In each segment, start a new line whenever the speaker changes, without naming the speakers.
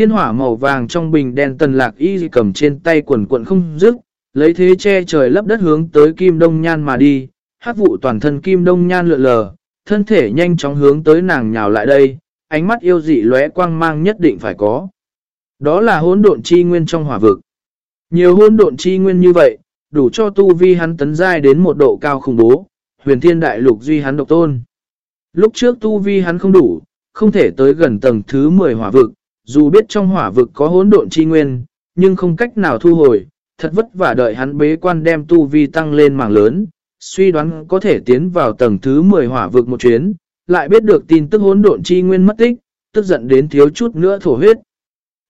Thiên hỏa màu vàng trong bình đen tần lạc y cầm trên tay quần quận không dứt, lấy thế che trời lấp đất hướng tới kim đông nhan mà đi, hát vụ toàn thân kim đông nhan lượn lờ, thân thể nhanh chóng hướng tới nàng nhào lại đây, ánh mắt yêu dị lóe quang mang nhất định phải có. Đó là hỗn độn chi nguyên trong hỏa vực. Nhiều hỗn độn chi nguyên như vậy, đủ cho tu vi hắn tấn giai đến một độ cao khủng bố, huyền thiên đại lục duy hắn độc tôn. Lúc trước tu vi hắn không đủ, không thể tới gần tầng thứ 10 hỏa vực, dù biết trong hỏa vực có hỗn độn chi nguyên, nhưng không cách nào thu hồi, thật vất vả đợi hắn bế quan đem tu vi tăng lên mảng lớn, suy đoán có thể tiến vào tầng thứ 10 hỏa vực một chuyến, lại biết được tin tức hỗn độn chi nguyên mất tích, tức giận đến thiếu chút nữa thổ huyết.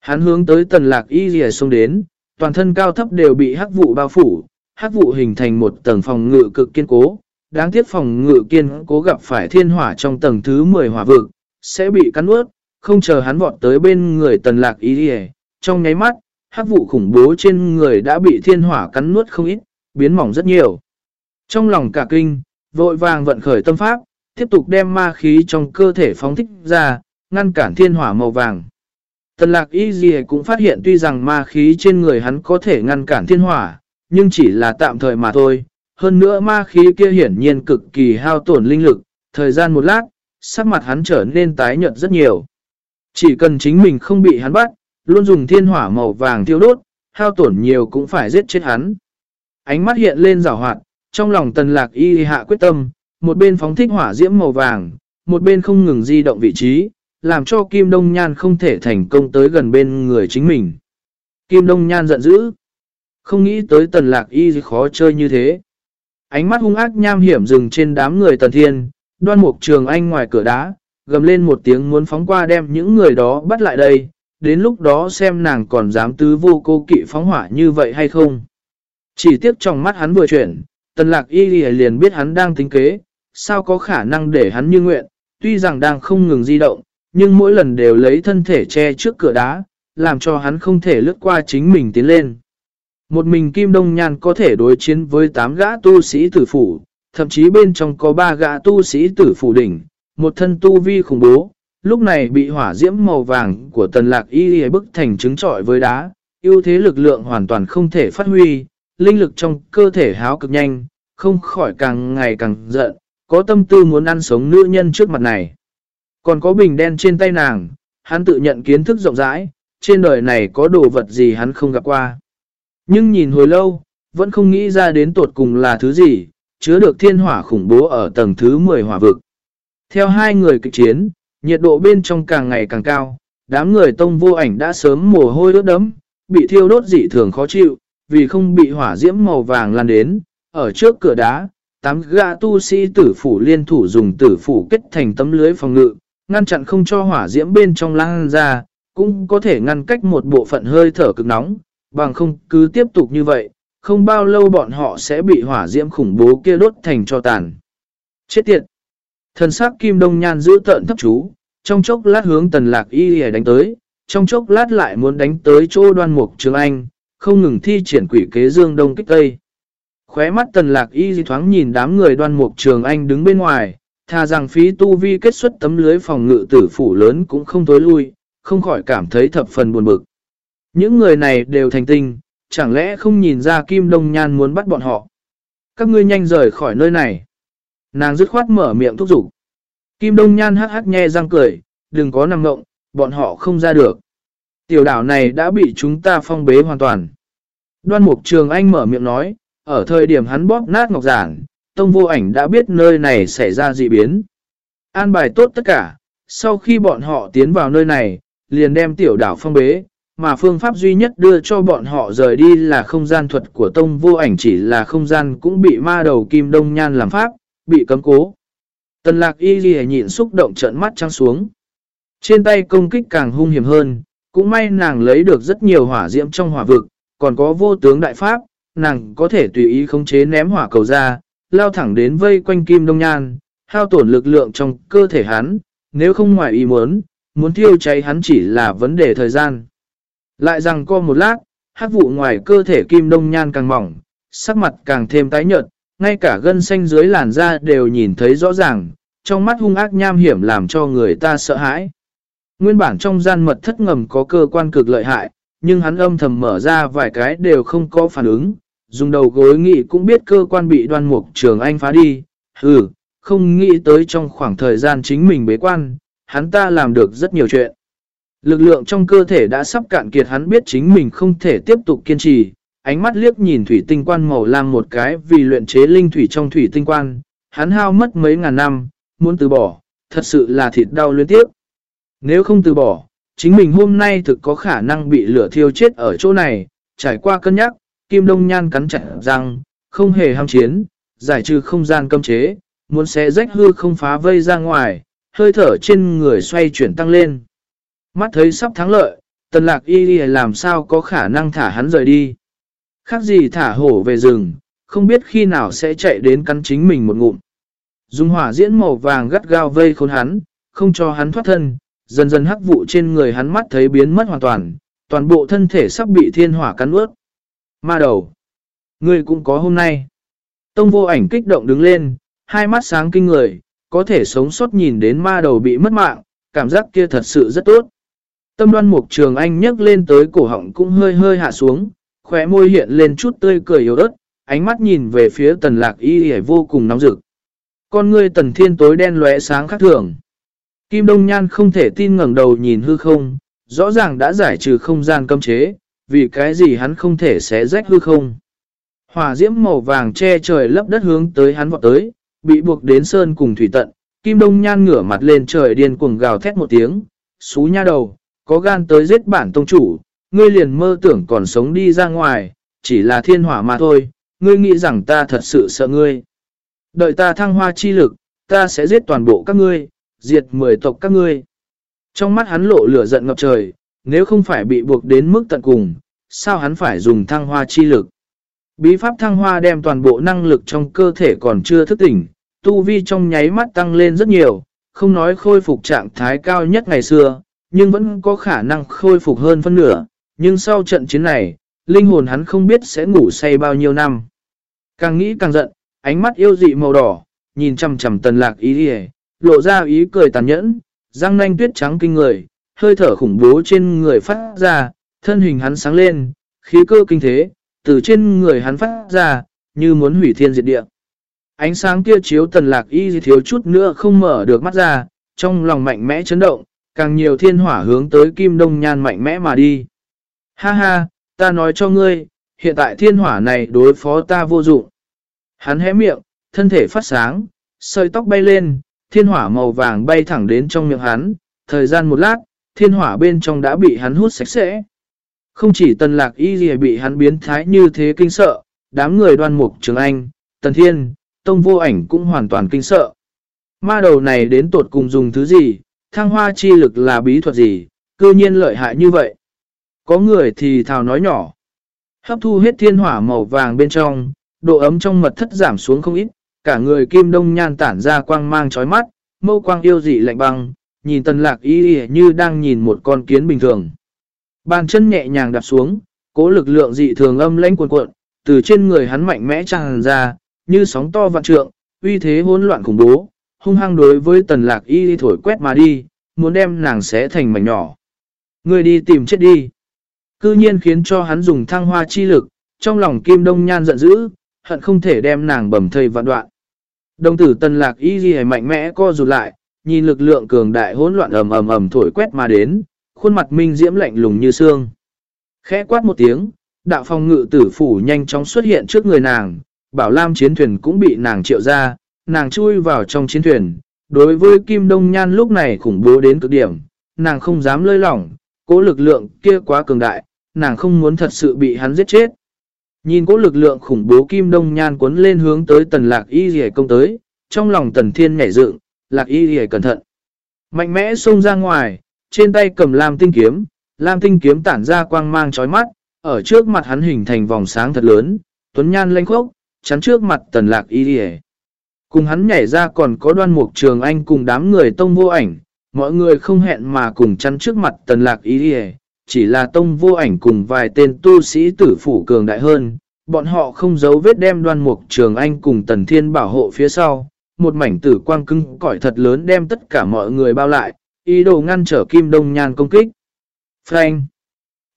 Hắn hướng tới tần lạc y rìa xông đến, toàn thân cao thấp đều bị hắc vụ bao phủ, hắc vụ hình thành một tầng phòng ngự cực kiên cố. Đáng tiếc phòng ngự kiên cố gặp phải thiên hỏa trong tầng thứ 10 hỏa vực, sẽ bị cắn ướt, không chờ hắn vọt tới bên người tần lạc y rìa. Trong nháy mắt, hắc vụ khủng bố trên người đã bị thiên hỏa cắn nuốt không ít, biến mỏng rất nhiều. Trong lòng cả kinh, vội vàng vận khởi tâm pháp, tiếp tục đem ma khí trong cơ thể phóng thích ra, ngăn cản thiên hỏa màu vàng. Tần lạc y gì cũng phát hiện tuy rằng ma khí trên người hắn có thể ngăn cản thiên hỏa, nhưng chỉ là tạm thời mà thôi. Hơn nữa ma khí kia hiển nhiên cực kỳ hao tổn linh lực, thời gian một lát, sắc mặt hắn trở nên tái nhợt rất nhiều. Chỉ cần chính mình không bị hắn bắt, luôn dùng thiên hỏa màu vàng thiêu đốt, hao tổn nhiều cũng phải giết chết hắn. Ánh mắt hiện lên rào hoạt, trong lòng tần lạc y hạ quyết tâm, một bên phóng thích hỏa diễm màu vàng, một bên không ngừng di động vị trí, làm cho Kim Đông Nhan không thể thành công tới gần bên người chính mình. Kim Đông Nhan giận dữ, không nghĩ tới tần lạc y khó chơi như thế. Ánh mắt hung ác nham hiểm dừng trên đám người tần thiên, đoan mục trường anh ngoài cửa đá, gầm lên một tiếng muốn phóng qua đem những người đó bắt lại đây, đến lúc đó xem nàng còn dám tứ vô cô kỵ phóng hỏa như vậy hay không. Chỉ tiếc trong mắt hắn vừa chuyển, tần lạc y liền biết hắn đang tính kế, sao có khả năng để hắn như nguyện, tuy rằng đang không ngừng di động, nhưng mỗi lần đều lấy thân thể che trước cửa đá, làm cho hắn không thể lướt qua chính mình tiến lên. Một mình Kim Đông Nhan có thể đối chiến với 8 gã tu sĩ tử phủ, thậm chí bên trong có 3 gã tu sĩ tử phủ đỉnh, một thân tu vi khủng bố, lúc này bị hỏa diễm màu vàng của tần lạc y bức thành trứng trọi với đá, ưu thế lực lượng hoàn toàn không thể phát huy, linh lực trong cơ thể háo cực nhanh, không khỏi càng ngày càng giận, có tâm tư muốn ăn sống nữ nhân trước mặt này. Còn có bình đen trên tay nàng, hắn tự nhận kiến thức rộng rãi, trên đời này có đồ vật gì hắn không gặp qua. Nhưng nhìn hồi lâu, vẫn không nghĩ ra đến tột cùng là thứ gì, chứa được thiên hỏa khủng bố ở tầng thứ 10 hỏa vực. Theo hai người kịch chiến, nhiệt độ bên trong càng ngày càng cao, đám người tông vô ảnh đã sớm mồ hôi ướt đấm, bị thiêu đốt dị thường khó chịu, vì không bị hỏa diễm màu vàng lan đến, ở trước cửa đá, tám gã tu sĩ tử phủ liên thủ dùng tử phủ kết thành tấm lưới phòng ngự, ngăn chặn không cho hỏa diễm bên trong lan ra, cũng có thể ngăn cách một bộ phận hơi thở cực nóng, bằng không cứ tiếp tục như vậy, không bao lâu bọn họ sẽ bị hỏa diễm khủng bố kia đốt thành cho tàn. Chết tiệt! Thần sắc kim đông nhan giữ tợn thấp chú, trong chốc lát hướng tần lạc y hề đánh tới, trong chốc lát lại muốn đánh tới chỗ đoan mục trường anh, không ngừng thi triển quỷ kế dương đông kích tây. Khóe mắt tần lạc y thoáng nhìn đám người đoan mục trường anh đứng bên ngoài, thà rằng phí tu vi kết xuất tấm lưới phòng ngự tử phủ lớn cũng không tối lui, không khỏi cảm thấy thập phần buồn bực. Những người này đều thành tinh, chẳng lẽ không nhìn ra Kim Đông Nhan muốn bắt bọn họ. Các ngươi nhanh rời khỏi nơi này. Nàng dứt khoát mở miệng thúc giục. Kim Đông Nhan hắc hắc nhe răng cười, đừng có nằm ngộng, bọn họ không ra được. Tiểu đảo này đã bị chúng ta phong bế hoàn toàn. Đoan Mục Trường Anh mở miệng nói, ở thời điểm hắn bóp nát ngọc giản, Tông vô ảnh đã biết nơi này xảy ra dị biến. An bài tốt tất cả, sau khi bọn họ tiến vào nơi này, liền đem tiểu đảo phong bế, mà phương pháp duy nhất đưa cho bọn họ rời đi là không gian thuật của tông vô ảnh chỉ là không gian cũng bị ma đầu kim đông nhan làm pháp, bị cấm cố. Tần lạc y ghi nhịn xúc động trận mắt trăng xuống. Trên tay công kích càng hung hiểm hơn, cũng may nàng lấy được rất nhiều hỏa diễm trong hỏa vực, còn có vô tướng đại pháp, nàng có thể tùy ý khống chế ném hỏa cầu ra, lao thẳng đến vây quanh kim đông nhan, hao tổn lực lượng trong cơ thể hắn, nếu không ngoài ý muốn, muốn thiêu cháy hắn chỉ là vấn đề thời gian. Lại rằng co một lát, hát vụ ngoài cơ thể kim đông nhan càng mỏng, sắc mặt càng thêm tái nhợt, ngay cả gân xanh dưới làn da đều nhìn thấy rõ ràng, trong mắt hung ác nham hiểm làm cho người ta sợ hãi. Nguyên bản trong gian mật thất ngầm có cơ quan cực lợi hại, nhưng hắn âm thầm mở ra vài cái đều không có phản ứng. Dùng đầu gối nghị cũng biết cơ quan bị đoan mục trường anh phá đi. Ừ, không nghĩ tới trong khoảng thời gian chính mình bế quan, hắn ta làm được rất nhiều chuyện. Lực lượng trong cơ thể đã sắp cạn kiệt hắn biết chính mình không thể tiếp tục kiên trì, ánh mắt liếc nhìn thủy tinh quan màu lam một cái vì luyện chế linh thủy trong thủy tinh quan, hắn hao mất mấy ngàn năm, muốn từ bỏ, thật sự là thịt đau liên tiếp. Nếu không từ bỏ, chính mình hôm nay thực có khả năng bị lửa thiêu chết ở chỗ này, trải qua cân nhắc, Kim Đông Nhan cắn chặt răng, không hề ham chiến, giải trừ không gian cấm chế, muốn xé rách hư không phá vây ra ngoài, hơi thở trên người xoay chuyển tăng lên. Mắt thấy sắp thắng lợi, tần lạc y làm sao có khả năng thả hắn rời đi. Khác gì thả hổ về rừng, không biết khi nào sẽ chạy đến cắn chính mình một ngụm. Dùng hỏa diễn màu vàng gắt gao vây khốn hắn, không cho hắn thoát thân, dần dần hắc vụ trên người hắn mắt thấy biến mất hoàn toàn, toàn bộ thân thể sắp bị thiên hỏa cắn ướt. Ma đầu, người cũng có hôm nay. Tông vô ảnh kích động đứng lên, hai mắt sáng kinh người, có thể sống sót nhìn đến ma đầu bị mất mạng, cảm giác kia thật sự rất tốt. Tâm đoan mục trường anh nhấc lên tới cổ họng cũng hơi hơi hạ xuống, khóe môi hiện lên chút tươi cười yếu ớt, ánh mắt nhìn về phía tần lạc y hề vô cùng nóng rực. Con ngươi tần thiên tối đen lóe sáng khác thường. Kim Đông Nhan không thể tin ngẩng đầu nhìn hư không, rõ ràng đã giải trừ không gian cấm chế, vì cái gì hắn không thể xé rách hư không. Hỏa diễm màu vàng che trời lấp đất hướng tới hắn vọt tới, bị buộc đến sơn cùng thủy tận. Kim Đông Nhan ngửa mặt lên trời điên cuồng gào thét một tiếng, xú nha đầu, có gan tới giết bản tông chủ, ngươi liền mơ tưởng còn sống đi ra ngoài, chỉ là thiên hỏa mà thôi, ngươi nghĩ rằng ta thật sự sợ ngươi. Đợi ta thăng hoa chi lực, ta sẽ giết toàn bộ các ngươi, diệt mười tộc các ngươi. Trong mắt hắn lộ lửa giận ngập trời, nếu không phải bị buộc đến mức tận cùng, sao hắn phải dùng thăng hoa chi lực. Bí pháp thăng hoa đem toàn bộ năng lực trong cơ thể còn chưa thức tỉnh, tu vi trong nháy mắt tăng lên rất nhiều, không nói khôi phục trạng thái cao nhất ngày xưa, nhưng vẫn có khả năng khôi phục hơn phân nửa, nhưng sau trận chiến này, linh hồn hắn không biết sẽ ngủ say bao nhiêu năm. Càng nghĩ càng giận, ánh mắt yêu dị màu đỏ, nhìn chằm chằm tần lạc ý đi lộ ra ý cười tàn nhẫn, răng nanh tuyết trắng kinh người, hơi thở khủng bố trên người phát ra, thân hình hắn sáng lên, khí cơ kinh thế, từ trên người hắn phát ra, như muốn hủy thiên diệt địa. Ánh sáng kia chiếu tần lạc y thiếu chút nữa không mở được mắt ra, trong lòng mạnh mẽ chấn động, càng nhiều thiên hỏa hướng tới kim đông nhan mạnh mẽ mà đi. Ha ha, ta nói cho ngươi, hiện tại thiên hỏa này đối phó ta vô dụng. Hắn hé miệng, thân thể phát sáng, sợi tóc bay lên, thiên hỏa màu vàng bay thẳng đến trong miệng hắn, thời gian một lát, thiên hỏa bên trong đã bị hắn hút sạch sẽ. Không chỉ tần lạc y gì bị hắn biến thái như thế kinh sợ, đám người đoan mục trường anh, tần thiên, tông vô ảnh cũng hoàn toàn kinh sợ. Ma đầu này đến tột cùng dùng thứ gì, thăng hoa chi lực là bí thuật gì, cư nhiên lợi hại như vậy. Có người thì thào nói nhỏ. Hấp thu hết thiên hỏa màu vàng bên trong, độ ấm trong mật thất giảm xuống không ít, cả người kim đông nhan tản ra quang mang chói mắt, mâu quang yêu dị lạnh băng, nhìn tần lạc y như đang nhìn một con kiến bình thường. Bàn chân nhẹ nhàng đạp xuống, cố lực lượng dị thường âm lãnh cuộn cuộn, từ trên người hắn mạnh mẽ tràn ra, như sóng to vạn trượng, uy thế hỗn loạn khủng bố, hung hăng đối với tần lạc y thổi quét mà đi, muốn đem nàng xé thành mảnh nhỏ. Người đi tìm chết đi. Cư nhiên khiến cho hắn dùng thăng hoa chi lực, trong lòng kim đông nhan giận dữ, hận không thể đem nàng bầm thây vạn đoạn. Đồng tử tần lạc y ghi mạnh mẽ co rụt lại, nhìn lực lượng cường đại hỗn loạn ầm ầm ầm thổi quét mà đến, khuôn mặt minh diễm lạnh lùng như xương. Khẽ quát một tiếng, đạo phong ngự tử phủ nhanh chóng xuất hiện trước người nàng, bảo lam chiến thuyền cũng bị nàng triệu ra, nàng chui vào trong chiến thuyền. Đối với Kim Đông Nhan lúc này khủng bố đến cực điểm, nàng không dám lơi lỏng, cố lực lượng kia quá cường đại, nàng không muốn thật sự bị hắn giết chết. Nhìn cố lực lượng khủng bố Kim Đông Nhan cuốn lên hướng tới tần lạc y rìa công tới, trong lòng tần thiên nhảy dựng, lạc y rìa cẩn thận. Mạnh mẽ xông ra ngoài, trên tay cầm lam tinh kiếm, lam tinh kiếm tản ra quang mang chói mắt, ở trước mặt hắn hình thành vòng sáng thật lớn, tuấn nhan lanh khốc, chắn trước mặt tần lạc y rìa Cùng hắn nhảy ra còn có đoan mục trường anh cùng đám người tông vô ảnh, mọi người không hẹn mà cùng chắn trước mặt tần lạc y rìa chỉ là tông vô ảnh cùng vài tên tu sĩ tử phủ cường đại hơn, bọn họ không giấu vết đem đoan mục trường anh cùng tần thiên bảo hộ phía sau, một mảnh tử quang cưng cỏi thật lớn đem tất cả mọi người bao lại, ý đồ ngăn trở Kim Đông Nhan công kích. Frank!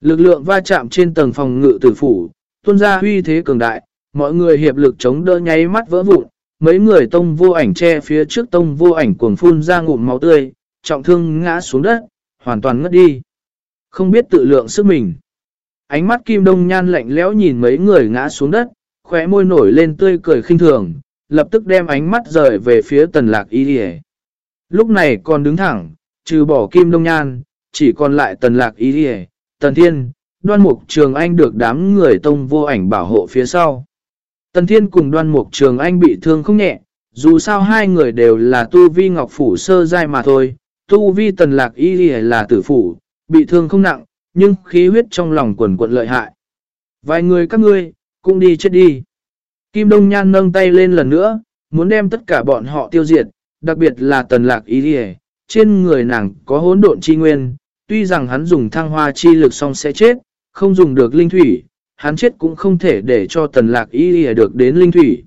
Lực lượng va chạm trên tầng phòng ngự tử phủ, tuôn ra huy thế cường đại, mọi người hiệp lực chống đỡ nháy mắt vỡ vụn, mấy người tông vô ảnh che phía trước tông vô ảnh cuồng phun ra ngụm máu tươi, trọng thương ngã xuống đất, hoàn toàn ngất đi. Không biết tự lượng sức mình. Ánh mắt kim đông nhan lạnh lẽo nhìn mấy người ngã xuống đất, khóe môi nổi lên tươi cười khinh thường, lập tức đem ánh mắt rời về phía tần lạc y đi Lúc này còn đứng thẳng, trừ bỏ kim đông nhan, chỉ còn lại tần lạc y đi tần thiên, đoan mục trường anh được đám người tông vô ảnh bảo hộ phía sau. Tần thiên cùng đoan mục trường anh bị thương không nhẹ, dù sao hai người đều là tu vi ngọc phủ sơ giai mà thôi, tu vi tần lạc y là tử phủ, bị thương không nặng, nhưng khí huyết trong lòng quần quận lợi hại. Vài người các ngươi, cũng đi chết đi. Kim Đông Nhan nâng tay lên lần nữa, muốn đem tất cả bọn họ tiêu diệt, đặc biệt là tần lạc ý địa. Trên người nàng có hỗn độn chi nguyên, tuy rằng hắn dùng thăng hoa chi lực xong sẽ chết, không dùng được linh thủy, hắn chết cũng không thể để cho tần lạc ý địa được đến linh thủy.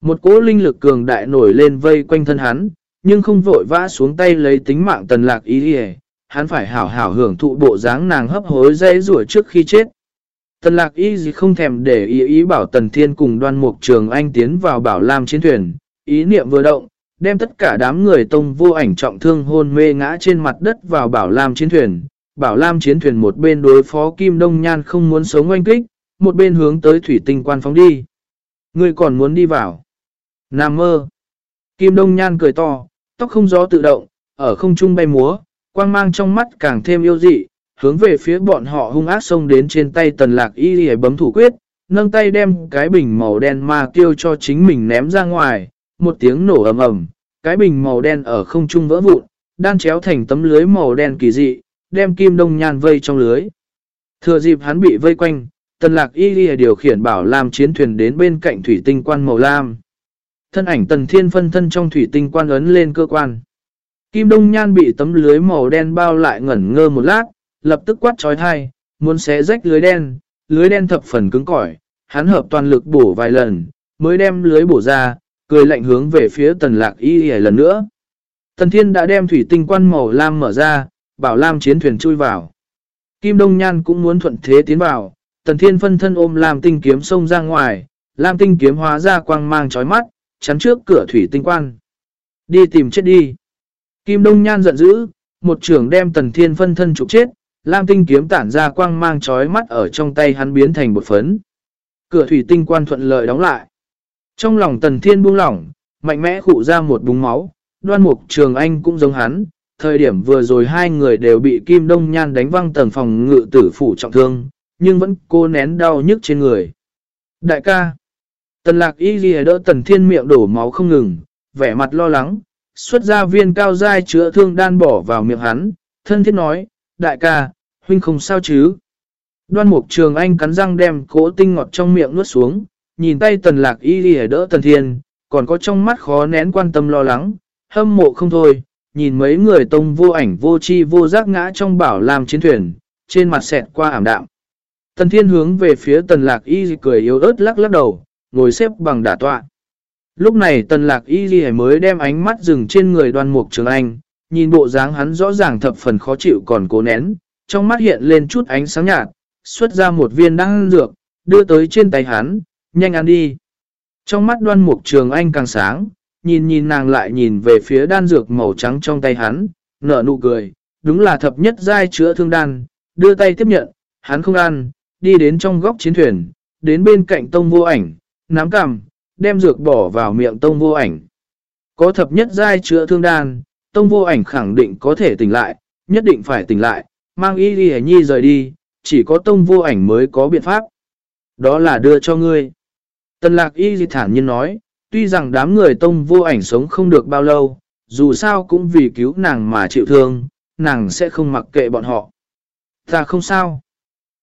Một cỗ linh lực cường đại nổi lên vây quanh thân hắn, nhưng không vội vã xuống tay lấy tính mạng tần lạc ý địa, hắn phải hảo hảo hưởng thụ bộ dáng nàng hấp hối dây rủa trước khi chết. Tần lạc y gì không thèm để ý ý bảo Tần Thiên cùng đoan mục trường anh tiến vào bảo lam chiến thuyền, ý niệm vừa động, đem tất cả đám người tông vô ảnh trọng thương hôn mê ngã trên mặt đất vào bảo lam chiến thuyền. Bảo lam chiến thuyền một bên đối phó Kim Đông Nhan không muốn sống oanh kích, một bên hướng tới thủy tinh quan phóng đi. Người còn muốn đi vào. Nam mơ. Kim Đông Nhan cười to, tóc không gió tự động, ở không trung bay múa, quang mang trong mắt càng thêm yêu dị, hướng về phía bọn họ hung ác xông đến trên tay tần lạc y y bấm thủ quyết, nâng tay đem cái bình màu đen ma tiêu cho chính mình ném ra ngoài, một tiếng nổ ầm ầm, cái bình màu đen ở không trung vỡ vụn, đan chéo thành tấm lưới màu đen kỳ dị, đem kim đông nhan vây trong lưới. Thừa dịp hắn bị vây quanh, tần lạc y y điều khiển bảo làm chiến thuyền đến bên cạnh thủy tinh quan màu lam. Thân ảnh tần thiên phân thân trong thủy tinh quan ấn lên cơ quan. Kim Đông Nhan bị tấm lưới màu đen bao lại ngẩn ngơ một lát, lập tức quát trói thai, muốn xé rách lưới đen, lưới đen thập phần cứng cỏi, hắn hợp toàn lực bổ vài lần, mới đem lưới bổ ra, cười lạnh hướng về phía tần lạc y y lần nữa. Tần thiên đã đem thủy tinh quan màu lam mở ra, bảo lam chiến thuyền chui vào. Kim Đông Nhan cũng muốn thuận thế tiến vào, tần thiên phân thân ôm lam tinh kiếm xông ra ngoài, lam tinh kiếm hóa ra quang mang chói mắt, chắn trước cửa thủy tinh quan. Đi tìm chết đi. Kim Đông Nhan giận dữ, một trưởng đem tần thiên phân thân trục chết, lam tinh kiếm tản ra quang mang chói mắt ở trong tay hắn biến thành một phấn. Cửa thủy tinh quan thuận lợi đóng lại. Trong lòng tần thiên buông lỏng, mạnh mẽ khụ ra một búng máu, đoan mục trường anh cũng giống hắn. Thời điểm vừa rồi hai người đều bị Kim Đông Nhan đánh văng tầng phòng ngự tử phủ trọng thương, nhưng vẫn cô nén đau nhức trên người. Đại ca, tần lạc y ghi đỡ tần thiên miệng đổ máu không ngừng, vẻ mặt lo lắng, xuất ra viên cao dai chữa thương đan bỏ vào miệng hắn, thân thiết nói, đại ca, huynh không sao chứ. Đoan mục trường anh cắn răng đem cỗ tinh ngọt trong miệng nuốt xuống, nhìn tay tần lạc y đi đỡ tần thiên, còn có trong mắt khó nén quan tâm lo lắng, hâm mộ không thôi, nhìn mấy người tông vô ảnh vô chi vô giác ngã trong bảo làm chiến thuyền, trên mặt xẹt qua ảm đạm. Tần thiên hướng về phía tần lạc y cười yếu ớt lắc lắc đầu, ngồi xếp bằng đả tọa. Lúc này tần lạc y ghi mới đem ánh mắt dừng trên người đoan mục trường anh, nhìn bộ dáng hắn rõ ràng thập phần khó chịu còn cố nén, trong mắt hiện lên chút ánh sáng nhạt, xuất ra một viên đan dược, đưa tới trên tay hắn, nhanh ăn đi. Trong mắt đoan mục trường anh càng sáng, nhìn nhìn nàng lại nhìn về phía đan dược màu trắng trong tay hắn, nở nụ cười, đúng là thập nhất giai chữa thương đan, đưa tay tiếp nhận, hắn không ăn, đi đến trong góc chiến thuyền, đến bên cạnh tông vô ảnh, nắm cằm, đem dược bỏ vào miệng tông vô ảnh. Có thập nhất giai chữa thương đan, tông vô ảnh khẳng định có thể tỉnh lại, nhất định phải tỉnh lại, mang y đi nhi rời đi, chỉ có tông vô ảnh mới có biện pháp. Đó là đưa cho ngươi. Tần lạc y di thản nhiên nói, tuy rằng đám người tông vô ảnh sống không được bao lâu, dù sao cũng vì cứu nàng mà chịu thương, nàng sẽ không mặc kệ bọn họ. Ta không sao.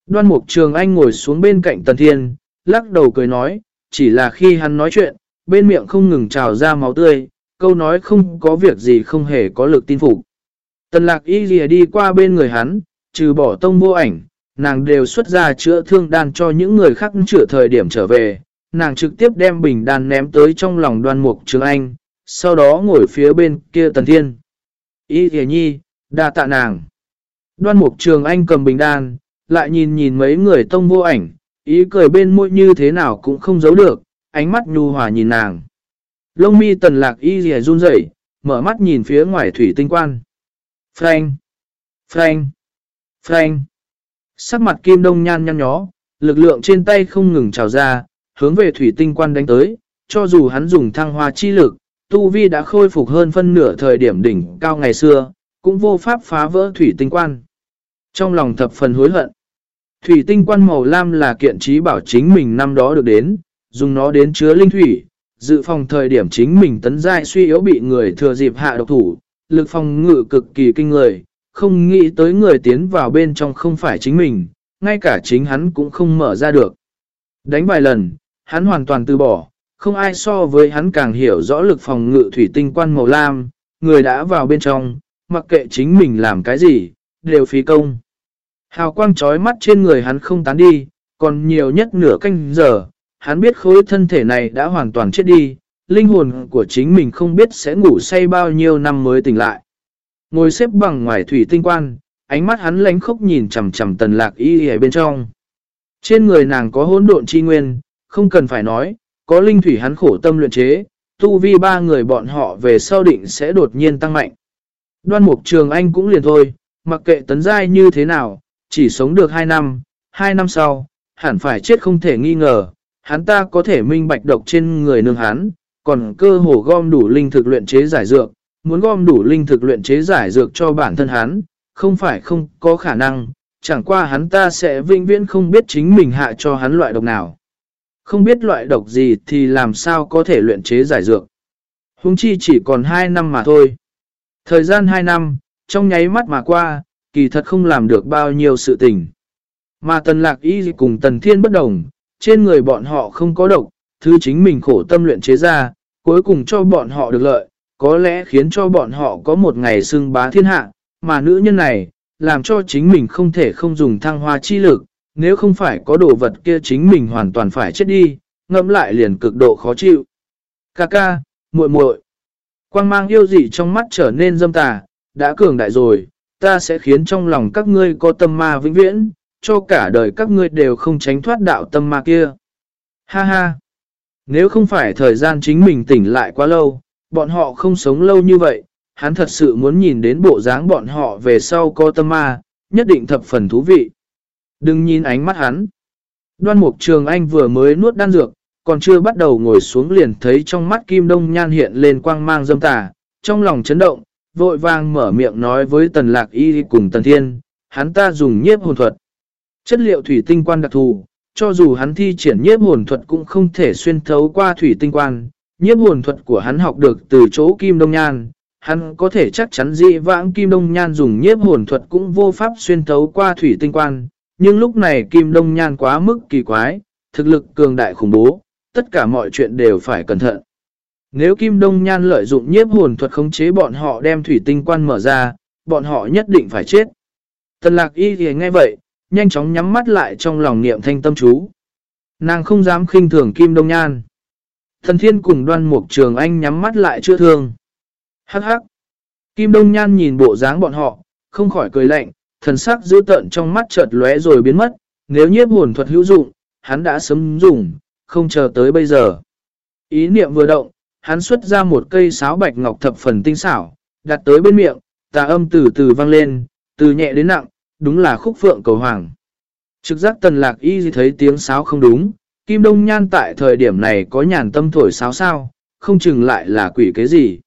Đoan mục trường anh ngồi xuống bên cạnh tần thiên, lắc đầu cười nói, chỉ là khi hắn nói chuyện, bên miệng không ngừng trào ra máu tươi, câu nói không có việc gì không hề có lực tin phục. Tần lạc y lìa đi qua bên người hắn, trừ bỏ tông vô ảnh, nàng đều xuất ra chữa thương đan cho những người khác chữa thời điểm trở về. Nàng trực tiếp đem bình đan ném tới trong lòng đoan mục trường anh, sau đó ngồi phía bên kia tần thiên. Y lìa nhi, đa tạ nàng. Đoan mục trường anh cầm bình đan, lại nhìn nhìn mấy người tông vô ảnh, ý cười bên môi như thế nào cũng không giấu được, ánh mắt nhu hòa nhìn nàng. Lông mi tần lạc y rìa run rẩy mở mắt nhìn phía ngoài thủy tinh quan. Frank! Frank! Frank! Sắc mặt kim đông nhan nhăn nhó, lực lượng trên tay không ngừng trào ra, hướng về thủy tinh quan đánh tới, cho dù hắn dùng thăng hoa chi lực, Tu Vi đã khôi phục hơn phân nửa thời điểm đỉnh cao ngày xưa, cũng vô pháp phá vỡ thủy tinh quan. Trong lòng thập phần hối hận, thủy tinh quan màu lam là kiện trí bảo chính mình năm đó được đến, dùng nó đến chứa linh thủy, dự phòng thời điểm chính mình tấn giai suy yếu bị người thừa dịp hạ độc thủ, lực phòng ngự cực kỳ kinh người, không nghĩ tới người tiến vào bên trong không phải chính mình, ngay cả chính hắn cũng không mở ra được. Đánh vài lần, hắn hoàn toàn từ bỏ, không ai so với hắn càng hiểu rõ lực phòng ngự thủy tinh quan màu lam, người đã vào bên trong, mặc kệ chính mình làm cái gì, đều phí công. Hào quang trói mắt trên người hắn không tán đi, còn nhiều nhất nửa canh giờ, hắn biết khối thân thể này đã hoàn toàn chết đi, linh hồn của chính mình không biết sẽ ngủ say bao nhiêu năm mới tỉnh lại. Ngồi xếp bằng ngoài thủy tinh quan, ánh mắt hắn lánh khốc nhìn chầm chầm tần lạc y ở bên trong. Trên người nàng có hỗn độn chi nguyên, không cần phải nói, có linh thủy hắn khổ tâm luyện chế, tu vi ba người bọn họ về sau định sẽ đột nhiên tăng mạnh. Đoan mục trường anh cũng liền thôi, mặc kệ tấn giai như thế nào, chỉ sống được 2 năm, 2 năm sau, hẳn phải chết không thể nghi ngờ, hắn ta có thể minh bạch độc trên người nương hắn, còn cơ hồ gom đủ linh thực luyện chế giải dược, muốn gom đủ linh thực luyện chế giải dược cho bản thân hắn, không phải không có khả năng, chẳng qua hắn ta sẽ vinh viễn không biết chính mình hạ cho hắn loại độc nào. Không biết loại độc gì thì làm sao có thể luyện chế giải dược. Húng chi chỉ còn 2 năm mà thôi. Thời gian 2 năm, trong nháy mắt mà qua, kỳ thật không làm được bao nhiêu sự tình. Mà tần lạc y cùng tần thiên bất đồng, trên người bọn họ không có độc, thứ chính mình khổ tâm luyện chế ra, cuối cùng cho bọn họ được lợi, có lẽ khiến cho bọn họ có một ngày xưng bá thiên hạ, mà nữ nhân này, làm cho chính mình không thể không dùng thăng hoa chi lực, nếu không phải có đồ vật kia chính mình hoàn toàn phải chết đi, ngẫm lại liền cực độ khó chịu. Kaka, ca, muội muội Quang mang yêu dị trong mắt trở nên dâm tà, đã cường đại rồi, ta sẽ khiến trong lòng các ngươi có tâm ma vĩnh viễn, cho cả đời các ngươi đều không tránh thoát đạo tâm ma kia. Ha ha! Nếu không phải thời gian chính mình tỉnh lại quá lâu, bọn họ không sống lâu như vậy, hắn thật sự muốn nhìn đến bộ dáng bọn họ về sau có tâm ma, nhất định thập phần thú vị. Đừng nhìn ánh mắt hắn. Đoan mục trường anh vừa mới nuốt đan dược, còn chưa bắt đầu ngồi xuống liền thấy trong mắt kim đông nhan hiện lên quang mang dâm tà, trong lòng chấn động, vội vàng mở miệng nói với tần lạc y cùng tần thiên, hắn ta dùng nhiếp hồn thuật. Chất liệu thủy tinh quan đặc thù, cho dù hắn thi triển nhiếp hồn thuật cũng không thể xuyên thấu qua thủy tinh quan. Nhiếp hồn thuật của hắn học được từ chỗ Kim Đông Nhan, hắn có thể chắc chắn dị vãng Kim Đông Nhan dùng nhiếp hồn thuật cũng vô pháp xuyên thấu qua thủy tinh quan. Nhưng lúc này Kim Đông Nhan quá mức kỳ quái, thực lực cường đại khủng bố, tất cả mọi chuyện đều phải cẩn thận. Nếu Kim Đông Nhan lợi dụng nhiếp hồn thuật khống chế bọn họ đem thủy tinh quan mở ra, bọn họ nhất định phải chết. Tần lạc y thì nghe vậy, nhanh chóng nhắm mắt lại trong lòng niệm thanh tâm chú. Nàng không dám khinh thường Kim Đông Nhan. Thần thiên cùng đoan mục trường anh nhắm mắt lại chưa thương. Hắc hắc. Kim Đông Nhan nhìn bộ dáng bọn họ, không khỏi cười lạnh, thần sắc giữ tận trong mắt chợt lóe rồi biến mất. Nếu nhiếp hồn thuật hữu dụng, hắn đã sớm dùng, không chờ tới bây giờ. Ý niệm vừa động, hắn xuất ra một cây sáo bạch ngọc thập phần tinh xảo, đặt tới bên miệng, tà âm từ từ vang lên, từ nhẹ đến nặng, đúng là khúc phượng cầu hoàng. Trực giác tần lạc y thấy tiếng sáo không đúng, Kim Đông Nhan tại thời điểm này có nhàn tâm thổi sáo sao, không chừng lại là quỷ cái gì.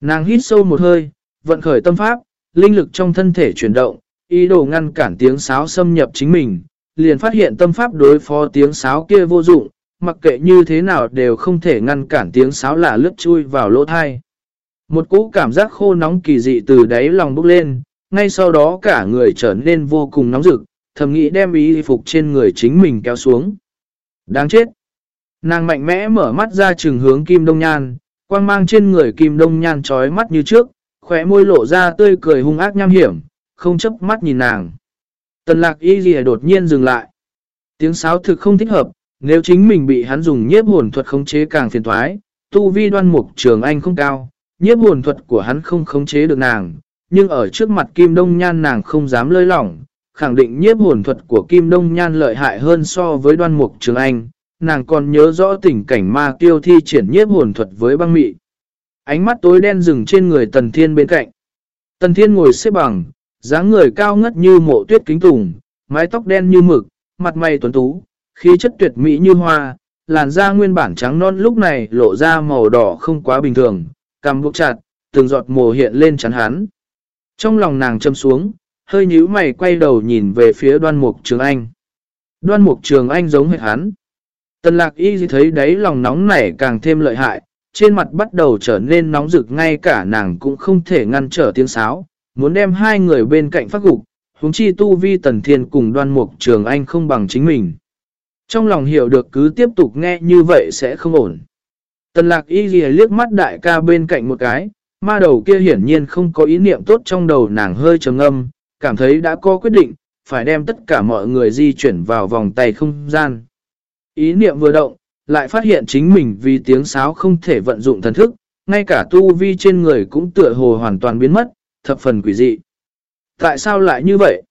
Nàng hít sâu một hơi, vận khởi tâm pháp, linh lực trong thân thể chuyển động, ý đồ ngăn cản tiếng sáo xâm nhập chính mình, liền phát hiện tâm pháp đối phó tiếng sáo kia vô dụng, mặc kệ như thế nào đều không thể ngăn cản tiếng sáo lạ lướt chui vào lỗ thai. Một cú cảm giác khô nóng kỳ dị từ đáy lòng bốc lên, ngay sau đó cả người trở nên vô cùng nóng rực, thầm nghĩ đem ý phục trên người chính mình kéo xuống. Đáng chết! Nàng mạnh mẽ mở mắt ra trừng hướng Kim Đông Nhan, quang mang trên người Kim Đông Nhan trói mắt như trước, khỏe môi lộ ra tươi cười hung ác nham hiểm, không chấp mắt nhìn nàng. Tần lạc y gì đột nhiên dừng lại. Tiếng sáo thực không thích hợp, nếu chính mình bị hắn dùng nhiếp hồn thuật khống chế càng phiền thoái, tu vi đoan mục trường anh không cao, nhiếp hồn thuật của hắn không khống chế được nàng, nhưng ở trước mặt Kim Đông Nhan nàng không dám lơi lỏng, khẳng định nhiếp hồn thuật của Kim Đông Nhan lợi hại hơn so với đoan mục trường anh, nàng còn nhớ rõ tình cảnh ma tiêu thi triển nhiếp hồn thuật với băng mị. Ánh mắt tối đen rừng trên người Tần Thiên bên cạnh. Tần Thiên ngồi xếp bằng, dáng người cao ngất như mộ tuyết kính tùng, mái tóc đen như mực, mặt mày tuấn tú, khí chất tuyệt mỹ như hoa, làn da nguyên bản trắng non lúc này lộ ra màu đỏ không quá bình thường, cằm buộc chặt, từng giọt mồ hiện lên chắn hắn. Trong lòng nàng châm xuống, hơi nhíu mày quay đầu nhìn về phía đoan mục trường anh. Đoan mục trường anh giống hệt hắn. Tần lạc y thấy đấy lòng nóng nảy càng thêm lợi hại, trên mặt bắt đầu trở nên nóng rực ngay cả nàng cũng không thể ngăn trở tiếng sáo, muốn đem hai người bên cạnh phát gục, huống chi tu vi tần thiên cùng đoan mục trường anh không bằng chính mình. Trong lòng hiểu được cứ tiếp tục nghe như vậy sẽ không ổn. Tần lạc y ghi liếc mắt đại ca bên cạnh một cái, ma đầu kia hiển nhiên không có ý niệm tốt trong đầu nàng hơi trầm âm, cảm thấy đã có quyết định, phải đem tất cả mọi người di chuyển vào vòng tay không gian. Ý niệm vừa động, lại phát hiện chính mình vì tiếng sáo không thể vận dụng thần thức, ngay cả tu vi trên người cũng tựa hồ hoàn toàn biến mất, thập phần quỷ dị. Tại sao lại như vậy?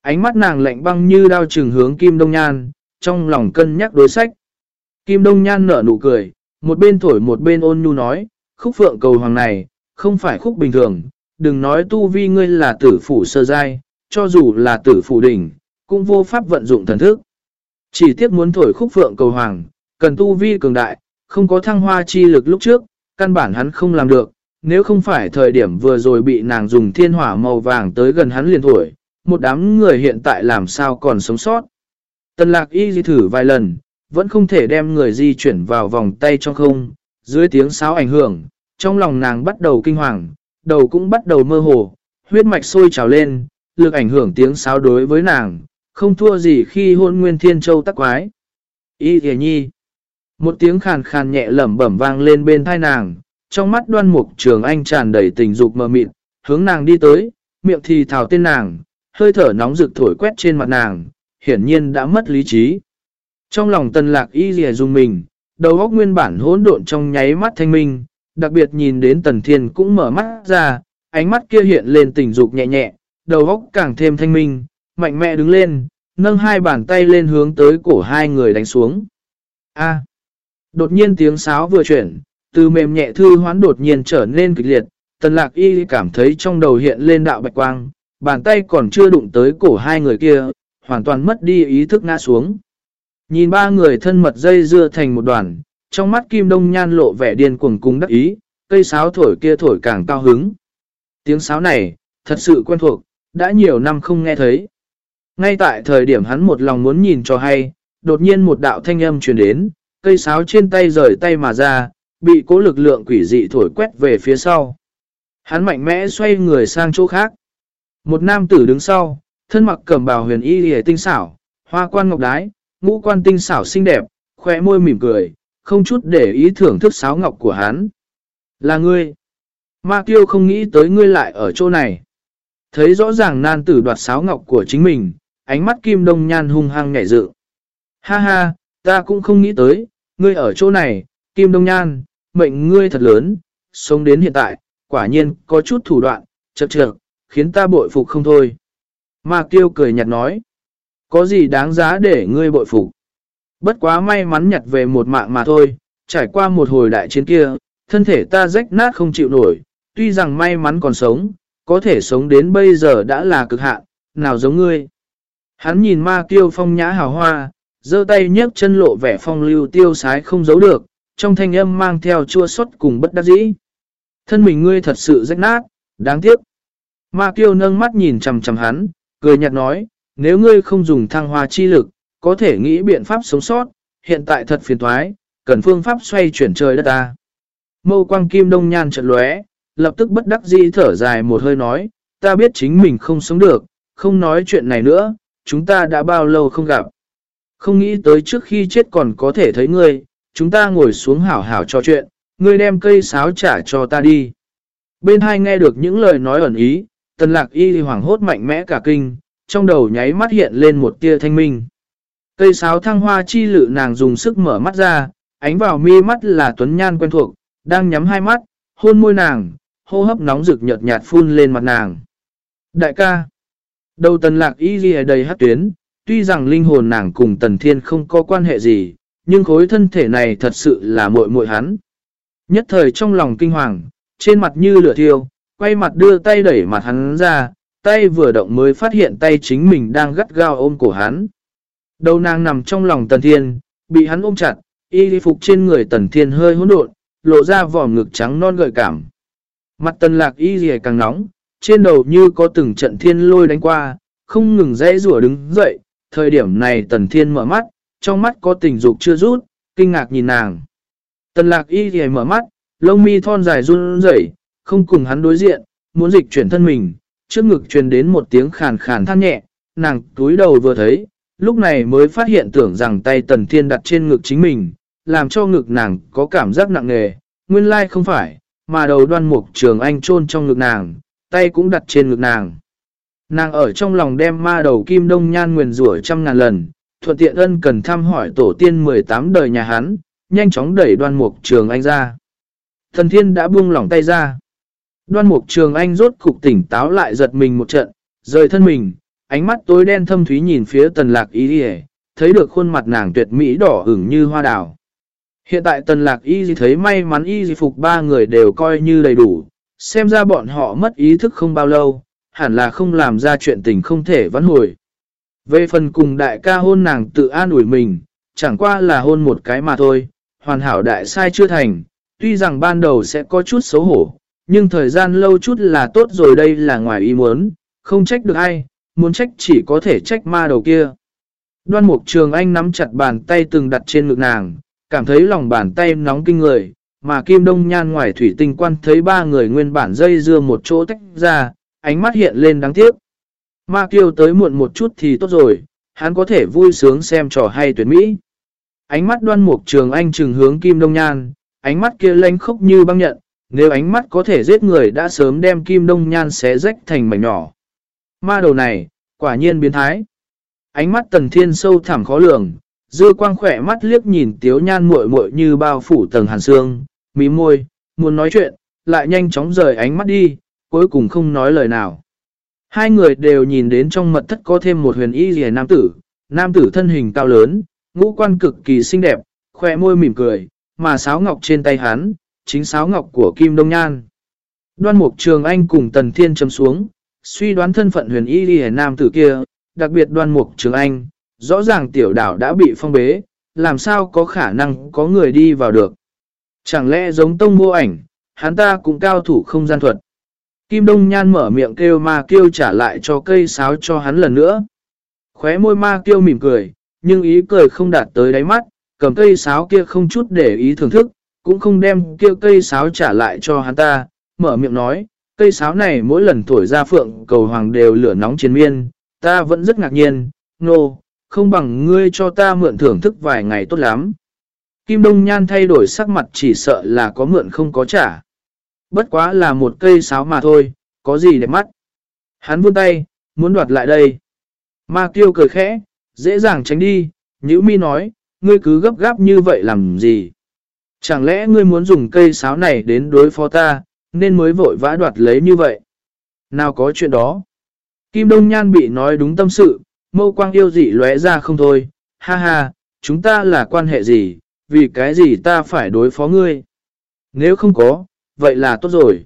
Ánh mắt nàng lạnh băng như đao trừng hướng Kim Đông Nhan, trong lòng cân nhắc đối sách. Kim Đông Nhan nở nụ cười, một bên thổi một bên ôn nhu nói, khúc phượng cầu hoàng này, không phải khúc bình thường, đừng nói tu vi ngươi là tử phủ sơ giai, cho dù là tử phủ đỉnh, cũng vô pháp vận dụng thần thức. Chỉ tiếc muốn thổi khúc phượng cầu hoàng, cần tu vi cường đại, không có thăng hoa chi lực lúc trước, căn bản hắn không làm được, nếu không phải thời điểm vừa rồi bị nàng dùng thiên hỏa màu vàng tới gần hắn liền thổi, một đám người hiện tại làm sao còn sống sót. Tần lạc y di thử vài lần, vẫn không thể đem người di chuyển vào vòng tay trong không, dưới tiếng sáo ảnh hưởng, trong lòng nàng bắt đầu kinh hoàng, đầu cũng bắt đầu mơ hồ, huyết mạch sôi trào lên, lực ảnh hưởng tiếng sáo đối với nàng, không thua gì khi hôn nguyên thiên châu tắc quái. Y thề nhi. Một tiếng khàn khàn nhẹ lẩm bẩm vang lên bên thai nàng, trong mắt đoan mục trường anh tràn đầy tình dục mờ mịt, hướng nàng đi tới, miệng thì thảo tên nàng, hơi thở nóng rực thổi quét trên mặt nàng, hiển nhiên đã mất lý trí. Trong lòng tần lạc y dìa dùng mình, đầu óc nguyên bản hỗn độn trong nháy mắt thanh minh, đặc biệt nhìn đến tần thiên cũng mở mắt ra, ánh mắt kia hiện lên tình dục nhẹ nhẹ, đầu óc càng thêm thanh minh, mạnh mẽ đứng lên, nâng hai bàn tay lên hướng tới cổ hai người đánh xuống. A. Đột nhiên tiếng sáo vừa chuyển, từ mềm nhẹ thư hoán đột nhiên trở nên kịch liệt, tần lạc y cảm thấy trong đầu hiện lên đạo bạch quang, bàn tay còn chưa đụng tới cổ hai người kia, hoàn toàn mất đi ý thức ngã xuống. Nhìn ba người thân mật dây dưa thành một đoàn, trong mắt Kim Đông Nhan lộ vẻ điên cuồng cung đắc ý, cây sáo thổi kia thổi càng cao hứng. Tiếng sáo này, thật sự quen thuộc, đã nhiều năm không nghe thấy. Ngay tại thời điểm hắn một lòng muốn nhìn cho hay, đột nhiên một đạo thanh âm truyền đến, cây sáo trên tay rời tay mà ra, bị cố lực lượng quỷ dị thổi quét về phía sau. Hắn mạnh mẽ xoay người sang chỗ khác. Một nam tử đứng sau, thân mặc cẩm bào huyền y hề tinh xảo, hoa quan ngọc đái, ngũ quan tinh xảo xinh đẹp, khỏe môi mỉm cười, không chút để ý thưởng thức sáo ngọc của hắn. Là ngươi. Ma tiêu không nghĩ tới ngươi lại ở chỗ này. Thấy rõ ràng nan tử đoạt sáo ngọc của chính mình, ánh mắt kim đông nhan hung hăng nhảy dự. Ha ha, ta cũng không nghĩ tới, ngươi ở chỗ này, kim đông nhan, mệnh ngươi thật lớn, sống đến hiện tại, quả nhiên có chút thủ đoạn, chật chật, khiến ta bội phục không thôi. Ma tiêu cười nhạt nói, có gì đáng giá để ngươi bội phục. Bất quá may mắn nhặt về một mạng mà thôi, trải qua một hồi đại chiến kia, thân thể ta rách nát không chịu nổi, tuy rằng may mắn còn sống, có thể sống đến bây giờ đã là cực hạn, nào giống ngươi. Hắn nhìn ma tiêu phong nhã hào hoa, giơ tay nhấc chân lộ vẻ phong lưu tiêu sái không giấu được, trong thanh âm mang theo chua xót cùng bất đắc dĩ. Thân mình ngươi thật sự rách nát, đáng tiếc. Ma tiêu nâng mắt nhìn chầm chầm hắn, cười nhạt nói, nếu ngươi không dùng thăng hoa chi lực, có thể nghĩ biện pháp sống sót, hiện tại thật phiền thoái, cần phương pháp xoay chuyển trời đất ta. Mâu quang kim đông nhan chợt lóe, lập tức bất đắc dĩ thở dài một hơi nói, ta biết chính mình không sống được, không nói chuyện này nữa, chúng ta đã bao lâu không gặp. Không nghĩ tới trước khi chết còn có thể thấy ngươi, chúng ta ngồi xuống hảo hảo trò chuyện, ngươi đem cây sáo trả cho ta đi. Bên hai nghe được những lời nói ẩn ý, tần lạc y hoảng hốt mạnh mẽ cả kinh, trong đầu nháy mắt hiện lên một tia thanh minh. Cây sáo thăng hoa chi lự nàng dùng sức mở mắt ra, ánh vào mi mắt là tuấn nhan quen thuộc, đang nhắm hai mắt, hôn môi nàng, hô hấp nóng rực nhợt nhạt phun lên mặt nàng. Đại ca, đầu tần lạc y ghi đầy hát tuyến, tuy rằng linh hồn nàng cùng tần thiên không có quan hệ gì, nhưng khối thân thể này thật sự là muội muội hắn. Nhất thời trong lòng kinh hoàng, trên mặt như lửa thiêu, quay mặt đưa tay đẩy mặt hắn ra, tay vừa động mới phát hiện tay chính mình đang gắt gao ôm cổ hắn. Đầu nàng nằm trong lòng tần thiên, bị hắn ôm chặt, y phục trên người tần thiên hơi hỗn độn, lộ ra vỏ ngực trắng non gợi cảm. Mặt tần lạc y dì càng nóng, trên đầu như có từng trận thiên lôi đánh qua, không ngừng dãy rủa đứng dậy. Thời điểm này tần thiên mở mắt, trong mắt có tình dục chưa rút, kinh ngạc nhìn nàng. Tần lạc y dì mở mắt, lông mi thon dài run rẩy, không cùng hắn đối diện, muốn dịch chuyển thân mình, trước ngực truyền đến một tiếng khàn khàn than nhẹ, nàng túi đầu vừa thấy, lúc này mới phát hiện tưởng rằng tay tần thiên đặt trên ngực chính mình, làm cho ngực nàng có cảm giác nặng nề, nguyên lai không phải, mà đầu đoan mục trường anh chôn trong ngực nàng, tay cũng đặt trên ngực nàng. Nàng ở trong lòng đem ma đầu kim đông nhan nguyền rủa trăm ngàn lần, thuận tiện ân cần thăm hỏi tổ tiên 18 đời nhà hắn, nhanh chóng đẩy đoan mục trường anh ra. Thần thiên đã buông lỏng tay ra. Đoan mục trường anh rốt cục tỉnh táo lại giật mình một trận, rời thân mình, ánh mắt tối đen thâm thúy nhìn phía tần lạc Y đi thấy được khuôn mặt nàng tuyệt mỹ đỏ ửng như hoa đào. Hiện tại tần lạc y gì thấy may mắn y phục ba người đều coi như đầy đủ, xem ra bọn họ mất ý thức không bao lâu, hẳn là không làm ra chuyện tình không thể vãn hồi. Về phần cùng đại ca hôn nàng tự an ủi mình, chẳng qua là hôn một cái mà thôi, hoàn hảo đại sai chưa thành, tuy rằng ban đầu sẽ có chút xấu hổ, nhưng thời gian lâu chút là tốt rồi đây là ngoài ý muốn, không trách được ai, muốn trách chỉ có thể trách ma đầu kia. Đoan mục trường anh nắm chặt bàn tay từng đặt trên ngực nàng, cảm thấy lòng bàn tay nóng kinh người, mà Kim Đông Nhan ngoài thủy tinh quan thấy ba người nguyên bản dây dưa một chỗ tách ra, ánh mắt hiện lên đáng tiếc. Ma Kiêu tới muộn một chút thì tốt rồi, hắn có thể vui sướng xem trò hay tuyệt mỹ. Ánh mắt đoan mục trường anh trừng hướng Kim Đông Nhan, ánh mắt kia lanh khốc như băng nhận, nếu ánh mắt có thể giết người đã sớm đem Kim Đông Nhan xé rách thành mảnh nhỏ. Ma đầu này, quả nhiên biến thái. Ánh mắt tần thiên sâu thẳm khó lường, dư quang khỏe mắt liếc nhìn tiếu nhan muội muội như bao phủ tầng hàn xương, mí môi, muốn nói chuyện, lại nhanh chóng rời ánh mắt đi, cuối cùng không nói lời nào. Hai người đều nhìn đến trong mật thất có thêm một huyền y rìa nam tử, nam tử thân hình cao lớn, ngũ quan cực kỳ xinh đẹp, khỏe môi mỉm cười, mà sáo ngọc trên tay hắn, chính sáo ngọc của Kim Đông Nhan. Đoan Mục Trường Anh cùng Tần Thiên chấm xuống, suy đoán thân phận huyền y đi nam tử kia, đặc biệt Đoan Mục Trường Anh, rõ ràng tiểu đảo đã bị phong bế, làm sao có khả năng có người đi vào được. Chẳng lẽ giống tông vô ảnh, hắn ta cũng cao thủ không gian thuật. Kim Đông Nhan mở miệng kêu ma kêu trả lại cho cây sáo cho hắn lần nữa. Khóe môi ma kêu mỉm cười, nhưng ý cười không đạt tới đáy mắt, cầm cây sáo kia không chút để ý thưởng thức, cũng không đem kêu cây sáo trả lại cho hắn ta, mở miệng nói, cây sáo này mỗi lần thổi ra phượng cầu hoàng đều lửa nóng chiến miên, ta vẫn rất ngạc nhiên, nô, no, không bằng ngươi cho ta mượn thưởng thức vài ngày tốt lắm. Kim Đông Nhan thay đổi sắc mặt chỉ sợ là có mượn không có trả. Bất quá là một cây sáo mà thôi, có gì đẹp mắt. Hắn vươn tay, muốn đoạt lại đây. Ma Kiêu cười khẽ, dễ dàng tránh đi, Nhữ Mi nói, ngươi cứ gấp gáp như vậy làm gì? Chẳng lẽ ngươi muốn dùng cây sáo này đến đối phó ta, nên mới vội vã đoạt lấy như vậy? Nào có chuyện đó? Kim Đông Nhan bị nói đúng tâm sự, mâu quang yêu dị lóe ra không thôi, ha ha, chúng ta là quan hệ gì, vì cái gì ta phải đối phó ngươi? Nếu không có, vậy là tốt rồi.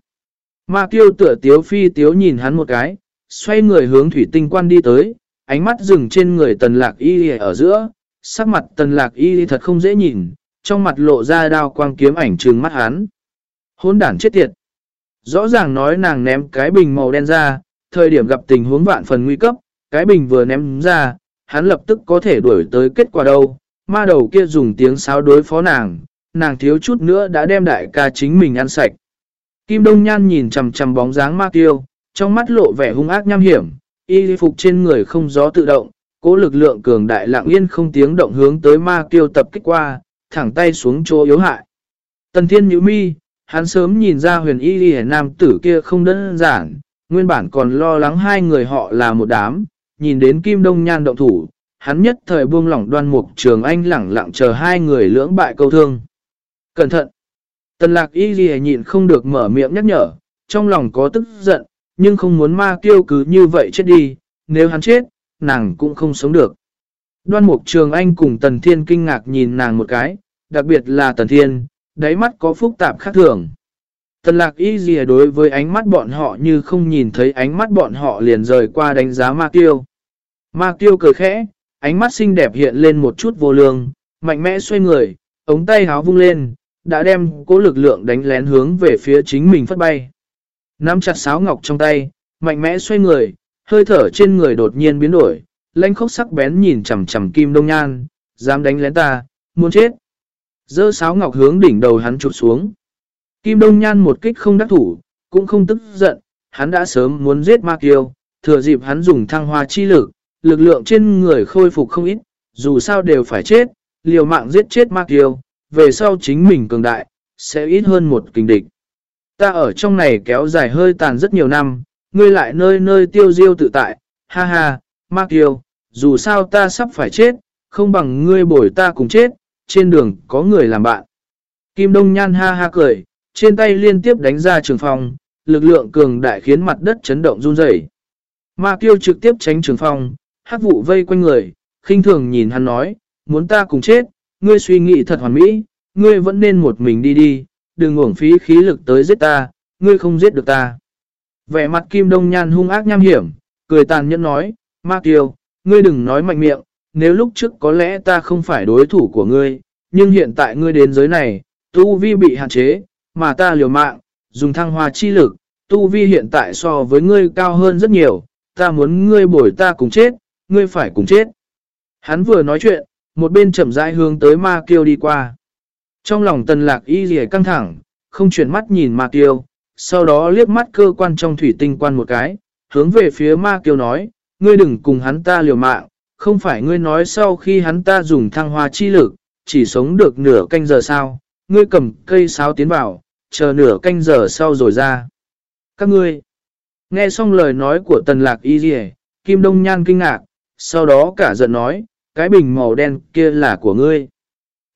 Ma tiêu tựa tiếu phi tiếu nhìn hắn một cái, xoay người hướng thủy tinh quan đi tới, ánh mắt dừng trên người tần lạc y ở giữa, sắc mặt tần lạc y thật không dễ nhìn, trong mặt lộ ra đao quang kiếm ảnh trừng mắt hắn. Hôn đản chết tiệt. Rõ ràng nói nàng ném cái bình màu đen ra, thời điểm gặp tình huống vạn phần nguy cấp, cái bình vừa ném ra, hắn lập tức có thể đuổi tới kết quả đâu. Ma đầu kia dùng tiếng sáo đối phó nàng, nàng thiếu chút nữa đã đem đại ca chính mình ăn sạch. Kim Đông Nhan nhìn chầm chầm bóng dáng ma tiêu, trong mắt lộ vẻ hung ác nham hiểm, y phục trên người không gió tự động, cố lực lượng cường đại lặng yên không tiếng động hướng tới ma tiêu tập kích qua, thẳng tay xuống chỗ yếu hại. Tần Thiên Nhữ Mi, hắn sớm nhìn ra huyền y đi nam tử kia không đơn giản, nguyên bản còn lo lắng hai người họ là một đám, nhìn đến Kim Đông Nhan động thủ, hắn nhất thời buông lỏng đoan mục trường anh lẳng lặng chờ hai người lưỡng bại câu thương. Cẩn thận! Tần lạc y ghi nhịn không được mở miệng nhắc nhở, trong lòng có tức giận, nhưng không muốn ma kiêu cứ như vậy chết đi, nếu hắn chết, nàng cũng không sống được. Đoan Mục Trường Anh cùng Tần Thiên kinh ngạc nhìn nàng một cái, đặc biệt là Tần Thiên, đáy mắt có phức tạp khác thường. Tần lạc y gì đối với ánh mắt bọn họ như không nhìn thấy ánh mắt bọn họ liền rời qua đánh giá ma kiêu. Ma kiêu cười khẽ, ánh mắt xinh đẹp hiện lên một chút vô lương, mạnh mẽ xoay người, ống tay háo vung lên, đã đem cố lực lượng đánh lén hướng về phía chính mình phất bay. Nắm chặt sáo ngọc trong tay, mạnh mẽ xoay người, hơi thở trên người đột nhiên biến đổi, lanh khốc sắc bén nhìn chằm chằm kim đông nhan, dám đánh lén ta, muốn chết. Dơ sáo ngọc hướng đỉnh đầu hắn chụp xuống. Kim đông nhan một kích không đắc thủ, cũng không tức giận, hắn đã sớm muốn giết ma kiêu, thừa dịp hắn dùng thăng hoa chi lực, lực lượng trên người khôi phục không ít, dù sao đều phải chết, liều mạng giết chết ma kiêu, về sau chính mình cường đại, sẽ ít hơn một kình địch. Ta ở trong này kéo dài hơi tàn rất nhiều năm, ngươi lại nơi nơi tiêu diêu tự tại, ha ha, ma Kiều, dù sao ta sắp phải chết, không bằng ngươi bồi ta cùng chết, trên đường có người làm bạn. Kim Đông Nhan ha ha cười, trên tay liên tiếp đánh ra trường phong, lực lượng cường đại khiến mặt đất chấn động run rẩy. Ma Kiêu trực tiếp tránh trường phong, hát vụ vây quanh người, khinh thường nhìn hắn nói, muốn ta cùng chết, ngươi suy nghĩ thật hoàn mỹ, ngươi vẫn nên một mình đi đi, đừng uổng phí khí lực tới giết ta, ngươi không giết được ta. Vẻ mặt Kim Đông Nhan hung ác nham hiểm, cười tàn nhẫn nói, Ma Kiều, ngươi đừng nói mạnh miệng, nếu lúc trước có lẽ ta không phải đối thủ của ngươi, nhưng hiện tại ngươi đến giới này, tu vi bị hạn chế, mà ta liều mạng, dùng thăng hoa chi lực, tu vi hiện tại so với ngươi cao hơn rất nhiều, ta muốn ngươi bổi ta cùng chết, ngươi phải cùng chết. Hắn vừa nói chuyện, một bên chậm rãi hướng tới ma kiêu đi qua. Trong lòng tần lạc y Dì căng thẳng, không chuyển mắt nhìn ma kiêu, sau đó liếc mắt cơ quan trong thủy tinh quan một cái, hướng về phía ma kiêu nói, ngươi đừng cùng hắn ta liều mạng, không phải ngươi nói sau khi hắn ta dùng thăng hoa chi lực, chỉ sống được nửa canh giờ sao, ngươi cầm cây sáo tiến vào, chờ nửa canh giờ sau rồi ra. Các ngươi, nghe xong lời nói của tần lạc y dì Kim Đông Nhan kinh ngạc, sau đó cả giận nói, cái bình màu đen kia là của ngươi.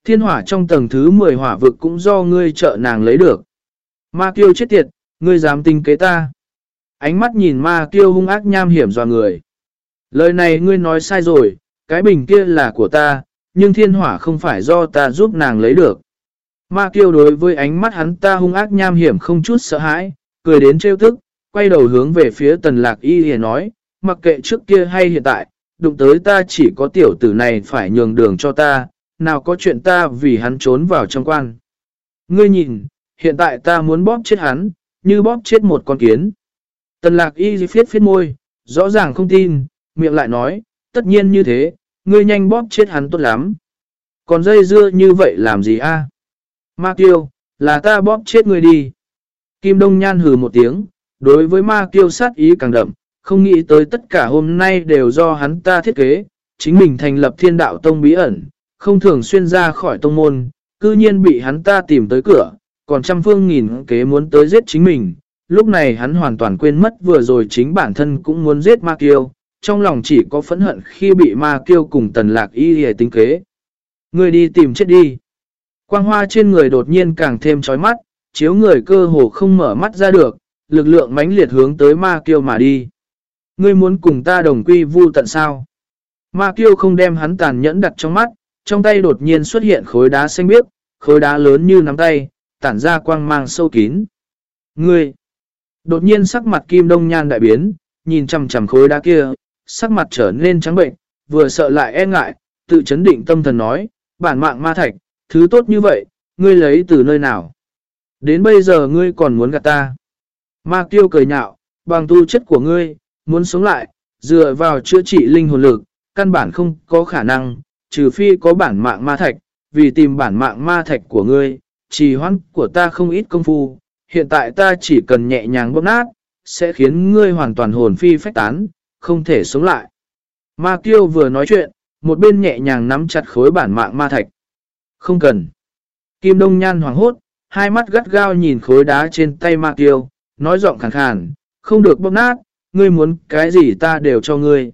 Thiên hỏa trong tầng thứ 10 hỏa vực cũng do ngươi trợ nàng lấy được. Ma kiêu chết tiệt, ngươi dám tinh kế ta. Ánh mắt nhìn ma kiêu hung ác nham hiểm dò người. Lời này ngươi nói sai rồi, cái bình kia là của ta, nhưng thiên hỏa không phải do ta giúp nàng lấy được. Ma kiêu đối với ánh mắt hắn ta hung ác nham hiểm không chút sợ hãi, cười đến trêu thức, quay đầu hướng về phía tần lạc y hề nói, mặc kệ trước kia hay hiện tại, đụng tới ta chỉ có tiểu tử này phải nhường đường cho ta, nào có chuyện ta vì hắn trốn vào trong quan. Ngươi nhìn, hiện tại ta muốn bóp chết hắn, như bóp chết một con kiến. Tần lạc y phiết phiết môi, rõ ràng không tin, miệng lại nói, tất nhiên như thế, ngươi nhanh bóp chết hắn tốt lắm. Còn dây dưa như vậy làm gì a? Ma kiêu, là ta bóp chết ngươi đi. Kim Đông Nhan hừ một tiếng, đối với ma kiêu sát ý càng đậm, không nghĩ tới tất cả hôm nay đều do hắn ta thiết kế, chính mình thành lập thiên đạo tông bí ẩn, không thường xuyên ra khỏi tông môn, cư nhiên bị hắn ta tìm tới cửa, còn trăm phương nghìn kế muốn tới giết chính mình. Lúc này hắn hoàn toàn quên mất vừa rồi chính bản thân cũng muốn giết ma kiêu, trong lòng chỉ có phẫn hận khi bị ma kêu cùng tần lạc y hề tính kế. Người đi tìm chết đi. Quang hoa trên người đột nhiên càng thêm chói mắt, chiếu người cơ hồ không mở mắt ra được, lực lượng mãnh liệt hướng tới ma kiêu mà đi. Ngươi muốn cùng ta đồng quy vu tận sao? Ma kiêu không đem hắn tàn nhẫn đặt trong mắt, trong tay đột nhiên xuất hiện khối đá xanh biếc, khối đá lớn như nắm tay, tản ra quang mang sâu kín. Ngươi! Đột nhiên sắc mặt kim đông nhan đại biến, nhìn chầm chầm khối đá kia, sắc mặt trở nên trắng bệnh, vừa sợ lại e ngại, tự chấn định tâm thần nói, bản mạng ma thạch, thứ tốt như vậy, ngươi lấy từ nơi nào? Đến bây giờ ngươi còn muốn gạt ta. Ma tiêu cười nhạo, bằng tu chất của ngươi, muốn sống lại, dựa vào chữa trị linh hồn lực, căn bản không có khả năng, trừ phi có bản mạng ma thạch, vì tìm bản mạng ma thạch của ngươi, trì hoãn của ta không ít công phu, hiện tại ta chỉ cần nhẹ nhàng bóp nát, sẽ khiến ngươi hoàn toàn hồn phi phách tán, không thể sống lại. Ma Kiêu vừa nói chuyện, một bên nhẹ nhàng nắm chặt khối bản mạng ma thạch. Không cần. Kim Đông Nhan hoàng hốt, hai mắt gắt gao nhìn khối đá trên tay Ma Kiêu, nói giọng khàn khàn, không được bóp nát, ngươi muốn cái gì ta đều cho ngươi.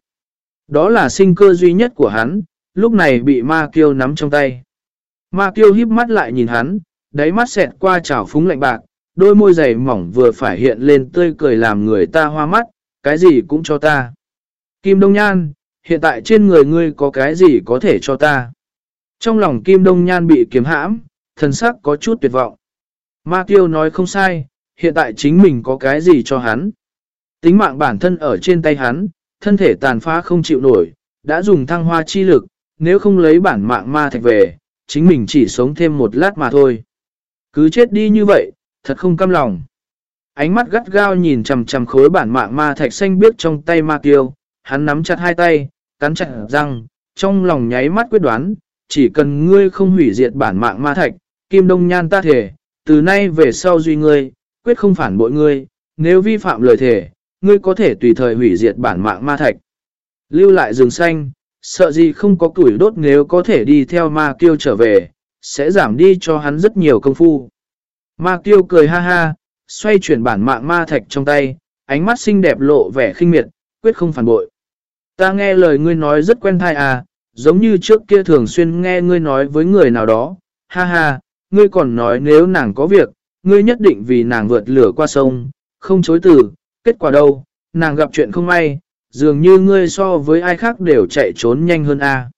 Đó là sinh cơ duy nhất của hắn, lúc này bị Ma Kiêu nắm trong tay. Ma Kiêu híp mắt lại nhìn hắn, đáy mắt xẹt qua trào phúng lạnh bạc, đôi môi dày mỏng vừa phải hiện lên tươi cười làm người ta hoa mắt, cái gì cũng cho ta. Kim Đông Nhan, hiện tại trên người ngươi có cái gì có thể cho ta? Trong lòng Kim Đông Nhan bị kiếm hãm, thần sắc có chút tuyệt vọng. Ma tiêu nói không sai, hiện tại chính mình có cái gì cho hắn. Tính mạng bản thân ở trên tay hắn, thân thể tàn phá không chịu nổi, đã dùng thăng hoa chi lực, nếu không lấy bản mạng ma thạch về, chính mình chỉ sống thêm một lát mà thôi. Cứ chết đi như vậy, thật không căm lòng. Ánh mắt gắt gao nhìn chầm chầm khối bản mạng ma thạch xanh biếc trong tay ma kiêu, hắn nắm chặt hai tay, cắn chặt răng, trong lòng nháy mắt quyết đoán, chỉ cần ngươi không hủy diệt bản mạng ma thạch, kim đông nhan ta thể, từ nay về sau duy ngươi, quyết không phản bội ngươi, nếu vi phạm lời thể, ngươi có thể tùy thời hủy diệt bản mạng ma thạch. Lưu lại rừng xanh, sợ gì không có củi đốt nếu có thể đi theo ma kiêu trở về, sẽ giảm đi cho hắn rất nhiều công phu. Ma kiêu cười ha ha, xoay chuyển bản mạng ma thạch trong tay, ánh mắt xinh đẹp lộ vẻ khinh miệt, quyết không phản bội. Ta nghe lời ngươi nói rất quen thai à, giống như trước kia thường xuyên nghe ngươi nói với người nào đó, ha ha, ngươi còn nói nếu nàng có việc, ngươi nhất định vì nàng vượt lửa qua sông, không chối từ, kết quả đâu, nàng gặp chuyện không may, dường như ngươi so với ai khác đều chạy trốn nhanh hơn a.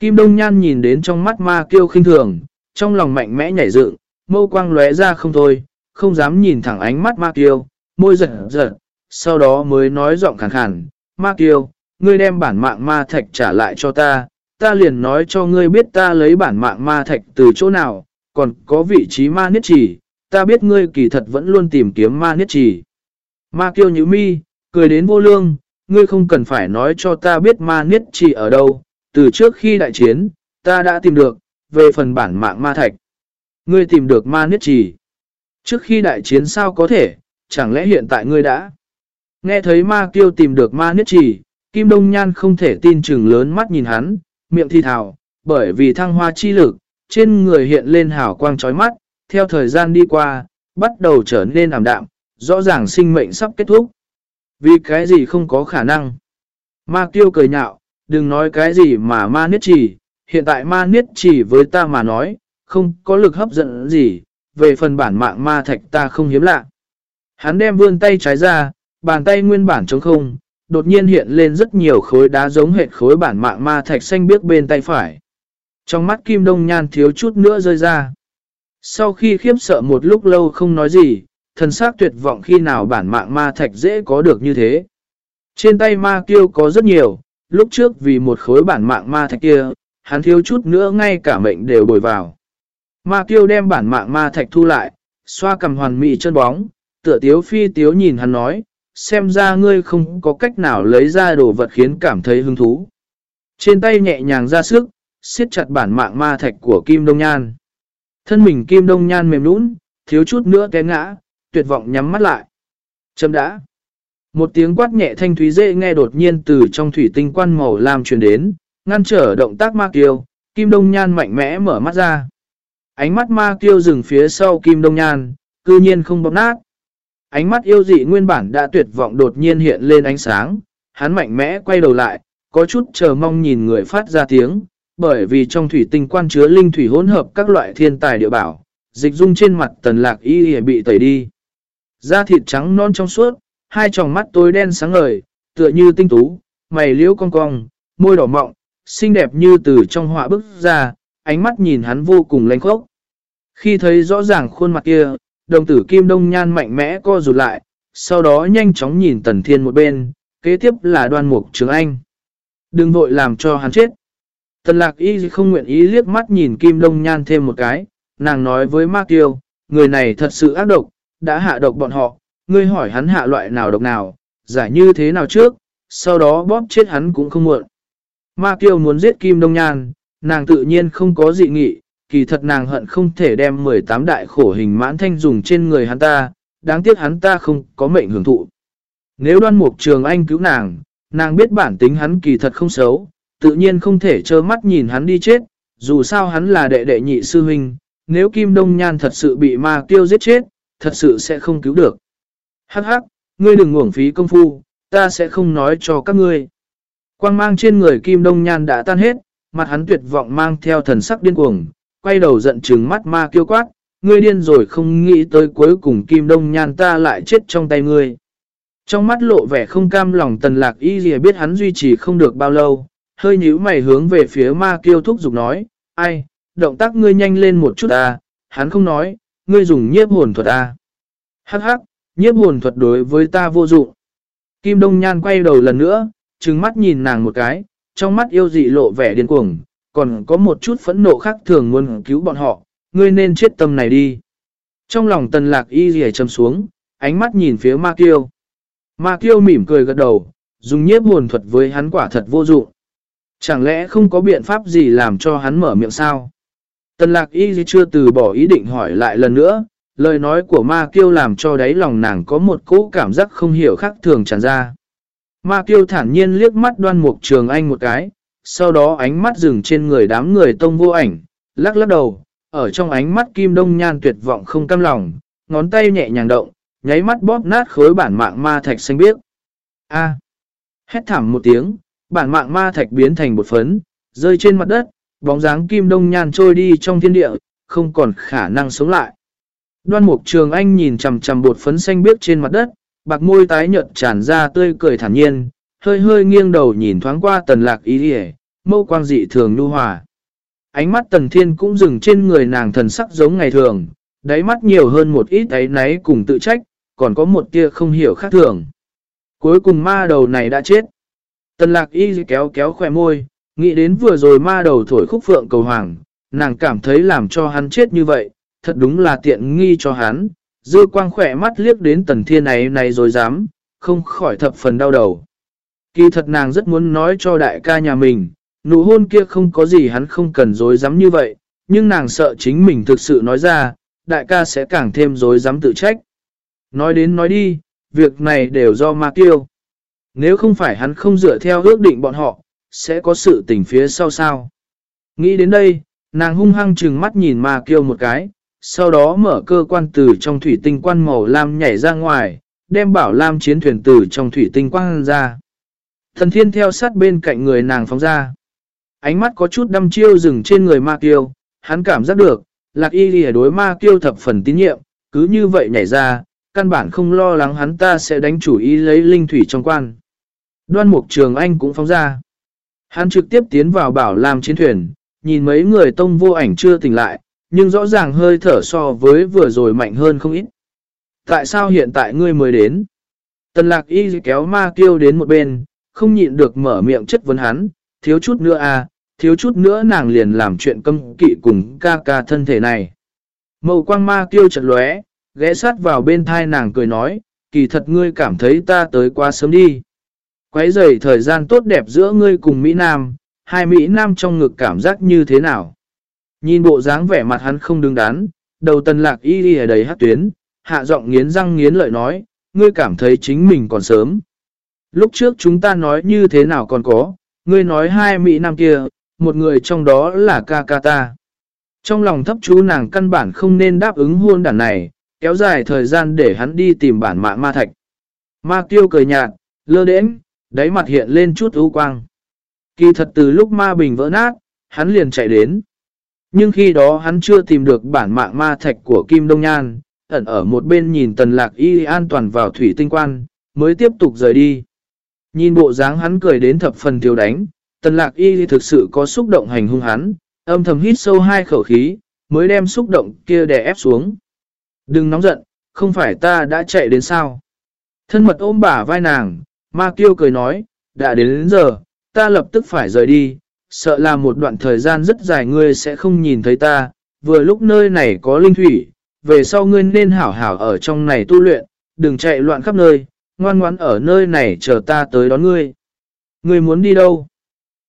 Kim Đông Nhan nhìn đến trong mắt ma kêu khinh thường, trong lòng mạnh mẽ nhảy dựng, mâu quang lóe ra không thôi, không dám nhìn thẳng ánh mắt ma kiêu, môi giật giật, sau đó mới nói giọng khàn khàn, ma kiêu, ngươi đem bản mạng ma thạch trả lại cho ta, ta liền nói cho ngươi biết ta lấy bản mạng ma thạch từ chỗ nào, còn có vị trí ma niết chỉ, ta biết ngươi kỳ thật vẫn luôn tìm kiếm ma niết chỉ. Ma kiêu như mi, cười đến vô lương, ngươi không cần phải nói cho ta biết ma niết chỉ ở đâu, từ trước khi đại chiến, ta đã tìm được, về phần bản mạng ma thạch. Ngươi tìm được ma niết chỉ. Trước khi đại chiến sao có thể, chẳng lẽ hiện tại ngươi đã? Nghe thấy ma kiêu tìm được ma niết trì, Kim Đông Nhan không thể tin chừng lớn mắt nhìn hắn, miệng thi thào, bởi vì thăng hoa chi lực, trên người hiện lên hào quang chói mắt, theo thời gian đi qua, bắt đầu trở nên ảm đạm, rõ ràng sinh mệnh sắp kết thúc. Vì cái gì không có khả năng? Ma Kiêu cười nhạo, đừng nói cái gì mà ma niết trì, hiện tại ma niết trì với ta mà nói, không có lực hấp dẫn gì, về phần bản mạng ma thạch ta không hiếm lạ. Hắn đem vươn tay trái ra, bàn tay nguyên bản trống không, đột nhiên hiện lên rất nhiều khối đá giống hệt khối bản mạng ma thạch xanh biếc bên tay phải. Trong mắt Kim Đông Nhan thiếu chút nữa rơi ra. Sau khi khiếp sợ một lúc lâu không nói gì, thần xác tuyệt vọng khi nào bản mạng ma thạch dễ có được như thế. Trên tay ma kiêu có rất nhiều, lúc trước vì một khối bản mạng ma thạch kia, hắn thiếu chút nữa ngay cả mệnh đều bồi vào. Ma kiêu đem bản mạng ma thạch thu lại, xoa cầm hoàn mỹ chân bóng, tựa tiếu phi tiếu nhìn hắn nói, xem ra ngươi không có cách nào lấy ra đồ vật khiến cảm thấy hứng thú. Trên tay nhẹ nhàng ra sức, siết chặt bản mạng ma thạch của Kim Đông Nhan. Thân mình Kim Đông Nhan mềm nũng, thiếu chút nữa té ngã, tuyệt vọng nhắm mắt lại. Châm đã. Một tiếng quát nhẹ thanh thúy dễ nghe đột nhiên từ trong thủy tinh quan màu làm truyền đến, ngăn trở động tác ma kiêu, Kim Đông Nhan mạnh mẽ mở mắt ra. Ánh mắt ma kiêu dừng phía sau Kim Đông Nhan, cư nhiên không bóp nát. Ánh mắt yêu dị nguyên bản đã tuyệt vọng đột nhiên hiện lên ánh sáng, hắn mạnh mẽ quay đầu lại, có chút chờ mong nhìn người phát ra tiếng, bởi vì trong thủy tinh quan chứa linh thủy hỗn hợp các loại thiên tài địa bảo, dịch dung trên mặt tần lạc y bị tẩy đi. Da thịt trắng non trong suốt, hai tròng mắt tối đen sáng ngời, tựa như tinh tú, mày liễu cong cong, môi đỏ mọng, xinh đẹp như từ trong họa bức ra, ánh mắt nhìn hắn vô cùng lánh khốc. Khi thấy rõ ràng khuôn mặt kia, đồng tử kim đông nhan mạnh mẽ co rụt lại, sau đó nhanh chóng nhìn tần thiên một bên, kế tiếp là đoan mục trường anh. Đừng vội làm cho hắn chết. Tần lạc y không nguyện ý liếc mắt nhìn kim đông nhan thêm một cái, nàng nói với Mạc Tiêu, người này thật sự ác độc, đã hạ độc bọn họ, ngươi hỏi hắn hạ loại nào độc nào, giải như thế nào trước, sau đó bóp chết hắn cũng không muộn. Ma Tiêu muốn giết Kim Đông Nhan, nàng tự nhiên không có dị nghị, kỳ thật nàng hận không thể đem 18 đại khổ hình mãn thanh dùng trên người hắn ta, đáng tiếc hắn ta không có mệnh hưởng thụ. Nếu đoan mục trường anh cứu nàng, nàng biết bản tính hắn kỳ thật không xấu, tự nhiên không thể trơ mắt nhìn hắn đi chết, dù sao hắn là đệ đệ nhị sư huynh, nếu Kim Đông Nhan thật sự bị ma tiêu giết chết, thật sự sẽ không cứu được. Hắc hắc, ngươi đừng uổng phí công phu, ta sẽ không nói cho các ngươi. Quang mang trên người Kim Đông Nhan đã tan hết, mặt hắn tuyệt vọng mang theo thần sắc điên cuồng, quay đầu giận trừng mắt ma kêu quát, ngươi điên rồi không nghĩ tới cuối cùng kim đông nhan ta lại chết trong tay ngươi. Trong mắt lộ vẻ không cam lòng tần lạc y gì biết hắn duy trì không được bao lâu, hơi nhíu mày hướng về phía ma kêu thúc giục nói, ai, động tác ngươi nhanh lên một chút à, hắn không nói, ngươi dùng nhiếp hồn thuật à. Hắc hắc, nhiếp hồn thuật đối với ta vô dụng. Kim Đông Nhan quay đầu lần nữa, trừng mắt nhìn nàng một cái, trong mắt yêu dị lộ vẻ điên cuồng, còn có một chút phẫn nộ khác thường muốn cứu bọn họ, ngươi nên chết tâm này đi. Trong lòng tần lạc y rìa châm xuống, ánh mắt nhìn phía Ma Kiêu. Ma Kiêu mỉm cười gật đầu, dùng nhiếp hồn thuật với hắn quả thật vô dụng. Chẳng lẽ không có biện pháp gì làm cho hắn mở miệng sao? Tần lạc y chưa từ bỏ ý định hỏi lại lần nữa, lời nói của ma kiêu làm cho đáy lòng nàng có một cỗ cảm giác không hiểu khác thường tràn ra. Ma kiêu thản nhiên liếc mắt đoan mục trường anh một cái, sau đó ánh mắt dừng trên người đám người tông vô ảnh, lắc lắc đầu, ở trong ánh mắt kim đông nhan tuyệt vọng không cam lòng, ngón tay nhẹ nhàng động, nháy mắt bóp nát khối bản mạng ma thạch xanh biếc. A. Hét thảm một tiếng, bản mạng ma thạch biến thành bột phấn, rơi trên mặt đất, bóng dáng kim đông nhan trôi đi trong thiên địa, không còn khả năng sống lại. Đoan mục trường anh nhìn chầm chầm bột phấn xanh biếc trên mặt đất, bạc môi tái nhợt tràn ra tươi cười thản nhiên, hơi hơi nghiêng đầu nhìn thoáng qua tần lạc ý hề, mâu quang dị thường nhu hòa. Ánh mắt tần thiên cũng dừng trên người nàng thần sắc giống ngày thường, đáy mắt nhiều hơn một ít ấy náy cùng tự trách, còn có một tia không hiểu khác thường. Cuối cùng ma đầu này đã chết. Tần lạc y kéo kéo khỏe môi, nghĩ đến vừa rồi ma đầu thổi khúc phượng cầu hoàng, nàng cảm thấy làm cho hắn chết như vậy, thật đúng là tiện nghi cho hắn. Dư quang khỏe mắt liếc đến tần thiên này này rồi dám, không khỏi thập phần đau đầu. Kỳ thật nàng rất muốn nói cho đại ca nhà mình, nụ hôn kia không có gì hắn không cần dối dám như vậy, nhưng nàng sợ chính mình thực sự nói ra, đại ca sẽ càng thêm dối dám tự trách. Nói đến nói đi, việc này đều do ma kiêu. Nếu không phải hắn không dựa theo ước định bọn họ, sẽ có sự tình phía sau sao. Nghĩ đến đây, nàng hung hăng trừng mắt nhìn ma kiêu một cái, sau đó mở cơ quan từ trong thủy tinh quan màu lam nhảy ra ngoài, đem bảo lam chiến thuyền từ trong thủy tinh quan ra. Thần thiên theo sát bên cạnh người nàng phóng ra. Ánh mắt có chút đăm chiêu dừng trên người ma kiêu, hắn cảm giác được, lạc y lìa đối ma kiêu thập phần tín nhiệm, cứ như vậy nhảy ra, căn bản không lo lắng hắn ta sẽ đánh chủ ý lấy linh thủy trong quan. Đoan mục trường anh cũng phóng ra. Hắn trực tiếp tiến vào bảo lam chiến thuyền, nhìn mấy người tông vô ảnh chưa tỉnh lại, nhưng rõ ràng hơi thở so với vừa rồi mạnh hơn không ít. Tại sao hiện tại ngươi mới đến? Tần lạc y kéo ma kêu đến một bên, không nhịn được mở miệng chất vấn hắn, thiếu chút nữa à, thiếu chút nữa nàng liền làm chuyện câm kỵ cùng ca ca thân thể này. Màu quang ma kêu chật lóe, ghé sát vào bên thai nàng cười nói, kỳ thật ngươi cảm thấy ta tới quá sớm đi. Quấy rầy thời gian tốt đẹp giữa ngươi cùng Mỹ Nam, hai Mỹ Nam trong ngực cảm giác như thế nào? Nhìn bộ dáng vẻ mặt hắn không đứng đắn, đầu tần lạc y đi ở đầy hát tuyến, hạ giọng nghiến răng nghiến lợi nói, ngươi cảm thấy chính mình còn sớm. Lúc trước chúng ta nói như thế nào còn có, ngươi nói hai Mỹ Nam kia, một người trong đó là ca ca ta. Trong lòng thấp chú nàng căn bản không nên đáp ứng hôn đàn này, kéo dài thời gian để hắn đi tìm bản mạng ma thạch. Ma tiêu cười nhạt, lơ đến, đáy mặt hiện lên chút ưu quang. Kỳ thật từ lúc ma bình vỡ nát, hắn liền chạy đến. Nhưng khi đó hắn chưa tìm được bản mạng ma thạch của Kim Đông Nhan, ẩn ở một bên nhìn tần lạc y an toàn vào thủy tinh quan, mới tiếp tục rời đi. Nhìn bộ dáng hắn cười đến thập phần thiếu đánh, tần lạc y thực sự có xúc động hành hung hắn, âm thầm hít sâu hai khẩu khí, mới đem xúc động kia đè ép xuống. Đừng nóng giận, không phải ta đã chạy đến sao. Thân mật ôm bả vai nàng, ma kiêu cười nói, đã đến đến giờ, ta lập tức phải rời đi, sợ là một đoạn thời gian rất dài ngươi sẽ không nhìn thấy ta, vừa lúc nơi này có linh thủy, về sau ngươi nên hảo hảo ở trong này tu luyện, đừng chạy loạn khắp nơi, ngoan ngoãn ở nơi này chờ ta tới đón ngươi. Ngươi muốn đi đâu?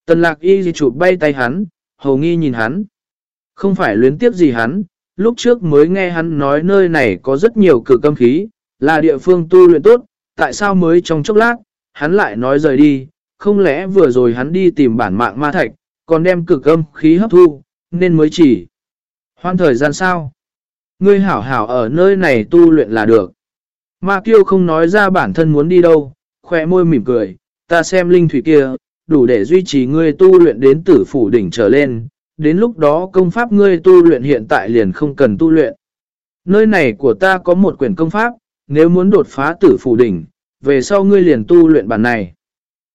Tần lạc y gì chụp bay tay hắn, hầu nghi nhìn hắn. Không phải luyến tiếp gì hắn, lúc trước mới nghe hắn nói nơi này có rất nhiều cử câm khí, là địa phương tu luyện tốt, tại sao mới trong chốc lát, hắn lại nói rời đi, không lẽ vừa rồi hắn đi tìm bản mạng ma thạch, còn đem cực âm khí hấp thu, nên mới chỉ. Hoan thời gian sao? Ngươi hảo hảo ở nơi này tu luyện là được. Ma kiêu không nói ra bản thân muốn đi đâu, khỏe môi mỉm cười, ta xem linh thủy kia, đủ để duy trì ngươi tu luyện đến tử phủ đỉnh trở lên, đến lúc đó công pháp ngươi tu luyện hiện tại liền không cần tu luyện. Nơi này của ta có một quyển công pháp, nếu muốn đột phá tử phủ đỉnh, về sau ngươi liền tu luyện bản này.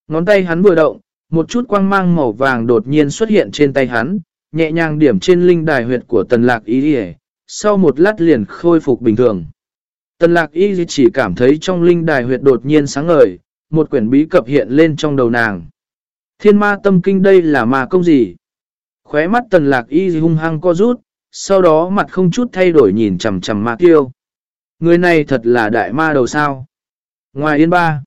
Ngón tay hắn vừa động, một chút quang mang màu vàng đột nhiên xuất hiện trên tay hắn, nhẹ nhàng điểm trên linh đài huyệt của tần lạc ý đi sau một lát liền khôi phục bình thường. Tần lạc y chỉ cảm thấy trong linh đài huyệt đột nhiên sáng ngời, một quyển bí cập hiện lên trong đầu nàng. Thiên ma tâm kinh đây là ma công gì? Khóe mắt tần lạc y hung hăng co rút, sau đó mặt không chút thay đổi nhìn chầm chầm ma kiêu. Người này thật là đại ma đầu sao. Ngoài yên ba,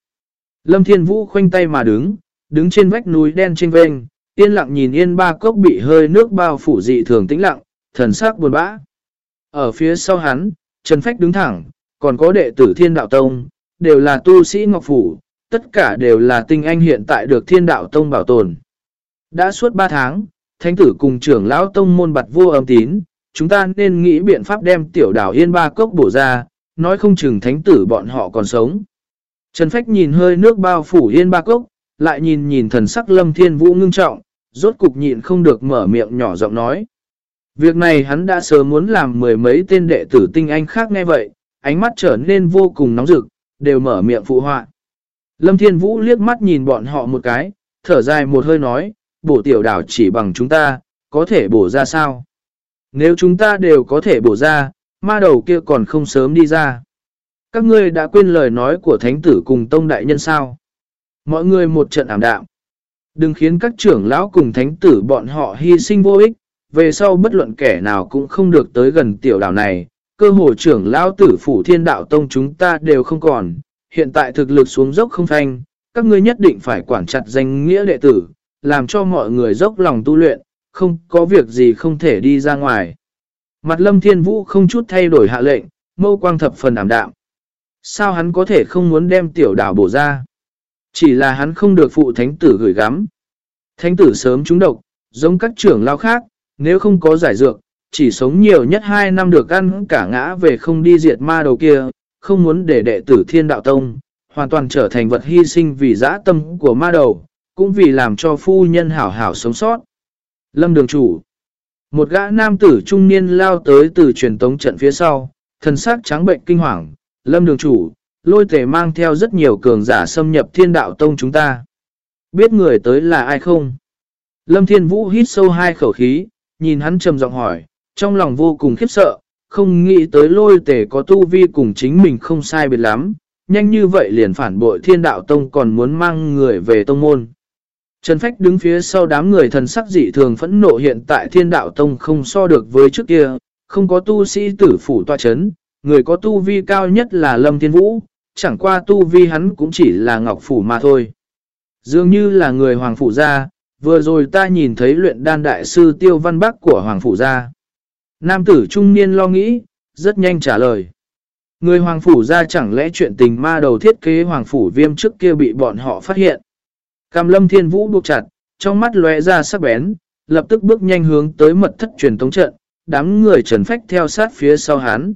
Lâm Thiên Vũ khoanh tay mà đứng, đứng trên vách núi đen trên vênh, yên lặng nhìn yên ba cốc bị hơi nước bao phủ dị thường tĩnh lặng, thần sắc buồn bã. Ở phía sau hắn, Trần Phách đứng thẳng, còn có đệ tử Thiên Đạo Tông, đều là tu sĩ Ngọc Phủ, tất cả đều là tinh anh hiện tại được Thiên Đạo Tông bảo tồn. Đã suốt 3 tháng, Thánh tử cùng trưởng lão Tông môn bặt vua âm tín, chúng ta nên nghĩ biện pháp đem tiểu đảo Yên Ba Cốc bổ ra, nói không chừng Thánh tử bọn họ còn sống. Trần Phách nhìn hơi nước bao phủ Yên Ba Cốc, lại nhìn nhìn thần sắc Lâm Thiên Vũ ngưng trọng, rốt cục nhịn không được mở miệng nhỏ giọng nói. Việc này hắn đã sớm muốn làm mười mấy tên đệ tử tinh anh khác nghe vậy, ánh mắt trở nên vô cùng nóng rực, đều mở miệng phụ họa. Lâm Thiên Vũ liếc mắt nhìn bọn họ một cái, thở dài một hơi nói, bổ tiểu đảo chỉ bằng chúng ta, có thể bổ ra sao? Nếu chúng ta đều có thể bổ ra, ma đầu kia còn không sớm đi ra. Các ngươi đã quên lời nói của thánh tử cùng tông đại nhân sao? Mọi người một trận ảm đạm. Đừng khiến các trưởng lão cùng thánh tử bọn họ hy sinh vô ích, về sau bất luận kẻ nào cũng không được tới gần tiểu đảo này, cơ hội trưởng lão tử phủ thiên đạo tông chúng ta đều không còn, hiện tại thực lực xuống dốc không phanh, các ngươi nhất định phải quản chặt danh nghĩa đệ tử, làm cho mọi người dốc lòng tu luyện, không có việc gì không thể đi ra ngoài. Mặt lâm thiên vũ không chút thay đổi hạ lệnh, mâu quang thập phần ảm đạm. Sao hắn có thể không muốn đem tiểu đảo bổ ra? Chỉ là hắn không được phụ thánh tử gửi gắm. Thánh tử sớm trúng độc, giống các trưởng lao khác, nếu không có giải dược, chỉ sống nhiều nhất 2 năm được ăn cả ngã về không đi diệt ma đầu kia, không muốn để đệ tử thiên đạo tông, hoàn toàn trở thành vật hy sinh vì dã tâm của ma đầu, cũng vì làm cho phu nhân hảo hảo sống sót. Lâm đường chủ Một gã nam tử trung niên lao tới từ truyền tống trận phía sau, thần sắc trắng bệnh kinh hoàng. Lâm đường chủ, lôi tề mang theo rất nhiều cường giả xâm nhập thiên đạo tông chúng ta. Biết người tới là ai không? Lâm thiên vũ hít sâu hai khẩu khí, nhìn hắn trầm giọng hỏi, trong lòng vô cùng khiếp sợ, không nghĩ tới lôi tề có tu vi cùng chính mình không sai biệt lắm, nhanh như vậy liền phản bội thiên đạo tông còn muốn mang người về tông môn. Trần Phách đứng phía sau đám người thần sắc dị thường phẫn nộ hiện tại thiên đạo tông không so được với trước kia, không có tu sĩ tử phủ tòa chấn, người có tu vi cao nhất là Lâm Thiên Vũ, chẳng qua tu vi hắn cũng chỉ là ngọc phủ mà thôi. Dường như là người hoàng phủ gia, vừa rồi ta nhìn thấy luyện đan đại sư tiêu văn bắc của hoàng phủ gia. Nam tử trung niên lo nghĩ, rất nhanh trả lời. Người hoàng phủ gia chẳng lẽ chuyện tình ma đầu thiết kế hoàng phủ viêm trước kia bị bọn họ phát hiện. Cam lâm thiên vũ buộc chặt, trong mắt lóe ra sắc bén, lập tức bước nhanh hướng tới mật thất truyền tống trận, đám người trần phách theo sát phía sau hắn.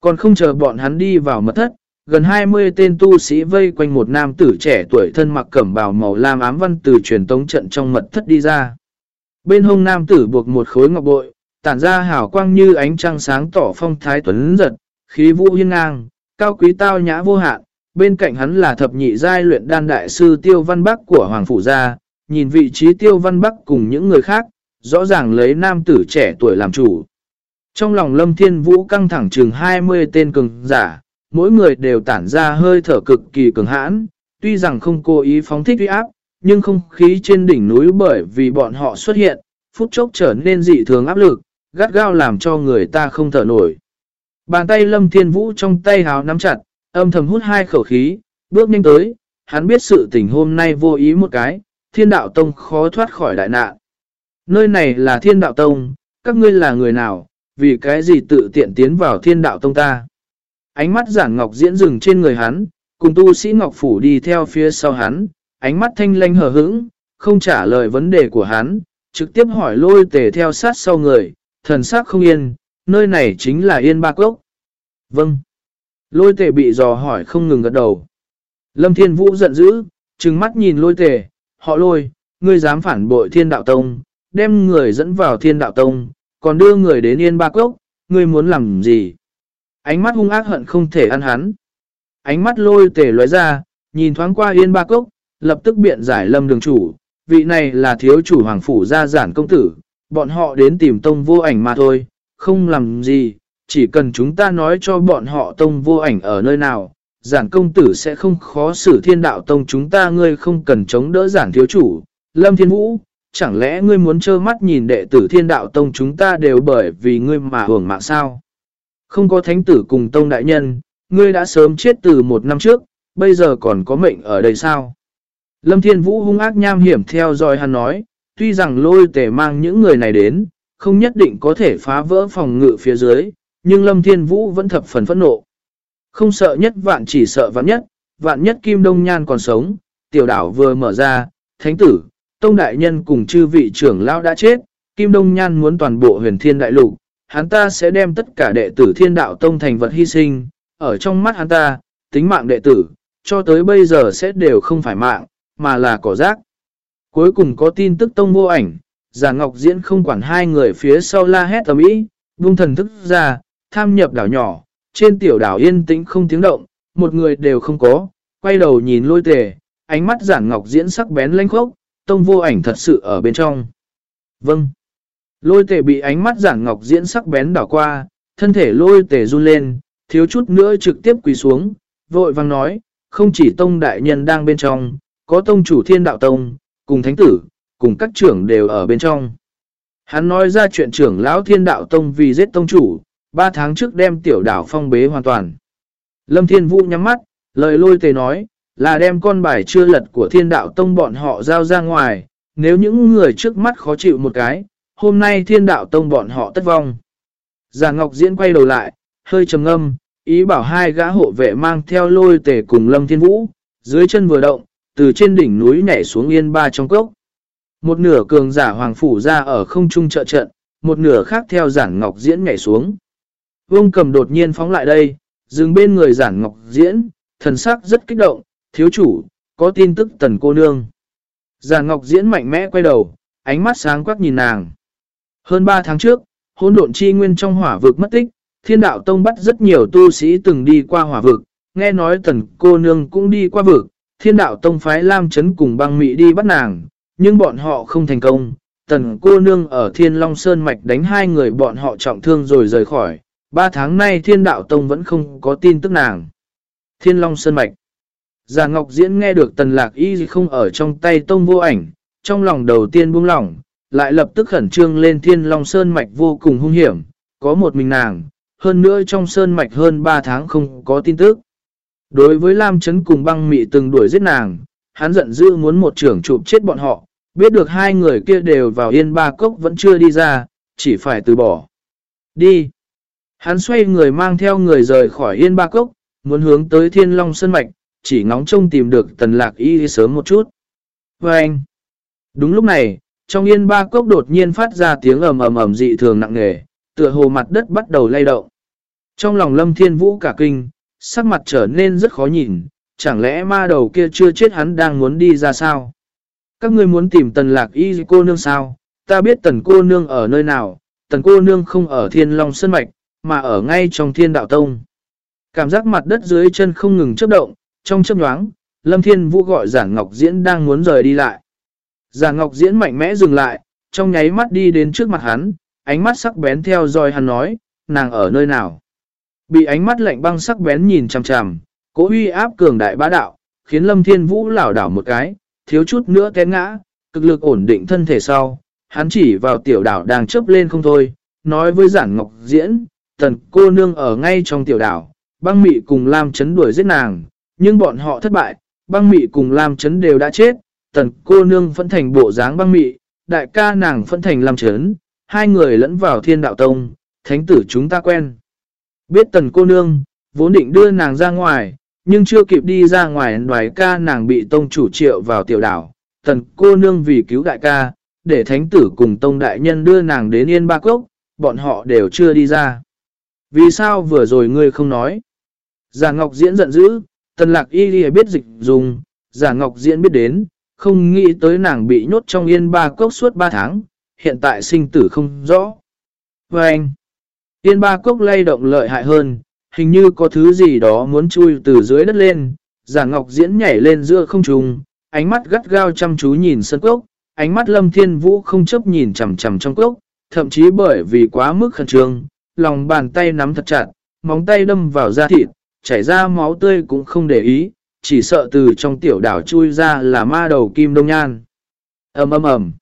Còn không chờ bọn hắn đi vào mật thất, gần 20 tên tu sĩ vây quanh một nam tử trẻ tuổi thân mặc cẩm bào màu lam ám văn từ truyền tống trận trong mật thất đi ra. Bên hông nam tử buộc một khối ngọc bội, tản ra hào quang như ánh trăng sáng tỏ phong thái tuấn giật, khí vũ hiên ngang, cao quý tao nhã vô hạn. Bên cạnh hắn là thập nhị giai luyện đan đại sư Tiêu Văn Bắc của Hoàng Phủ Gia, nhìn vị trí Tiêu Văn Bắc cùng những người khác, rõ ràng lấy nam tử trẻ tuổi làm chủ. Trong lòng Lâm Thiên Vũ căng thẳng chừng 20 tên cường giả, mỗi người đều tản ra hơi thở cực kỳ cường hãn, tuy rằng không cố ý phóng thích uy áp, nhưng không khí trên đỉnh núi bởi vì bọn họ xuất hiện, phút chốc trở nên dị thường áp lực, gắt gao làm cho người ta không thở nổi. Bàn tay Lâm Thiên Vũ trong tay háo nắm chặt, âm thầm hút hai khẩu khí, bước nhanh tới, hắn biết sự tình hôm nay vô ý một cái, thiên đạo tông khó thoát khỏi đại nạn. Nơi này là thiên đạo tông, các ngươi là người nào, vì cái gì tự tiện tiến vào thiên đạo tông ta. Ánh mắt giản ngọc diễn rừng trên người hắn, cùng tu sĩ ngọc phủ đi theo phía sau hắn, ánh mắt thanh lanh hờ hững, không trả lời vấn đề của hắn, trực tiếp hỏi lôi tề theo sát sau người, thần sắc không yên, nơi này chính là yên ba cốc. Vâng. Lôi tề bị dò hỏi không ngừng gật đầu. Lâm Thiên Vũ giận dữ, trừng mắt nhìn lôi tề, họ lôi, ngươi dám phản bội thiên đạo tông, đem người dẫn vào thiên đạo tông, còn đưa người đến yên ba cốc, ngươi muốn làm gì? Ánh mắt hung ác hận không thể ăn hắn. Ánh mắt lôi tể lóe ra, nhìn thoáng qua yên ba cốc, lập tức biện giải lâm đường chủ. Vị này là thiếu chủ hoàng phủ gia giản công tử, bọn họ đến tìm tông vô ảnh mà thôi, không làm gì, chỉ cần chúng ta nói cho bọn họ tông vô ảnh ở nơi nào, giản công tử sẽ không khó xử thiên đạo tông chúng ta ngươi không cần chống đỡ giản thiếu chủ. Lâm Thiên Vũ, chẳng lẽ ngươi muốn trơ mắt nhìn đệ tử thiên đạo tông chúng ta đều bởi vì ngươi mà hưởng mạng sao? Không có thánh tử cùng tông đại nhân, ngươi đã sớm chết từ một năm trước, bây giờ còn có mệnh ở đây sao? Lâm Thiên Vũ hung ác nham hiểm theo dõi hắn nói, tuy rằng lôi tể mang những người này đến, không nhất định có thể phá vỡ phòng ngự phía dưới, nhưng Lâm Thiên Vũ vẫn thập phần phẫn nộ. Không sợ nhất vạn chỉ sợ vạn nhất, vạn nhất Kim Đông Nhan còn sống, tiểu đảo vừa mở ra, thánh tử, tông đại nhân cùng chư vị trưởng lão đã chết, Kim Đông Nhan muốn toàn bộ huyền thiên đại lục, hắn ta sẽ đem tất cả đệ tử thiên đạo tông thành vật hy sinh, ở trong mắt hắn ta, tính mạng đệ tử, cho tới bây giờ sẽ đều không phải mạng, mà là cỏ rác. Cuối cùng có tin tức tông vô ảnh, giả ngọc diễn không quản hai người phía sau la hét tầm ý, vung thần thức ra, tham nhập đảo nhỏ, trên tiểu đảo yên tĩnh không tiếng động, một người đều không có, quay đầu nhìn lôi tề, ánh mắt giản ngọc diễn sắc bén lanh khốc, tông vô ảnh thật sự ở bên trong. Vâng. Lôi tề bị ánh mắt giản ngọc diễn sắc bén đảo qua, thân thể lôi tề run lên, thiếu chút nữa trực tiếp quỳ xuống, vội vang nói, không chỉ tông đại nhân đang bên trong, có tông chủ thiên đạo tông, cùng thánh tử, cùng các trưởng đều ở bên trong. Hắn nói ra chuyện trưởng lão thiên đạo tông vì giết tông chủ, ba tháng trước đem tiểu đảo phong bế hoàn toàn. Lâm Thiên Vũ nhắm mắt, lời lôi tề nói, là đem con bài chưa lật của thiên đạo tông bọn họ giao ra ngoài, nếu những người trước mắt khó chịu một cái, hôm nay thiên đạo tông bọn họ tất vong. Già Ngọc Diễn quay đầu lại, hơi trầm ngâm, ý bảo hai gã hộ vệ mang theo lôi tề cùng Lâm Thiên Vũ, dưới chân vừa động, từ trên đỉnh núi nhảy xuống yên ba trong cốc. Một nửa cường giả hoàng phủ ra ở không trung trợ trận, một nửa khác theo giản ngọc diễn nhảy xuống. Vương cầm đột nhiên phóng lại đây, dừng bên người giản ngọc diễn, thần sắc rất kích động, thiếu chủ, có tin tức tần cô nương. già ngọc diễn mạnh mẽ quay đầu, ánh mắt sáng quắc nhìn nàng. Hơn 3 tháng trước, hôn độn chi nguyên trong hỏa vực mất tích, thiên đạo tông bắt rất nhiều tu sĩ từng đi qua hỏa vực, nghe nói tần cô nương cũng đi qua vực, thiên đạo tông phái Lam Trấn cùng băng mị đi bắt nàng, nhưng bọn họ không thành công. Tần cô nương ở Thiên Long Sơn Mạch đánh hai người bọn họ trọng thương rồi rời khỏi. Ba tháng nay Thiên Đạo Tông vẫn không có tin tức nàng. Thiên Long Sơn Mạch Già Ngọc Diễn nghe được tần lạc y không ở trong tay Tông vô ảnh, trong lòng đầu tiên buông lỏng, lại lập tức khẩn trương lên Thiên Long Sơn Mạch vô cùng hung hiểm, có một mình nàng, hơn nữa trong Sơn Mạch hơn 3 tháng không có tin tức. Đối với Lam Trấn cùng băng mị từng đuổi giết nàng, hắn giận dữ muốn một trưởng chụp chết bọn họ, biết được hai người kia đều vào yên ba cốc vẫn chưa đi ra, chỉ phải từ bỏ. Đi! Hắn xoay người mang theo người rời khỏi yên ba cốc, muốn hướng tới thiên long sơn mạch, chỉ ngóng trông tìm được tần lạc y sớm một chút. Và anh! Đúng lúc này, trong yên ba cốc đột nhiên phát ra tiếng ầm ầm ầm dị thường nặng nề, tựa hồ mặt đất bắt đầu lay động. Trong lòng lâm thiên vũ cả kinh, sắc mặt trở nên rất khó nhìn, chẳng lẽ ma đầu kia chưa chết hắn đang muốn đi ra sao? Các ngươi muốn tìm tần lạc y cô nương sao? Ta biết tần cô nương ở nơi nào, tần cô nương không ở thiên long sân mạch, mà ở ngay trong thiên đạo tông. Cảm giác mặt đất dưới chân không ngừng chấp động, trong chấp nhoáng, Lâm Thiên Vũ gọi Giản Ngọc Diễn đang muốn rời đi lại. Giản Ngọc Diễn mạnh mẽ dừng lại, trong nháy mắt đi đến trước mặt hắn, ánh mắt sắc bén theo dõi hắn nói, nàng ở nơi nào. Bị ánh mắt lạnh băng sắc bén nhìn chằm chằm, cố uy áp cường đại bá đạo, khiến Lâm Thiên Vũ lảo đảo một cái, thiếu chút nữa té ngã, cực lực ổn định thân thể sau. Hắn chỉ vào tiểu đảo đang chấp lên không thôi, nói với giản ngọc diễn, tần cô nương ở ngay trong tiểu đảo, băng mị cùng Lam Chấn đuổi giết nàng, nhưng bọn họ thất bại, băng mị cùng Lam Chấn đều đã chết, tần cô nương phân thành bộ dáng băng mị, đại ca nàng phân thành Lam Chấn, hai người lẫn vào thiên đạo tông, thánh tử chúng ta quen. Biết tần cô nương, vốn định đưa nàng ra ngoài, nhưng chưa kịp đi ra ngoài đoài ca nàng bị tông chủ triệu vào tiểu đảo. Tần cô nương vì cứu đại ca, để thánh tử cùng tông đại nhân đưa nàng đến yên ba cốc, bọn họ đều chưa đi ra. Vì sao vừa rồi ngươi không nói? Già Ngọc Diễn giận dữ, tần lạc y ghi biết dịch dùng, giả Ngọc Diễn biết đến, không nghĩ tới nàng bị nhốt trong yên ba cốc suốt ba tháng, hiện tại sinh tử không rõ. Và anh, yên ba cốc lay động lợi hại hơn, hình như có thứ gì đó muốn chui từ dưới đất lên, Giả ngọc diễn nhảy lên giữa không trung, ánh mắt gắt gao chăm chú nhìn sân cốc, ánh mắt lâm thiên vũ không chấp nhìn chằm chằm trong cốc, thậm chí bởi vì quá mức khẩn trương, lòng bàn tay nắm thật chặt, móng tay đâm vào da thịt, chảy ra máu tươi cũng không để ý, chỉ sợ từ trong tiểu đảo chui ra là ma đầu kim đông nhan. ầm ầm ầm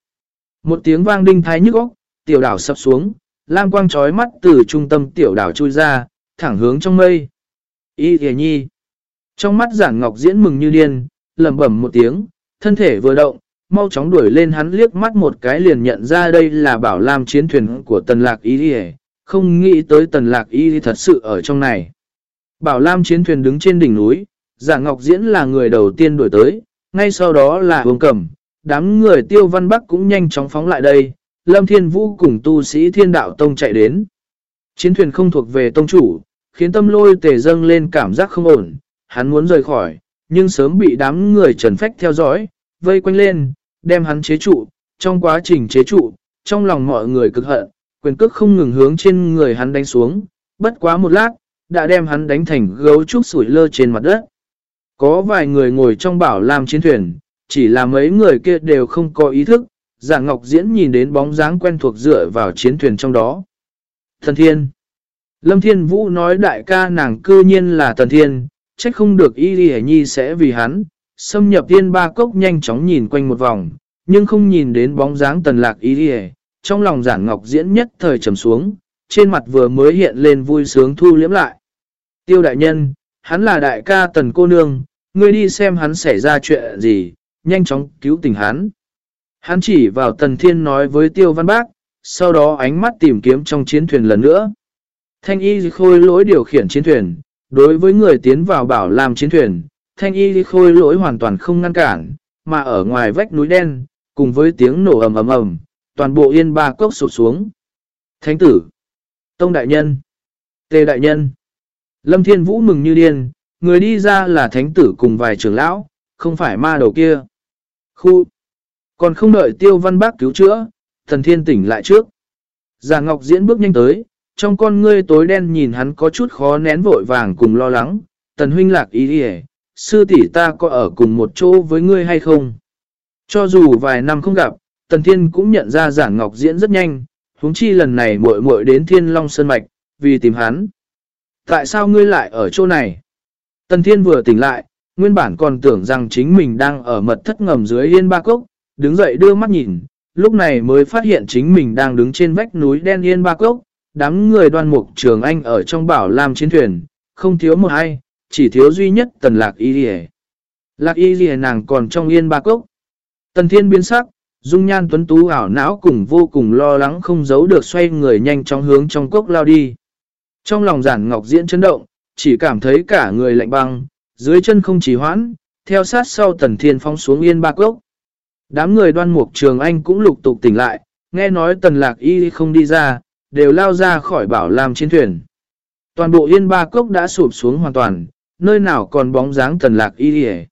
Một tiếng vang đinh thái nhức óc, tiểu đảo sập xuống, lam quang trói mắt từ trung tâm tiểu đảo chui ra, thẳng hướng trong mây. Y thề nhi. Trong mắt giản ngọc diễn mừng như điên, lầm bẩm một tiếng, thân thể vừa động, mau chóng đuổi lên hắn liếc mắt một cái liền nhận ra đây là bảo lam chiến thuyền của tần lạc y thề, không nghĩ tới tần lạc y thật sự ở trong này. Bảo lam chiến thuyền đứng trên đỉnh núi, giả ngọc diễn là người đầu tiên đuổi tới, ngay sau đó là vương cẩm, đám người tiêu văn bắc cũng nhanh chóng phóng lại đây, lâm thiên vũ cùng tu sĩ thiên đạo tông chạy đến. Chiến thuyền không thuộc về tông chủ, khiến tâm lôi tề dâng lên cảm giác không ổn, hắn muốn rời khỏi, nhưng sớm bị đám người trần phách theo dõi, vây quanh lên, đem hắn chế trụ, trong quá trình chế trụ, trong lòng mọi người cực hận, quyền cước không ngừng hướng trên người hắn đánh xuống, bất quá một lát, đã đem hắn đánh thành gấu trúc sủi lơ trên mặt đất. Có vài người ngồi trong bảo làm chiến thuyền, chỉ là mấy người kia đều không có ý thức, Dạng ngọc diễn nhìn đến bóng dáng quen thuộc dựa vào chiến thuyền trong đó. Thần Thiên Lâm Thiên Vũ nói đại ca nàng cư nhiên là Thần Thiên, trách không được Y Lì Nhi sẽ vì hắn, xâm nhập Thiên ba cốc nhanh chóng nhìn quanh một vòng, nhưng không nhìn đến bóng dáng tần lạc Y Lì trong lòng giản ngọc diễn nhất thời trầm xuống, trên mặt vừa mới hiện lên vui sướng thu liễm lại. Tiêu đại nhân, hắn là đại ca tần cô nương, ngươi đi xem hắn xảy ra chuyện gì, nhanh chóng cứu tình hắn. Hắn chỉ vào tần thiên nói với tiêu văn bác, sau đó ánh mắt tìm kiếm trong chiến thuyền lần nữa. Thanh y khôi lỗi điều khiển chiến thuyền, đối với người tiến vào bảo làm chiến thuyền, thanh y khôi lỗi hoàn toàn không ngăn cản, mà ở ngoài vách núi đen, cùng với tiếng nổ ầm ầm ầm, toàn bộ yên ba cốc sụp xuống. Thánh tử, Tông Đại Nhân, Tề Đại Nhân, Lâm Thiên Vũ mừng như điên, người đi ra là thánh tử cùng vài trưởng lão, không phải ma đầu kia. Khu, còn không đợi tiêu văn bác cứu chữa, thần thiên tỉnh lại trước. Già Ngọc Diễn bước nhanh tới, trong con ngươi tối đen nhìn hắn có chút khó nén vội vàng cùng lo lắng, tần huynh lạc ý đi sư tỷ ta có ở cùng một chỗ với ngươi hay không? Cho dù vài năm không gặp, Tần Thiên cũng nhận ra Giả Ngọc Diễn rất nhanh, huống chi lần này muội muội đến Thiên Long Sơn Mạch, vì tìm hắn. Tại sao ngươi lại ở chỗ này? Tần Thiên vừa tỉnh lại, nguyên bản còn tưởng rằng chính mình đang ở mật thất ngầm dưới yên ba cốc, đứng dậy đưa mắt nhìn, lúc này mới phát hiện chính mình đang đứng trên vách núi đen yên ba cốc, đám người đoan mục trường anh ở trong bảo làm chiến thuyền, không thiếu một ai, chỉ thiếu duy nhất tần lạc y lìa. Lạc y lìa nàng còn trong yên ba cốc. Tần thiên biến sắc, dung nhan tuấn tú ảo não cùng vô cùng lo lắng không giấu được xoay người nhanh chóng hướng trong cốc lao đi. Trong lòng giản ngọc diễn chấn động, chỉ cảm thấy cả người lạnh băng, dưới chân không chỉ hoãn, theo sát sau tần thiên phong xuống yên ba cốc. Đám người đoan mục trường anh cũng lục tục tỉnh lại, nghe nói tần lạc y không đi ra, đều lao ra khỏi bảo làm chiến thuyền. Toàn bộ yên ba cốc đã sụp xuống hoàn toàn, nơi nào còn bóng dáng tần lạc y hề.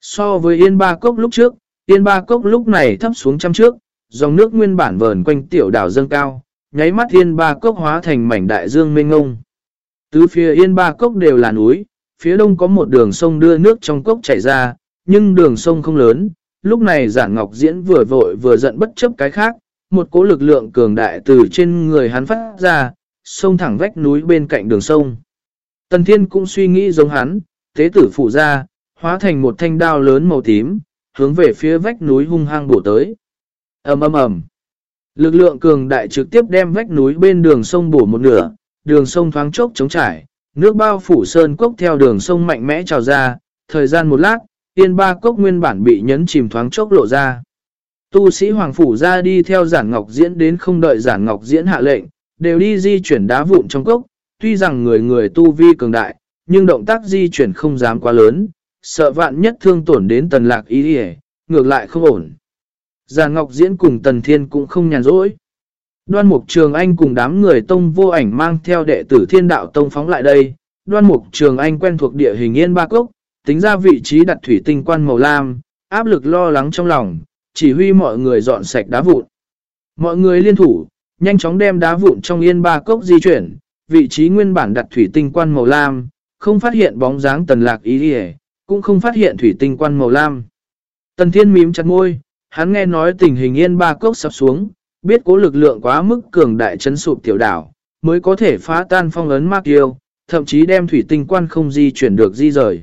So với yên ba cốc lúc trước, yên ba cốc lúc này thấp xuống trăm trước, dòng nước nguyên bản vờn quanh tiểu đảo dâng cao, nháy mắt yên ba cốc hóa thành mảnh đại dương mênh ngông. Tứ phía yên ba cốc đều là núi, phía đông có một đường sông đưa nước trong cốc chảy ra, nhưng đường sông không lớn. Lúc này giản ngọc diễn vừa vội vừa giận bất chấp cái khác, một cỗ lực lượng cường đại từ trên người hắn phát ra, sông thẳng vách núi bên cạnh đường sông. Tần Thiên cũng suy nghĩ giống hắn, tế tử phụ ra, hóa thành một thanh đao lớn màu tím, hướng về phía vách núi hung hăng bổ tới. ầm ầm ầm Lực lượng cường đại trực tiếp đem vách núi bên đường sông bổ một nửa, đường sông thoáng chốc chống trải, nước bao phủ sơn cốc theo đường sông mạnh mẽ trào ra, thời gian một lát, tiên ba cốc nguyên bản bị nhấn chìm thoáng chốc lộ ra. Tu sĩ Hoàng Phủ ra đi theo giản ngọc diễn đến không đợi giản ngọc diễn hạ lệnh, đều đi di chuyển đá vụn trong cốc, tuy rằng người người tu vi cường đại, nhưng động tác di chuyển không dám quá lớn, sợ vạn nhất thương tổn đến tần lạc ý đi ngược lại không ổn. già Ngọc Diễn cùng Tần Thiên cũng không nhàn rỗi. Đoan Mục Trường Anh cùng đám người tông vô ảnh mang theo đệ tử thiên đạo tông phóng lại đây. Đoan Mục Trường Anh quen thuộc địa hình yên ba cốc, tính ra vị trí đặt thủy tinh quan màu lam, áp lực lo lắng trong lòng, chỉ huy mọi người dọn sạch đá vụn. Mọi người liên thủ, nhanh chóng đem đá vụn trong yên ba cốc di chuyển, vị trí nguyên bản đặt thủy tinh quan màu lam, không phát hiện bóng dáng tần lạc ý đi cũng không phát hiện thủy tinh quan màu lam. Tần thiên mím chặt môi, hắn nghe nói tình hình yên ba cốc sắp xuống, biết cố lực lượng quá mức cường đại chấn sụp tiểu đảo, mới có thể phá tan phong ấn mạc yêu, thậm chí đem thủy tinh quan không di chuyển được di rời.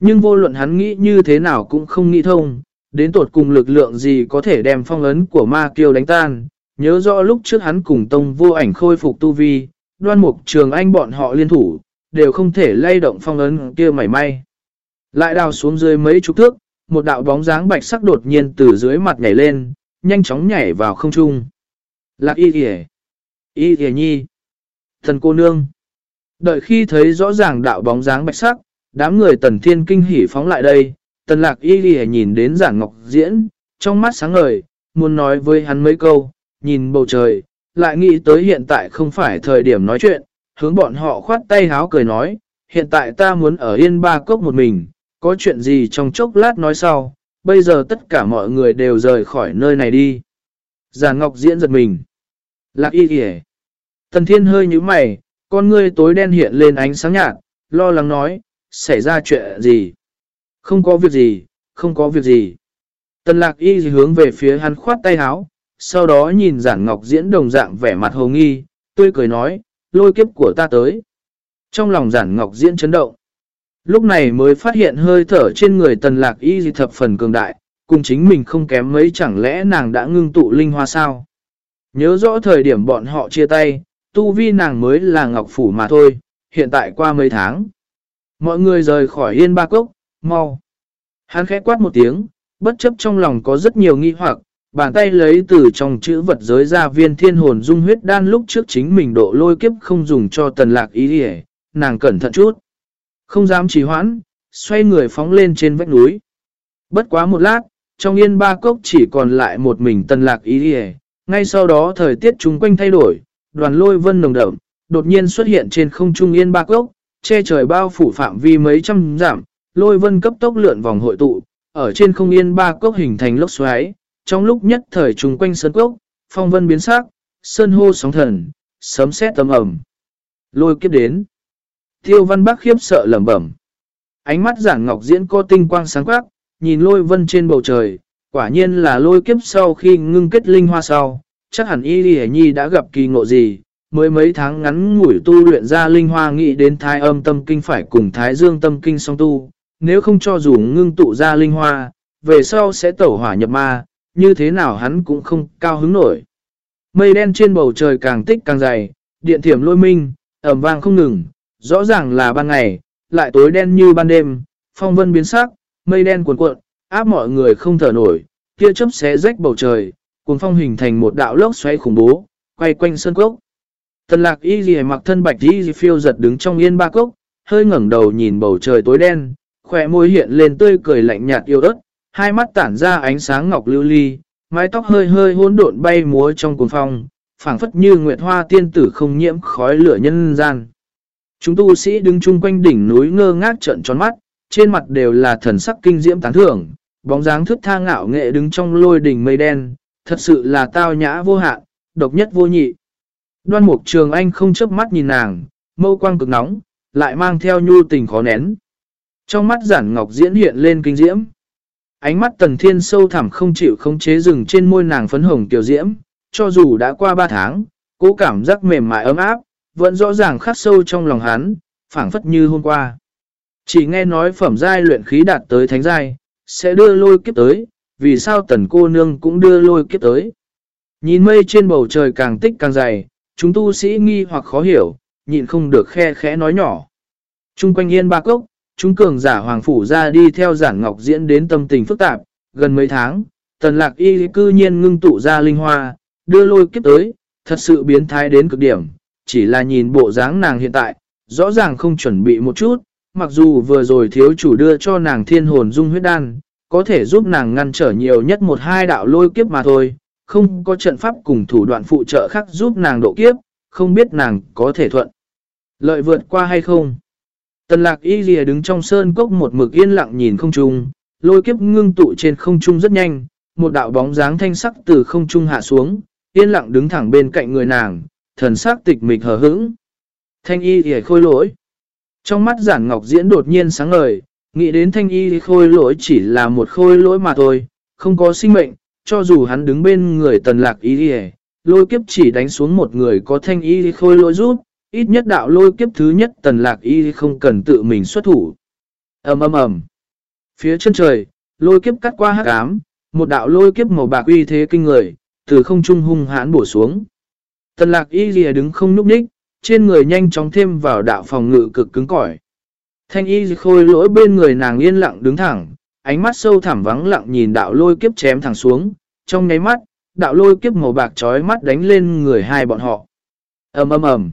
Nhưng vô luận hắn nghĩ như thế nào cũng không nghĩ thông, đến tột cùng lực lượng gì có thể đem phong ấn của ma kiêu đánh tan. Nhớ rõ lúc trước hắn cùng tông vô ảnh khôi phục tu vi, đoan mục trường anh bọn họ liên thủ, đều không thể lay động phong ấn kia mảy may. Lại đào xuống dưới mấy chục thước, một đạo bóng dáng bạch sắc đột nhiên từ dưới mặt nhảy lên, nhanh chóng nhảy vào không trung. Lạc y kìa! Y kìa nhi! Thần cô nương! Đợi khi thấy rõ ràng đạo bóng dáng bạch sắc, đám người tần thiên kinh hỉ phóng lại đây, tần lạc y kìa nhìn đến giản ngọc diễn, trong mắt sáng ngời, muốn nói với hắn mấy câu, nhìn bầu trời, lại nghĩ tới hiện tại không phải thời điểm nói chuyện, hướng bọn họ khoát tay háo cười nói, hiện tại ta muốn ở yên ba cốc một mình, có chuyện gì trong chốc lát nói sau, bây giờ tất cả mọi người đều rời khỏi nơi này đi. Già Ngọc diễn giật mình. Lạc y kìa. Tần thiên hơi như mày, con ngươi tối đen hiện lên ánh sáng nhạt, lo lắng nói, xảy ra chuyện gì? Không có việc gì, không có việc gì. Tần lạc y hướng về phía hắn khoát tay háo, sau đó nhìn giản ngọc diễn đồng dạng vẻ mặt hồ nghi, tươi cười nói, lôi kiếp của ta tới. Trong lòng giản ngọc diễn chấn động. Lúc này mới phát hiện hơi thở trên người tần lạc y dị thập phần cường đại, cùng chính mình không kém mấy chẳng lẽ nàng đã ngưng tụ linh hoa sao. Nhớ rõ thời điểm bọn họ chia tay, tu vi nàng mới là ngọc phủ mà thôi, hiện tại qua mấy tháng. Mọi người rời khỏi yên ba cốc, mau. Hắn khẽ quát một tiếng, bất chấp trong lòng có rất nhiều nghi hoặc, bàn tay lấy từ trong chữ vật giới ra viên thiên hồn dung huyết đan lúc trước chính mình độ lôi kiếp không dùng cho tần lạc ý đi nàng cẩn thận chút. Không dám trì hoãn, xoay người phóng lên trên vách núi. Bất quá một lát, trong yên ba cốc chỉ còn lại một mình tần lạc ý đi ngay sau đó thời tiết chung quanh thay đổi, đoàn lôi vân nồng đậm, đột nhiên xuất hiện trên không trung yên ba cốc, che trời bao phủ phạm vi mấy trăm giảm, lôi vân cấp tốc lượn vòng hội tụ, ở trên không yên ba cốc hình thành lốc xoáy, trong lúc nhất thời chung quanh sơn cốc, phong vân biến sắc, sơn hô sóng thần, sấm sét tầm ẩm. Lôi kiếp đến. Tiêu văn bác khiếp sợ lẩm bẩm. Ánh mắt giản ngọc diễn có tinh quang sáng quắc, nhìn lôi vân trên bầu trời, quả nhiên là lôi kiếp sau khi ngưng kết linh hoa sau, chắc hẳn y lì nhi đã gặp kỳ ngộ gì, mới mấy tháng ngắn ngủi tu luyện ra linh hoa nghĩ đến thái âm tâm kinh phải cùng thái dương tâm kinh song tu, nếu không cho dù ngưng tụ ra linh hoa, về sau sẽ tẩu hỏa nhập ma, như thế nào hắn cũng không cao hứng nổi. Mây đen trên bầu trời càng tích càng dày, điện thiểm lôi minh, ẩm vang không ngừng, rõ ràng là ban ngày, lại tối đen như ban đêm, phong vân biến sắc, mây đen cuộn cuộn, áp mọi người không thở nổi, kia chớp xé rách bầu trời, cuồng phong hình thành một đạo lốc xoáy khủng bố, quay quanh sơn cốc. Tần lạc y gì mặc thân bạch y phiêu giật đứng trong yên ba cốc, hơi ngẩng đầu nhìn bầu trời tối đen, khỏe môi hiện lên tươi cười lạnh nhạt yêu ớt, hai mắt tản ra ánh sáng ngọc lưu ly, mái tóc hơi hơi hỗn độn bay múa trong cuồng phong, phảng phất như nguyệt hoa tiên tử không nhiễm khói lửa nhân gian. Chúng tu sĩ đứng chung quanh đỉnh núi ngơ ngác trợn tròn mắt, trên mặt đều là thần sắc kinh diễm tán thưởng, bóng dáng thức tha ngạo nghệ đứng trong lôi đỉnh mây đen, thật sự là tao nhã vô hạn, độc nhất vô nhị. Đoan mục trường anh không chớp mắt nhìn nàng, mâu quang cực nóng, lại mang theo nhu tình khó nén. Trong mắt giản ngọc diễn hiện lên kinh diễm. Ánh mắt tần thiên sâu thẳm không chịu không chế rừng trên môi nàng phấn hồng tiểu diễm, cho dù đã qua 3 tháng, cố cảm giác mềm mại ấm áp, vẫn rõ ràng khắc sâu trong lòng hắn, phảng phất như hôm qua. Chỉ nghe nói phẩm giai luyện khí đạt tới thánh giai, sẽ đưa lôi kiếp tới, vì sao tần cô nương cũng đưa lôi kiếp tới. Nhìn mây trên bầu trời càng tích càng dày, chúng tu sĩ nghi hoặc khó hiểu, nhịn không được khe khẽ nói nhỏ. Trung quanh yên ba cốc, chúng cường giả hoàng phủ ra đi theo giản ngọc diễn đến tâm tình phức tạp, gần mấy tháng, tần lạc y cư nhiên ngưng tụ ra linh hoa, đưa lôi kiếp tới, thật sự biến thái đến cực điểm, chỉ là nhìn bộ dáng nàng hiện tại, rõ ràng không chuẩn bị một chút, mặc dù vừa rồi thiếu chủ đưa cho nàng thiên hồn dung huyết đan, có thể giúp nàng ngăn trở nhiều nhất một hai đạo lôi kiếp mà thôi, không có trận pháp cùng thủ đoạn phụ trợ khác giúp nàng độ kiếp, không biết nàng có thể thuận. Lợi vượt qua hay không? Tần lạc y lìa đứng trong sơn cốc một mực yên lặng nhìn không trung, lôi kiếp ngưng tụ trên không trung rất nhanh, một đạo bóng dáng thanh sắc từ không trung hạ xuống, yên lặng đứng thẳng bên cạnh người nàng, thần sắc tịch mịch hờ hững. Thanh y thì khôi lỗi. Trong mắt giản ngọc diễn đột nhiên sáng ngời, nghĩ đến thanh y thì khôi lỗi chỉ là một khôi lỗi mà thôi, không có sinh mệnh, cho dù hắn đứng bên người tần lạc y thì lôi kiếp chỉ đánh xuống một người có thanh y thì khôi lỗi giúp, ít nhất đạo lôi kiếp thứ nhất tần lạc y không cần tự mình xuất thủ. ầm ầm ầm Phía chân trời, lôi kiếp cắt qua hắc ám, một đạo lôi kiếp màu bạc uy thế kinh người, từ không trung hung hãn bổ xuống. Tần lạc y lìa đứng không núp đích, trên người nhanh chóng thêm vào đạo phòng ngự cực cứng cỏi. Thanh y khôi lỗi bên người nàng yên lặng đứng thẳng, ánh mắt sâu thẳm vắng lặng nhìn đạo lôi kiếp chém thẳng xuống, trong nháy mắt, đạo lôi kiếp màu bạc trói mắt đánh lên người hai bọn họ. ầm ầm ầm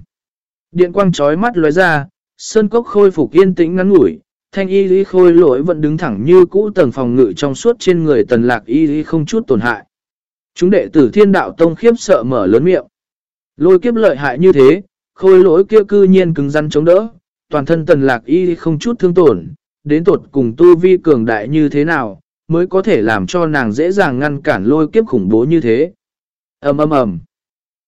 Điện quang trói mắt lóe ra, sơn cốc khôi phục yên tĩnh ngắn ngủi, thanh y lý khôi lỗi vẫn đứng thẳng như cũ tầng phòng ngự trong suốt trên người tần lạc y lý không chút tổn hại. Chúng đệ tử thiên đạo tông khiếp sợ mở lớn miệng. Lôi kiếp lợi hại như thế, khôi lỗi kia cư nhiên cứng rắn chống đỡ, toàn thân tần lạc y không chút thương tổn, đến tột cùng tu vi cường đại như thế nào, mới có thể làm cho nàng dễ dàng ngăn cản lôi kiếp khủng bố như thế. ầm ầm ầm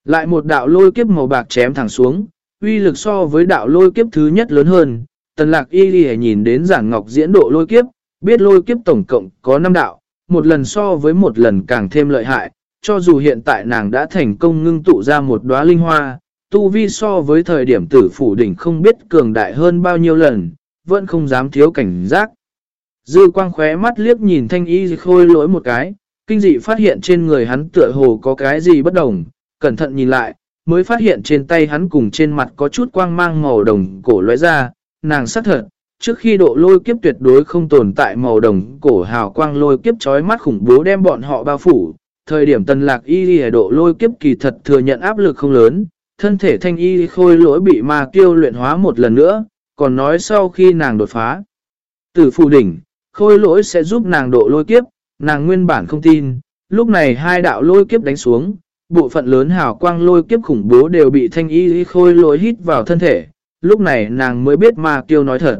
Lại một đạo lôi kiếp màu bạc chém thẳng xuống, uy lực so với đạo lôi kiếp thứ nhất lớn hơn. Tần lạc y đi nhìn đến giản ngọc diễn độ lôi kiếp, biết lôi kiếp tổng cộng có 5 đạo, một lần so với một lần càng thêm lợi hại, cho dù hiện tại nàng đã thành công ngưng tụ ra một đóa linh hoa, tu vi so với thời điểm tử phủ đỉnh không biết cường đại hơn bao nhiêu lần, vẫn không dám thiếu cảnh giác. Dư quang khóe mắt liếc nhìn thanh y khôi lỗi một cái, kinh dị phát hiện trên người hắn tựa hồ có cái gì bất đồng, cẩn thận nhìn lại, mới phát hiện trên tay hắn cùng trên mặt có chút quang mang màu đồng cổ lóe ra, nàng xác thật, trước khi độ lôi kiếp tuyệt đối không tồn tại màu đồng cổ hào quang lôi kiếp trói mắt khủng bố đem bọn họ bao phủ. Thời điểm tần lạc y đi độ lôi kiếp kỳ thật thừa nhận áp lực không lớn, thân thể thanh y khôi lỗi bị ma kiêu luyện hóa một lần nữa, còn nói sau khi nàng đột phá. Tử phù đỉnh, khôi lỗi sẽ giúp nàng độ lôi kiếp, nàng nguyên bản không tin, lúc này hai đạo lôi kiếp đánh xuống, bộ phận lớn hào quang lôi kiếp khủng bố đều bị thanh y khôi lỗi hít vào thân thể, lúc này nàng mới biết ma kiêu nói thật.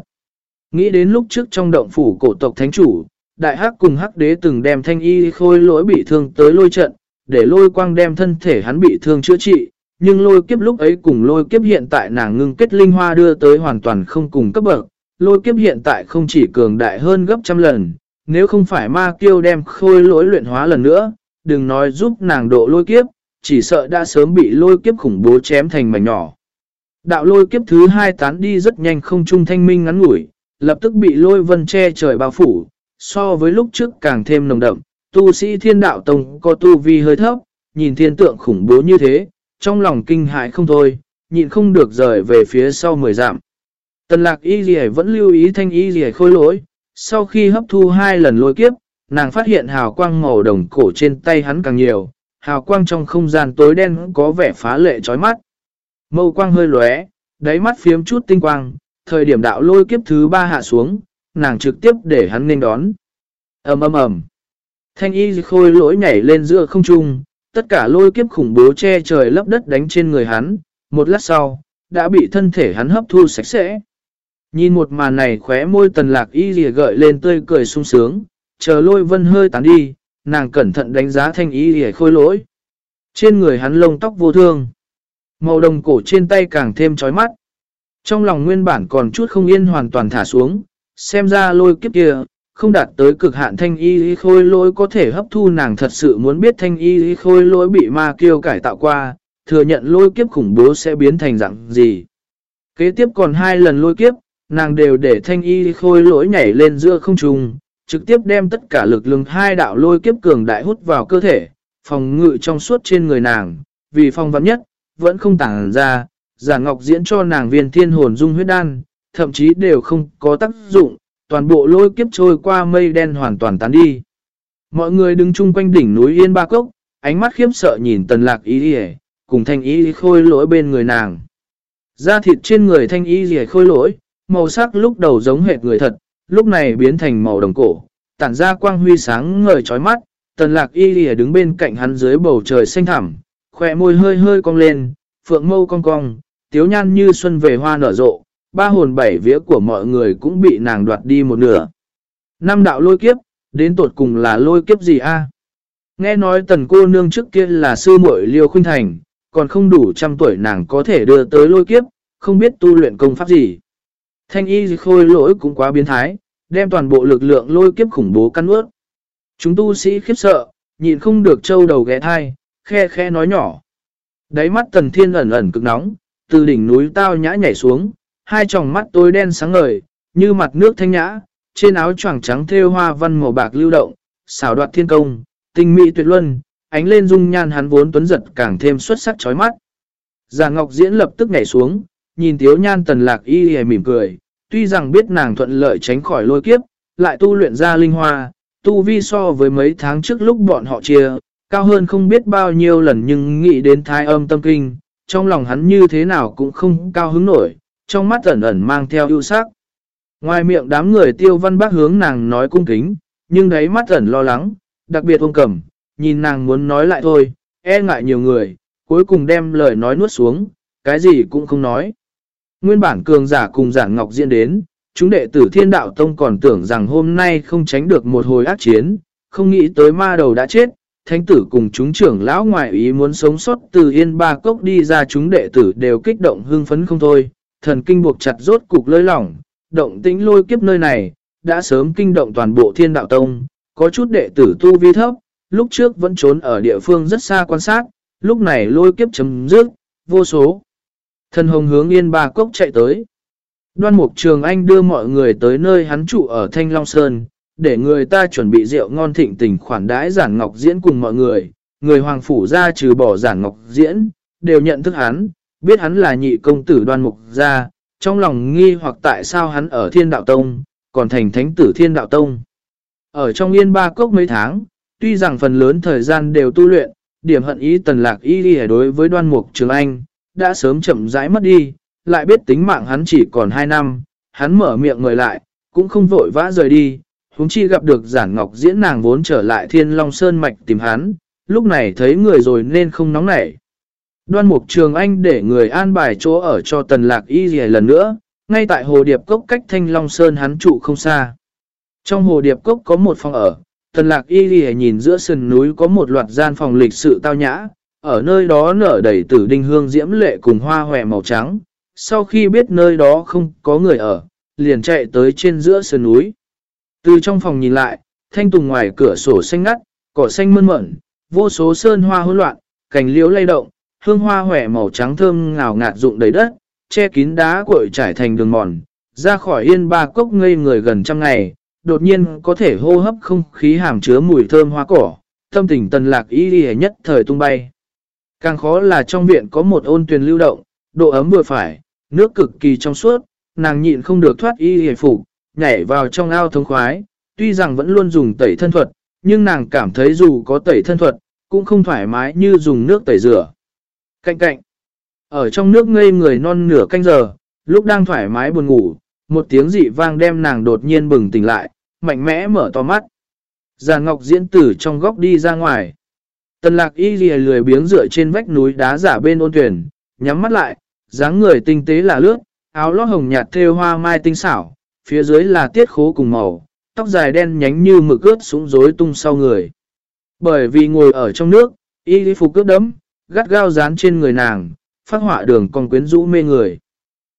Nghĩ đến lúc trước trong động phủ cổ tộc thánh chủ, đại hắc cùng hắc đế từng đem thanh y khôi lỗi bị thương tới lôi trận, để lôi quang đem thân thể hắn bị thương chữa trị, nhưng lôi kiếp lúc ấy cùng lôi kiếp hiện tại nàng ngưng kết linh hoa đưa tới hoàn toàn không cùng cấp bậc, lôi kiếp hiện tại không chỉ cường đại hơn gấp trăm lần, nếu không phải ma kiêu đem khôi lỗi luyện hóa lần nữa, đừng nói giúp nàng độ lôi kiếp, chỉ sợ đã sớm bị lôi kiếp khủng bố chém thành mảnh nhỏ. Đạo lôi kiếp thứ hai tán đi rất nhanh không trung thanh minh ngắn ngủi, lập tức bị lôi vân che trời bao phủ, so với lúc trước càng thêm nồng đậm, tu sĩ thiên đạo tông có tu vi hơi thấp, nhìn thiên tượng khủng bố như thế, trong lòng kinh hại không thôi, nhịn không được rời về phía sau mười giảm. Tần lạc y gì vẫn lưu ý thanh y gì khôi lỗi, sau khi hấp thu hai lần lôi kiếp, nàng phát hiện hào quang màu đồng cổ trên tay hắn càng nhiều, hào quang trong không gian tối đen có vẻ phá lệ chói mắt. Mâu quang hơi lóe, đáy mắt phiếm chút tinh quang, thời điểm đạo lôi kiếp thứ ba hạ xuống, nàng trực tiếp để hắn nên đón. ầm ầm ầm Thanh y khôi lỗi nhảy lên giữa không trung, tất cả lôi kiếp khủng bố che trời lấp đất đánh trên người hắn, một lát sau, đã bị thân thể hắn hấp thu sạch sẽ. Nhìn một màn này khóe môi tần lạc y rìa gợi lên tươi cười sung sướng, chờ lôi vân hơi tán đi, nàng cẩn thận đánh giá thanh y rìa khôi lỗi. Trên người hắn lông tóc vô thương, màu đồng cổ trên tay càng thêm chói mắt. Trong lòng nguyên bản còn chút không yên hoàn toàn thả xuống, xem ra lôi kiếp kia, không đạt tới cực hạn thanh y khôi lỗi có thể hấp thu nàng thật sự muốn biết thanh y khôi lỗi bị ma kiêu cải tạo qua, thừa nhận lôi kiếp khủng bố sẽ biến thành dạng gì. Kế tiếp còn hai lần lôi kiếp, nàng đều để thanh y khôi lỗi nhảy lên giữa không trung, trực tiếp đem tất cả lực lượng hai đạo lôi kiếp cường đại hút vào cơ thể, phòng ngự trong suốt trên người nàng, vì phong vắn nhất, vẫn không tản ra, giả ngọc diễn cho nàng viên thiên hồn dung huyết đan, thậm chí đều không có tác dụng, toàn bộ lôi kiếp trôi qua mây đen hoàn toàn tán đi. Mọi người đứng chung quanh đỉnh núi Yên Ba Cốc, ánh mắt khiếp sợ nhìn tần lạc ý đi cùng thanh ý khôi lỗi bên người nàng. Da thịt trên người thanh ý gì khôi lỗi, màu sắc lúc đầu giống hệt người thật, lúc này biến thành màu đồng cổ, tản ra quang huy sáng ngời chói mắt, tần lạc y lìa đứng bên cạnh hắn dưới bầu trời xanh thẳm, khỏe môi hơi hơi cong lên, phượng mâu cong cong, tiếu nhan như xuân về hoa nở rộ, ba hồn bảy vía của mọi người cũng bị nàng đoạt đi một nửa. Năm đạo lôi kiếp, đến tột cùng là lôi kiếp gì a Nghe nói tần cô nương trước kia là sư muội liêu khuynh thành, còn không đủ trăm tuổi nàng có thể đưa tới lôi kiếp, không biết tu luyện công pháp gì. Thanh y khôi lỗi cũng quá biến thái, đem toàn bộ lực lượng lôi kiếp khủng bố căn ướt. Chúng tu sĩ khiếp sợ, nhịn không được trâu đầu ghé thai, khe khe nói nhỏ. Đáy mắt tần thiên ẩn ẩn cực nóng, từ đỉnh núi tao nhã nhảy xuống, hai tròng mắt tối đen sáng ngời, như mặt nước thanh nhã, trên áo choàng trắng thêu hoa văn màu bạc lưu động, xảo đoạt thiên công, tinh mỹ tuyệt luân, ánh lên dung nhan hắn vốn tuấn giật càng thêm xuất sắc chói mắt. Già Ngọc Diễn lập tức nhảy xuống, nhìn Tiếu Nhan Tần Lạc Y hề mỉm cười, tuy rằng biết nàng thuận lợi tránh khỏi lôi kiếp, lại tu luyện ra linh hoa, tu vi so với mấy tháng trước lúc bọn họ chia, cao hơn không biết bao nhiêu lần nhưng nghĩ đến thái âm tâm kinh, trong lòng hắn như thế nào cũng không cao hứng nổi, trong mắt ẩn ẩn mang theo ưu sắc. Ngoài miệng đám người tiêu văn bác hướng nàng nói cung kính, nhưng đáy mắt ẩn lo lắng, đặc biệt ông cầm, nhìn nàng muốn nói lại thôi, e ngại nhiều người, cuối cùng đem lời nói nuốt xuống, cái gì cũng không nói. Nguyên bản cường giả cùng giản ngọc diễn đến, chúng đệ tử thiên đạo tông còn tưởng rằng hôm nay không tránh được một hồi ác chiến, không nghĩ tới ma đầu đã chết, thánh tử cùng chúng trưởng lão ngoại ý muốn sống sót từ yên ba cốc đi ra chúng đệ tử đều kích động hưng phấn không thôi, thần kinh buộc chặt rốt cục lơi lỏng, động tĩnh lôi kiếp nơi này, đã sớm kinh động toàn bộ thiên đạo tông, có chút đệ tử tu vi thấp, lúc trước vẫn trốn ở địa phương rất xa quan sát, lúc này lôi kiếp chấm dứt, vô số. Thần hồng hướng yên ba cốc chạy tới. Đoan mục trường anh đưa mọi người tới nơi hắn trụ ở Thanh Long Sơn, để người ta chuẩn bị rượu ngon thịnh tình khoản đãi giản ngọc diễn cùng mọi người. Người hoàng phủ ra trừ bỏ giản ngọc diễn, đều nhận thức hắn, biết hắn là nhị công tử đoan mục ra, trong lòng nghi hoặc tại sao hắn ở thiên đạo tông, còn thành thánh tử thiên đạo tông. Ở trong yên ba cốc mấy tháng, tuy rằng phần lớn thời gian đều tu luyện, điểm hận ý tần lạc y đi đối với đoan mục trường anh, đã sớm chậm rãi mất đi, lại biết tính mạng hắn chỉ còn 2 năm, hắn mở miệng người lại, cũng không vội vã rời đi, húng chi gặp được giản ngọc diễn nàng vốn trở lại thiên long sơn mạch tìm hắn, lúc này thấy người rồi nên không nóng nảy. Đoan mục trường anh để người an bài chỗ ở cho tần lạc y gì lần nữa, ngay tại hồ điệp cốc cách thanh long sơn hắn trụ không xa. Trong hồ điệp cốc có một phòng ở, tần lạc y gì nhìn giữa sườn núi có một loạt gian phòng lịch sự tao nhã, ở nơi đó nở đầy tử đinh hương diễm lệ cùng hoa hòe màu trắng. Sau khi biết nơi đó không có người ở, liền chạy tới trên giữa sườn núi. Từ trong phòng nhìn lại, thanh tùng ngoài cửa sổ xanh ngắt, cỏ xanh mơn mởn, vô số sơn hoa hỗn loạn, cành liễu lay động, hương hoa hỏe màu trắng thơm ngào ngạt rụng đầy đất, che kín đá cội trải thành đường mòn, ra khỏi yên ba cốc ngây người gần trăm ngày, đột nhiên có thể hô hấp không khí hàm chứa mùi thơm hoa cỏ, tâm tình tần lạc y đi nhất thời tung bay. Càng khó là trong viện có một ôn tuyền lưu động, độ ấm vừa phải, nước cực kỳ trong suốt, nàng nhịn không được thoát y hề phục, nhảy vào trong ao thống khoái, tuy rằng vẫn luôn dùng tẩy thân thuật, nhưng nàng cảm thấy dù có tẩy thân thuật, cũng không thoải mái như dùng nước tẩy rửa. Cạnh cạnh, ở trong nước ngây người non nửa canh giờ, lúc đang thoải mái buồn ngủ, một tiếng dị vang đem nàng đột nhiên bừng tỉnh lại, mạnh mẽ mở to mắt. Già Ngọc diễn tử trong góc đi ra ngoài. Tần lạc y ghi lười biếng dựa trên vách núi đá giả bên ôn tuyển, nhắm mắt lại, dáng người tinh tế là lướt, áo lót hồng nhạt thêu hoa mai tinh xảo, phía dưới là tiết khố cùng màu, tóc dài đen nhánh như mực ướt súng rối tung sau người. Bởi vì ngồi ở trong nước, y phục cướp đấm, gắt gao dán trên người nàng, phát họa đường còn quyến rũ mê người.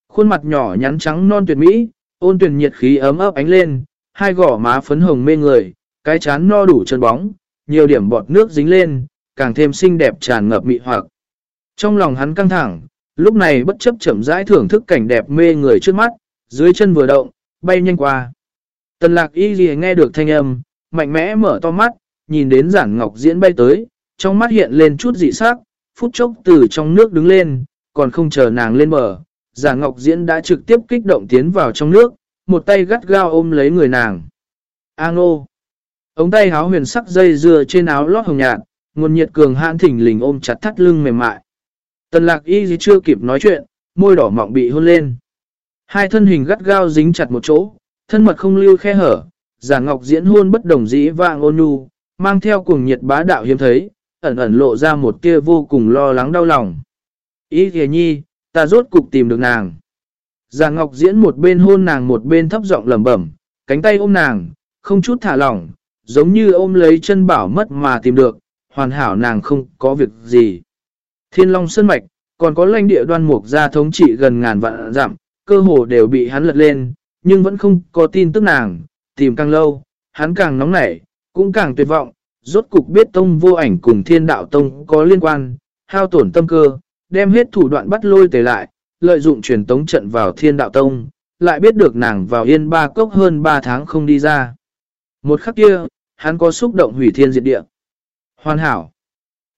Khuôn mặt nhỏ nhắn trắng non tuyệt mỹ, ôn tuyển nhiệt khí ấm ấp ánh lên, hai gỏ má phấn hồng mê người, cái chán no đủ chân bóng, nhiều điểm bọt nước dính lên, càng thêm xinh đẹp tràn ngập mị hoặc. Trong lòng hắn căng thẳng, lúc này bất chấp chậm rãi thưởng thức cảnh đẹp mê người trước mắt, dưới chân vừa động, bay nhanh qua. Tần lạc y gì nghe được thanh âm, mạnh mẽ mở to mắt, nhìn đến giản ngọc diễn bay tới, trong mắt hiện lên chút dị sắc, phút chốc từ trong nước đứng lên, còn không chờ nàng lên bờ. Giả ngọc diễn đã trực tiếp kích động tiến vào trong nước, một tay gắt gao ôm lấy người nàng. A ngô! Ống tay háo huyền sắc dây dừa trên áo lót hồng nhạt, nguồn nhiệt cường hãn thỉnh lình ôm chặt thắt lưng mềm mại. Tần lạc y gì chưa kịp nói chuyện, môi đỏ mọng bị hôn lên. Hai thân hình gắt gao dính chặt một chỗ, thân mật không lưu khe hở, giả ngọc diễn hôn bất đồng dĩ vàng ôn nhu, mang theo cùng nhiệt bá đạo hiếm thấy, ẩn ẩn lộ ra một tia vô cùng lo lắng đau lòng. Y kìa nhi, ta rốt cục tìm được nàng. Già ngọc diễn một bên hôn nàng một bên thấp giọng lẩm bẩm, cánh tay ôm nàng, không chút thả lỏng, giống như ôm lấy chân bảo mất mà tìm được, hoàn hảo nàng không có việc gì. Thiên Long Sơn Mạch, còn có lãnh địa đoan mục gia thống trị gần ngàn vạn dặm, cơ hồ đều bị hắn lật lên, nhưng vẫn không có tin tức nàng, tìm càng lâu, hắn càng nóng nảy, cũng càng tuyệt vọng, rốt cục biết tông vô ảnh cùng thiên đạo tông có liên quan, hao tổn tâm cơ, đem hết thủ đoạn bắt lôi tề lại, lợi dụng truyền tống trận vào thiên đạo tông, lại biết được nàng vào yên ba cốc hơn 3 tháng không đi ra. Một khắc kia, hắn có xúc động hủy thiên diệt địa. Hoàn hảo.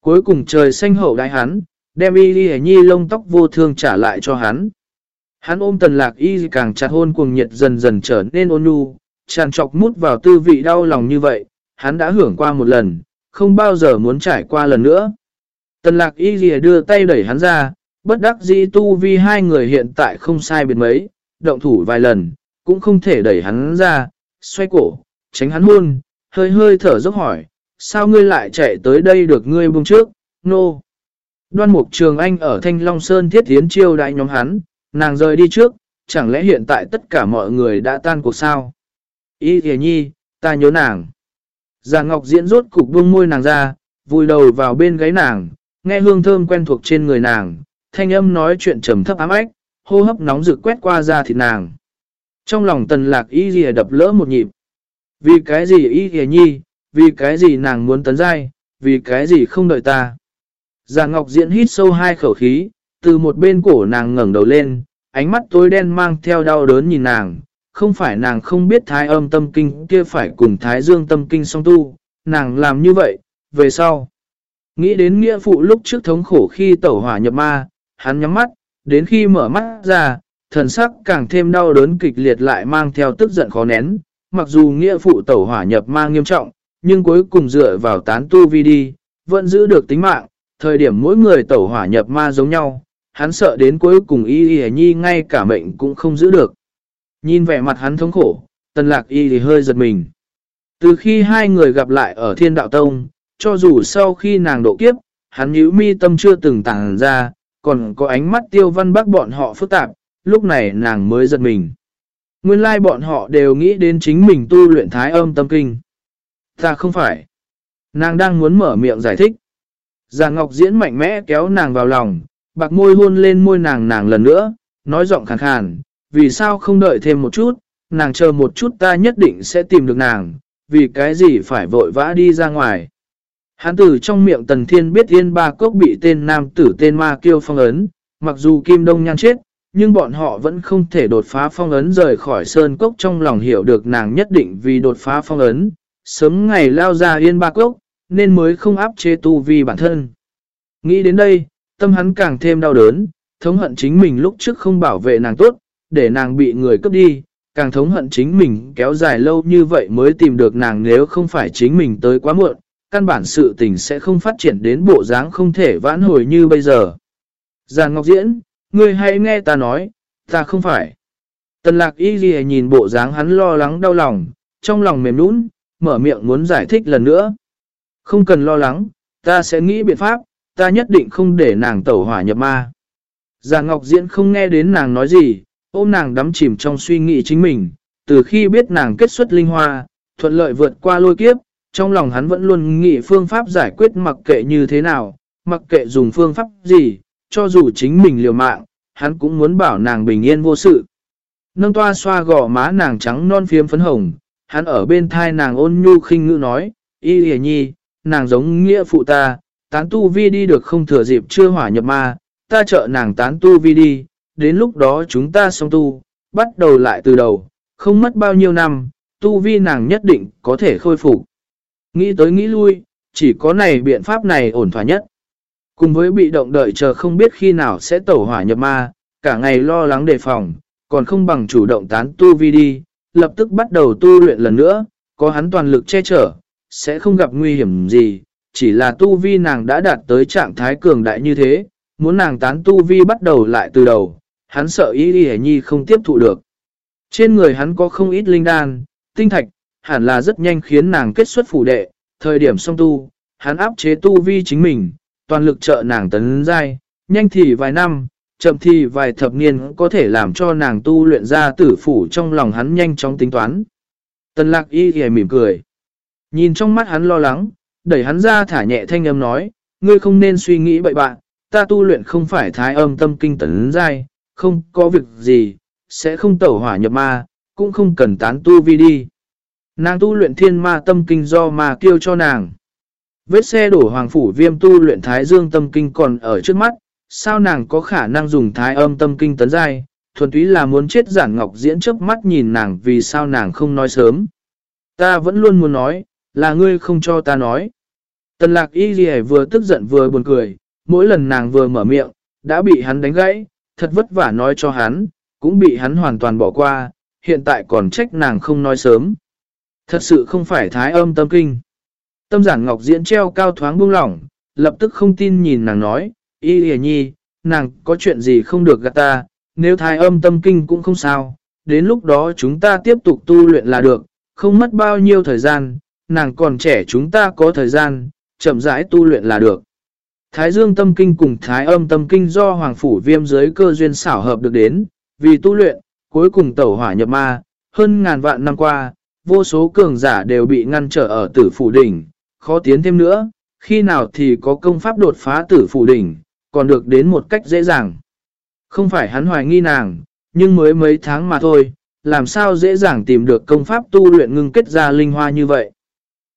Cuối cùng trời xanh hậu đại hắn, đem y đi nhi lông tóc vô thương trả lại cho hắn. Hắn ôm tần lạc y càng chặt hôn cuồng nhiệt dần dần trở nên ôn nhu, tràn trọc mút vào tư vị đau lòng như vậy, hắn đã hưởng qua một lần, không bao giờ muốn trải qua lần nữa. Tần lạc y ghi đưa tay đẩy hắn ra, bất đắc dĩ tu vi hai người hiện tại không sai biệt mấy, động thủ vài lần, cũng không thể đẩy hắn ra, xoay cổ, tránh hắn hôn, hơi hơi thở dốc hỏi, sao ngươi lại chạy tới đây được ngươi buông trước, nô. No. Đoan mục trường anh ở Thanh Long Sơn thiết tiến chiêu đại nhóm hắn, nàng rời đi trước, chẳng lẽ hiện tại tất cả mọi người đã tan cuộc sao? Y thề nhi, ta nhớ nàng. Già Ngọc diễn rốt cục buông môi nàng ra, vùi đầu vào bên gáy nàng, nghe hương thơm quen thuộc trên người nàng, thanh âm nói chuyện trầm thấp ám ách, hô hấp nóng rực quét qua da thịt nàng. Trong lòng tần lạc y gì đập lỡ một nhịp. Vì cái gì y gì nhi, vì cái gì nàng muốn tấn giai, vì cái gì không đợi ta. Già Ngọc Diễn hít sâu hai khẩu khí, từ một bên cổ nàng ngẩng đầu lên, ánh mắt tối đen mang theo đau đớn nhìn nàng. Không phải nàng không biết thái âm tâm kinh kia phải cùng thái dương tâm kinh song tu, nàng làm như vậy, về sau. Nghĩ đến nghĩa phụ lúc trước thống khổ khi tẩu hỏa nhập ma, hắn nhắm mắt, đến khi mở mắt ra, thần sắc càng thêm đau đớn kịch liệt lại mang theo tức giận khó nén. Mặc dù nghĩa phụ tẩu hỏa nhập ma nghiêm trọng, nhưng cuối cùng dựa vào tán tu vi đi, vẫn giữ được tính mạng, thời điểm mỗi người tẩu hỏa nhập ma giống nhau, hắn sợ đến cuối cùng y y nhi ngay cả mệnh cũng không giữ được. Nhìn vẻ mặt hắn thống khổ, tần lạc y thì hơi giật mình. Từ khi hai người gặp lại ở thiên đạo tông, cho dù sau khi nàng độ kiếp, hắn nhíu mi tâm chưa từng tàng ra, còn có ánh mắt tiêu văn bác bọn họ phức tạp, lúc này nàng mới giật mình. Nguyên lai bọn họ đều nghĩ đến chính mình tu luyện thái âm tâm kinh. Ta không phải. Nàng đang muốn mở miệng giải thích. Già Ngọc Diễn mạnh mẽ kéo nàng vào lòng, bạc môi hôn lên môi nàng nàng lần nữa, nói giọng khàn khàn, vì sao không đợi thêm một chút, nàng chờ một chút ta nhất định sẽ tìm được nàng, vì cái gì phải vội vã đi ra ngoài. Hán tử trong miệng Tần Thiên biết Yên Ba Cốc bị tên nam tử tên Ma Kiêu phong ấn, mặc dù Kim Đông Nhan chết, nhưng bọn họ vẫn không thể đột phá phong ấn rời khỏi Sơn Cốc trong lòng hiểu được nàng nhất định vì đột phá phong ấn, sớm ngày lao ra Yên Ba Cốc, nên mới không áp chế tu vi bản thân. Nghĩ đến đây, tâm hắn càng thêm đau đớn, thống hận chính mình lúc trước không bảo vệ nàng tốt, để nàng bị người cướp đi, càng thống hận chính mình kéo dài lâu như vậy mới tìm được nàng nếu không phải chính mình tới quá muộn, căn bản sự tình sẽ không phát triển đến bộ dáng không thể vãn hồi như bây giờ. Giàn Ngọc Diễn, ngươi hãy nghe ta nói, ta không phải. Tần lạc y ghi nhìn bộ dáng hắn lo lắng đau lòng, trong lòng mềm nũng, mở miệng muốn giải thích lần nữa. Không cần lo lắng, ta sẽ nghĩ biện pháp, ta nhất định không để nàng tẩu hỏa nhập ma. Giàn Ngọc Diễn không nghe đến nàng nói gì, ôm nàng đắm chìm trong suy nghĩ chính mình, từ khi biết nàng kết xuất linh hoa, thuận lợi vượt qua lôi kiếp, trong lòng hắn vẫn luôn nghĩ phương pháp giải quyết mặc kệ như thế nào, mặc kệ dùng phương pháp gì, cho dù chính mình liều mạng, hắn cũng muốn bảo nàng bình yên vô sự. Nâng toa xoa gò má nàng trắng non phiếm phấn hồng, hắn ở bên thai nàng ôn nhu khinh ngữ nói, y hề nhi, nàng giống nghĩa phụ ta, tán tu vi đi được không thừa dịp chưa hỏa nhập ma, ta trợ nàng tán tu vi đi, đến lúc đó chúng ta xong tu, bắt đầu lại từ đầu, không mất bao nhiêu năm, tu vi nàng nhất định có thể khôi phục. Nghĩ tới nghĩ lui, chỉ có này biện pháp này ổn thỏa nhất. Cùng với bị động đợi chờ không biết khi nào sẽ tẩu hỏa nhập ma, cả ngày lo lắng đề phòng, còn không bằng chủ động tán tu vi đi, lập tức bắt đầu tu luyện lần nữa, có hắn toàn lực che chở, sẽ không gặp nguy hiểm gì, chỉ là tu vi nàng đã đạt tới trạng thái cường đại như thế, muốn nàng tán tu vi bắt đầu lại từ đầu, hắn sợ y y nhi không tiếp thụ được. Trên người hắn có không ít linh đan, tinh thạch, hẳn là rất nhanh khiến nàng kết xuất phủ đệ, thời điểm song tu, hắn áp chế tu vi chính mình, toàn lực trợ nàng tấn giai, nhanh thì vài năm, chậm thì vài thập niên có thể làm cho nàng tu luyện ra tử phủ trong lòng hắn nhanh chóng tính toán. Tần lạc y y mỉm cười. Nhìn trong mắt hắn lo lắng, đẩy hắn ra thả nhẹ thanh âm nói, ngươi không nên suy nghĩ bậy bạn, ta tu luyện không phải thái âm tâm kinh tấn giai, không có việc gì, sẽ không tẩu hỏa nhập ma, cũng không cần tán tu vi đi. Nàng tu luyện thiên ma tâm kinh do ma kêu cho nàng. Vết xe đổ hoàng phủ viêm tu luyện thái dương tâm kinh còn ở trước mắt, sao nàng có khả năng dùng thái âm tâm kinh tấn giai, thuần túy là muốn chết giản ngọc diễn trước mắt nhìn nàng vì sao nàng không nói sớm. Ta vẫn luôn muốn nói, là ngươi không cho ta nói. Tần lạc y gì vừa tức giận vừa buồn cười, mỗi lần nàng vừa mở miệng, đã bị hắn đánh gãy, thật vất vả nói cho hắn, cũng bị hắn hoàn toàn bỏ qua, hiện tại còn trách nàng không nói sớm. Thật sự không phải thái âm tâm kinh. Tâm giản ngọc diễn treo cao thoáng buông lỏng, lập tức không tin nhìn nàng nói, y hề nhi, nàng có chuyện gì không được gạt ta, nếu thái âm tâm kinh cũng không sao, đến lúc đó chúng ta tiếp tục tu luyện là được, không mất bao nhiêu thời gian, nàng còn trẻ chúng ta có thời gian, chậm rãi tu luyện là được. Thái dương tâm kinh cùng thái âm tâm kinh do Hoàng Phủ Viêm giới cơ duyên xảo hợp được đến, vì tu luyện, cuối cùng tẩu hỏa nhập ma, hơn ngàn vạn năm qua, vô số cường giả đều bị ngăn trở ở tử phủ đỉnh, khó tiến thêm nữa, khi nào thì có công pháp đột phá tử phủ đỉnh, còn được đến một cách dễ dàng. Không phải hắn hoài nghi nàng, nhưng mới mấy tháng mà thôi, làm sao dễ dàng tìm được công pháp tu luyện ngưng kết ra linh hoa như vậy.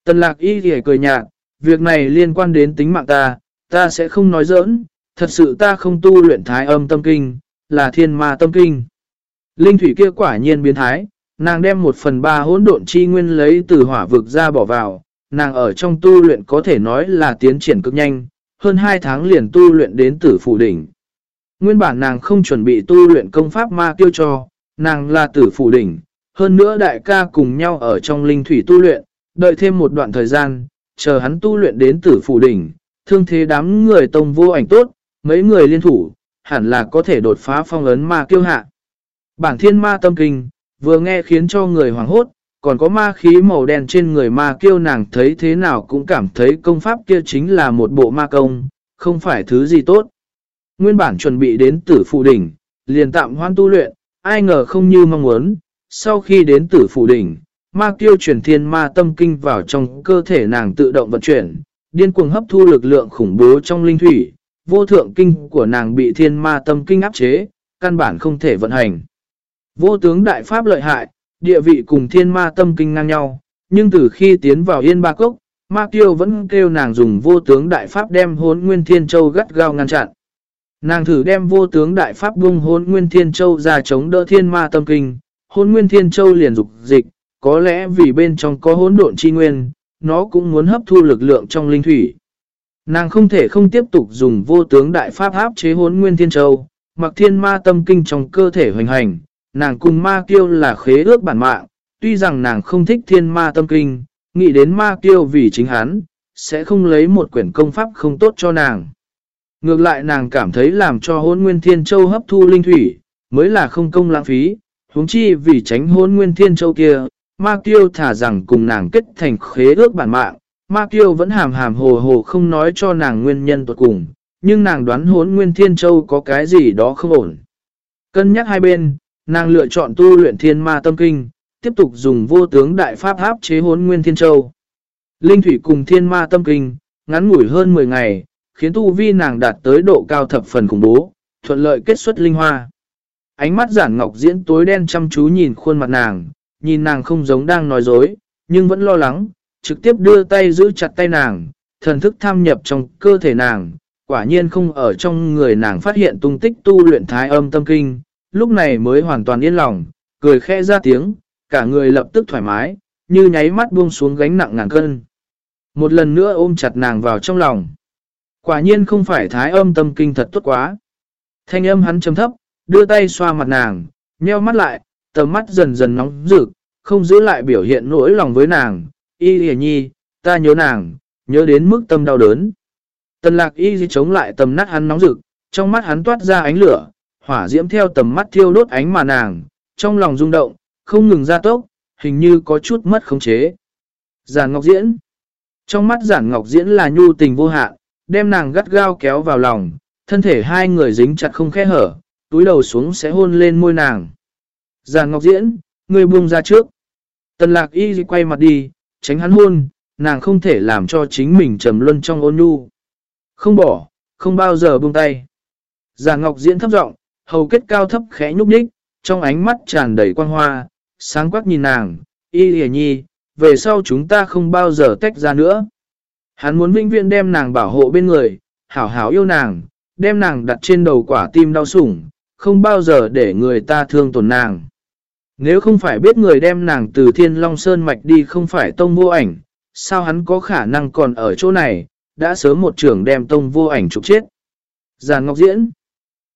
Tần lạc y thì cười nhạt, việc này liên quan đến tính mạng ta, ta sẽ không nói giỡn, thật sự ta không tu luyện thái âm tâm kinh, là thiên ma tâm kinh. Linh thủy kia quả nhiên biến thái, nàng đem một phần ba hỗn độn chi nguyên lấy từ hỏa vực ra bỏ vào, nàng ở trong tu luyện có thể nói là tiến triển cực nhanh, hơn 2 tháng liền tu luyện đến tử phủ đỉnh. Nguyên bản nàng không chuẩn bị tu luyện công pháp ma tiêu cho, nàng là tử phủ đỉnh, hơn nữa đại ca cùng nhau ở trong linh thủy tu luyện, đợi thêm một đoạn thời gian, chờ hắn tu luyện đến tử phủ đỉnh, thương thế đám người tông vô ảnh tốt, mấy người liên thủ, hẳn là có thể đột phá phong ấn ma kiêu hạ. Bản thiên ma tâm kinh, vừa nghe khiến cho người hoảng hốt, còn có ma khí màu đen trên người ma kiêu nàng thấy thế nào cũng cảm thấy công pháp kia chính là một bộ ma công, không phải thứ gì tốt. Nguyên bản chuẩn bị đến tử phụ đỉnh, liền tạm hoan tu luyện, ai ngờ không như mong muốn, sau khi đến tử phụ đỉnh, ma kiêu chuyển thiên ma tâm kinh vào trong cơ thể nàng tự động vận chuyển, điên cuồng hấp thu lực lượng khủng bố trong linh thủy, vô thượng kinh của nàng bị thiên ma tâm kinh áp chế, căn bản không thể vận hành. Vô tướng đại pháp lợi hại, địa vị cùng thiên ma tâm kinh ngang nhau, nhưng từ khi tiến vào yên ba cốc, ma tiêu vẫn kêu nàng dùng vô tướng đại pháp đem hốn nguyên thiên châu gắt gao ngăn chặn. Nàng thử đem vô tướng đại pháp bung hốn nguyên thiên châu ra chống đỡ thiên ma tâm kinh, hốn nguyên thiên châu liền dục dịch, có lẽ vì bên trong có hốn độn chi nguyên, nó cũng muốn hấp thu lực lượng trong linh thủy. Nàng không thể không tiếp tục dùng vô tướng đại pháp áp chế hốn nguyên thiên châu, mặc thiên ma tâm kinh trong cơ thể hoành hành, nàng cùng ma kiêu là khế ước bản mạng, tuy rằng nàng không thích thiên ma tâm kinh, nghĩ đến ma kiêu vì chính hắn, sẽ không lấy một quyển công pháp không tốt cho nàng. Ngược lại nàng cảm thấy làm cho hốn nguyên thiên châu hấp thu linh thủy, mới là không công lãng phí, huống chi vì tránh hốn nguyên thiên châu kia, ma kiêu thả rằng cùng nàng kết thành khế ước bản mạng, ma kiêu vẫn hàm hàm hồ hồ không nói cho nàng nguyên nhân tuột cùng, nhưng nàng đoán hốn nguyên thiên châu có cái gì đó không ổn. Cân nhắc hai bên, nàng lựa chọn tu luyện thiên ma tâm kinh, tiếp tục dùng vô tướng đại pháp áp chế hốn nguyên thiên châu. Linh thủy cùng thiên ma tâm kinh, ngắn ngủi hơn 10 ngày, khiến tu vi nàng đạt tới độ cao thập phần khủng bố, thuận lợi kết xuất linh hoa. Ánh mắt giản ngọc diễn tối đen chăm chú nhìn khuôn mặt nàng, nhìn nàng không giống đang nói dối, nhưng vẫn lo lắng, trực tiếp đưa tay giữ chặt tay nàng, thần thức tham nhập trong cơ thể nàng, quả nhiên không ở trong người nàng phát hiện tung tích tu luyện thái âm tâm kinh, lúc này mới hoàn toàn yên lòng, cười khẽ ra tiếng, cả người lập tức thoải mái, như nháy mắt buông xuống gánh nặng ngàn cân. Một lần nữa ôm chặt nàng vào trong lòng. Quả nhiên không phải thái âm tâm kinh thật tốt quá. Thanh âm hắn chấm thấp, đưa tay xoa mặt nàng, nheo mắt lại, tầm mắt dần dần nóng rực, không giữ lại biểu hiện nỗi lòng với nàng. Y hề nhi, ta nhớ nàng, nhớ đến mức tâm đau đớn. Tần lạc y chống lại tầm nát hắn nóng rực, trong mắt hắn toát ra ánh lửa, hỏa diễm theo tầm mắt thiêu đốt ánh mà nàng, trong lòng rung động, không ngừng ra tốc, hình như có chút mất khống chế. Giản Ngọc Diễn Trong mắt Giản Ngọc Diễn là nhu tình vô hạn, đem nàng gắt gao kéo vào lòng, thân thể hai người dính chặt không khẽ hở, túi đầu xuống sẽ hôn lên môi nàng. Giàn Ngọc Diễn, người buông ra trước. Tần lạc y quay mặt đi, tránh hắn hôn, nàng không thể làm cho chính mình trầm luân trong ôn nhu. Không bỏ, không bao giờ buông tay. Giàn Ngọc Diễn thấp giọng, hầu kết cao thấp khẽ nhúc nhích, trong ánh mắt tràn đầy quang hoa, sáng quắc nhìn nàng, y hề nhi, về sau chúng ta không bao giờ tách ra nữa. Hắn muốn vinh viễn đem nàng bảo hộ bên người, hảo hảo yêu nàng, đem nàng đặt trên đầu quả tim đau sủng, không bao giờ để người ta thương tổn nàng. Nếu không phải biết người đem nàng từ Thiên Long Sơn Mạch đi không phải tông vô ảnh, sao hắn có khả năng còn ở chỗ này, đã sớm một trưởng đem tông vô ảnh trục chết. Giàn Ngọc Diễn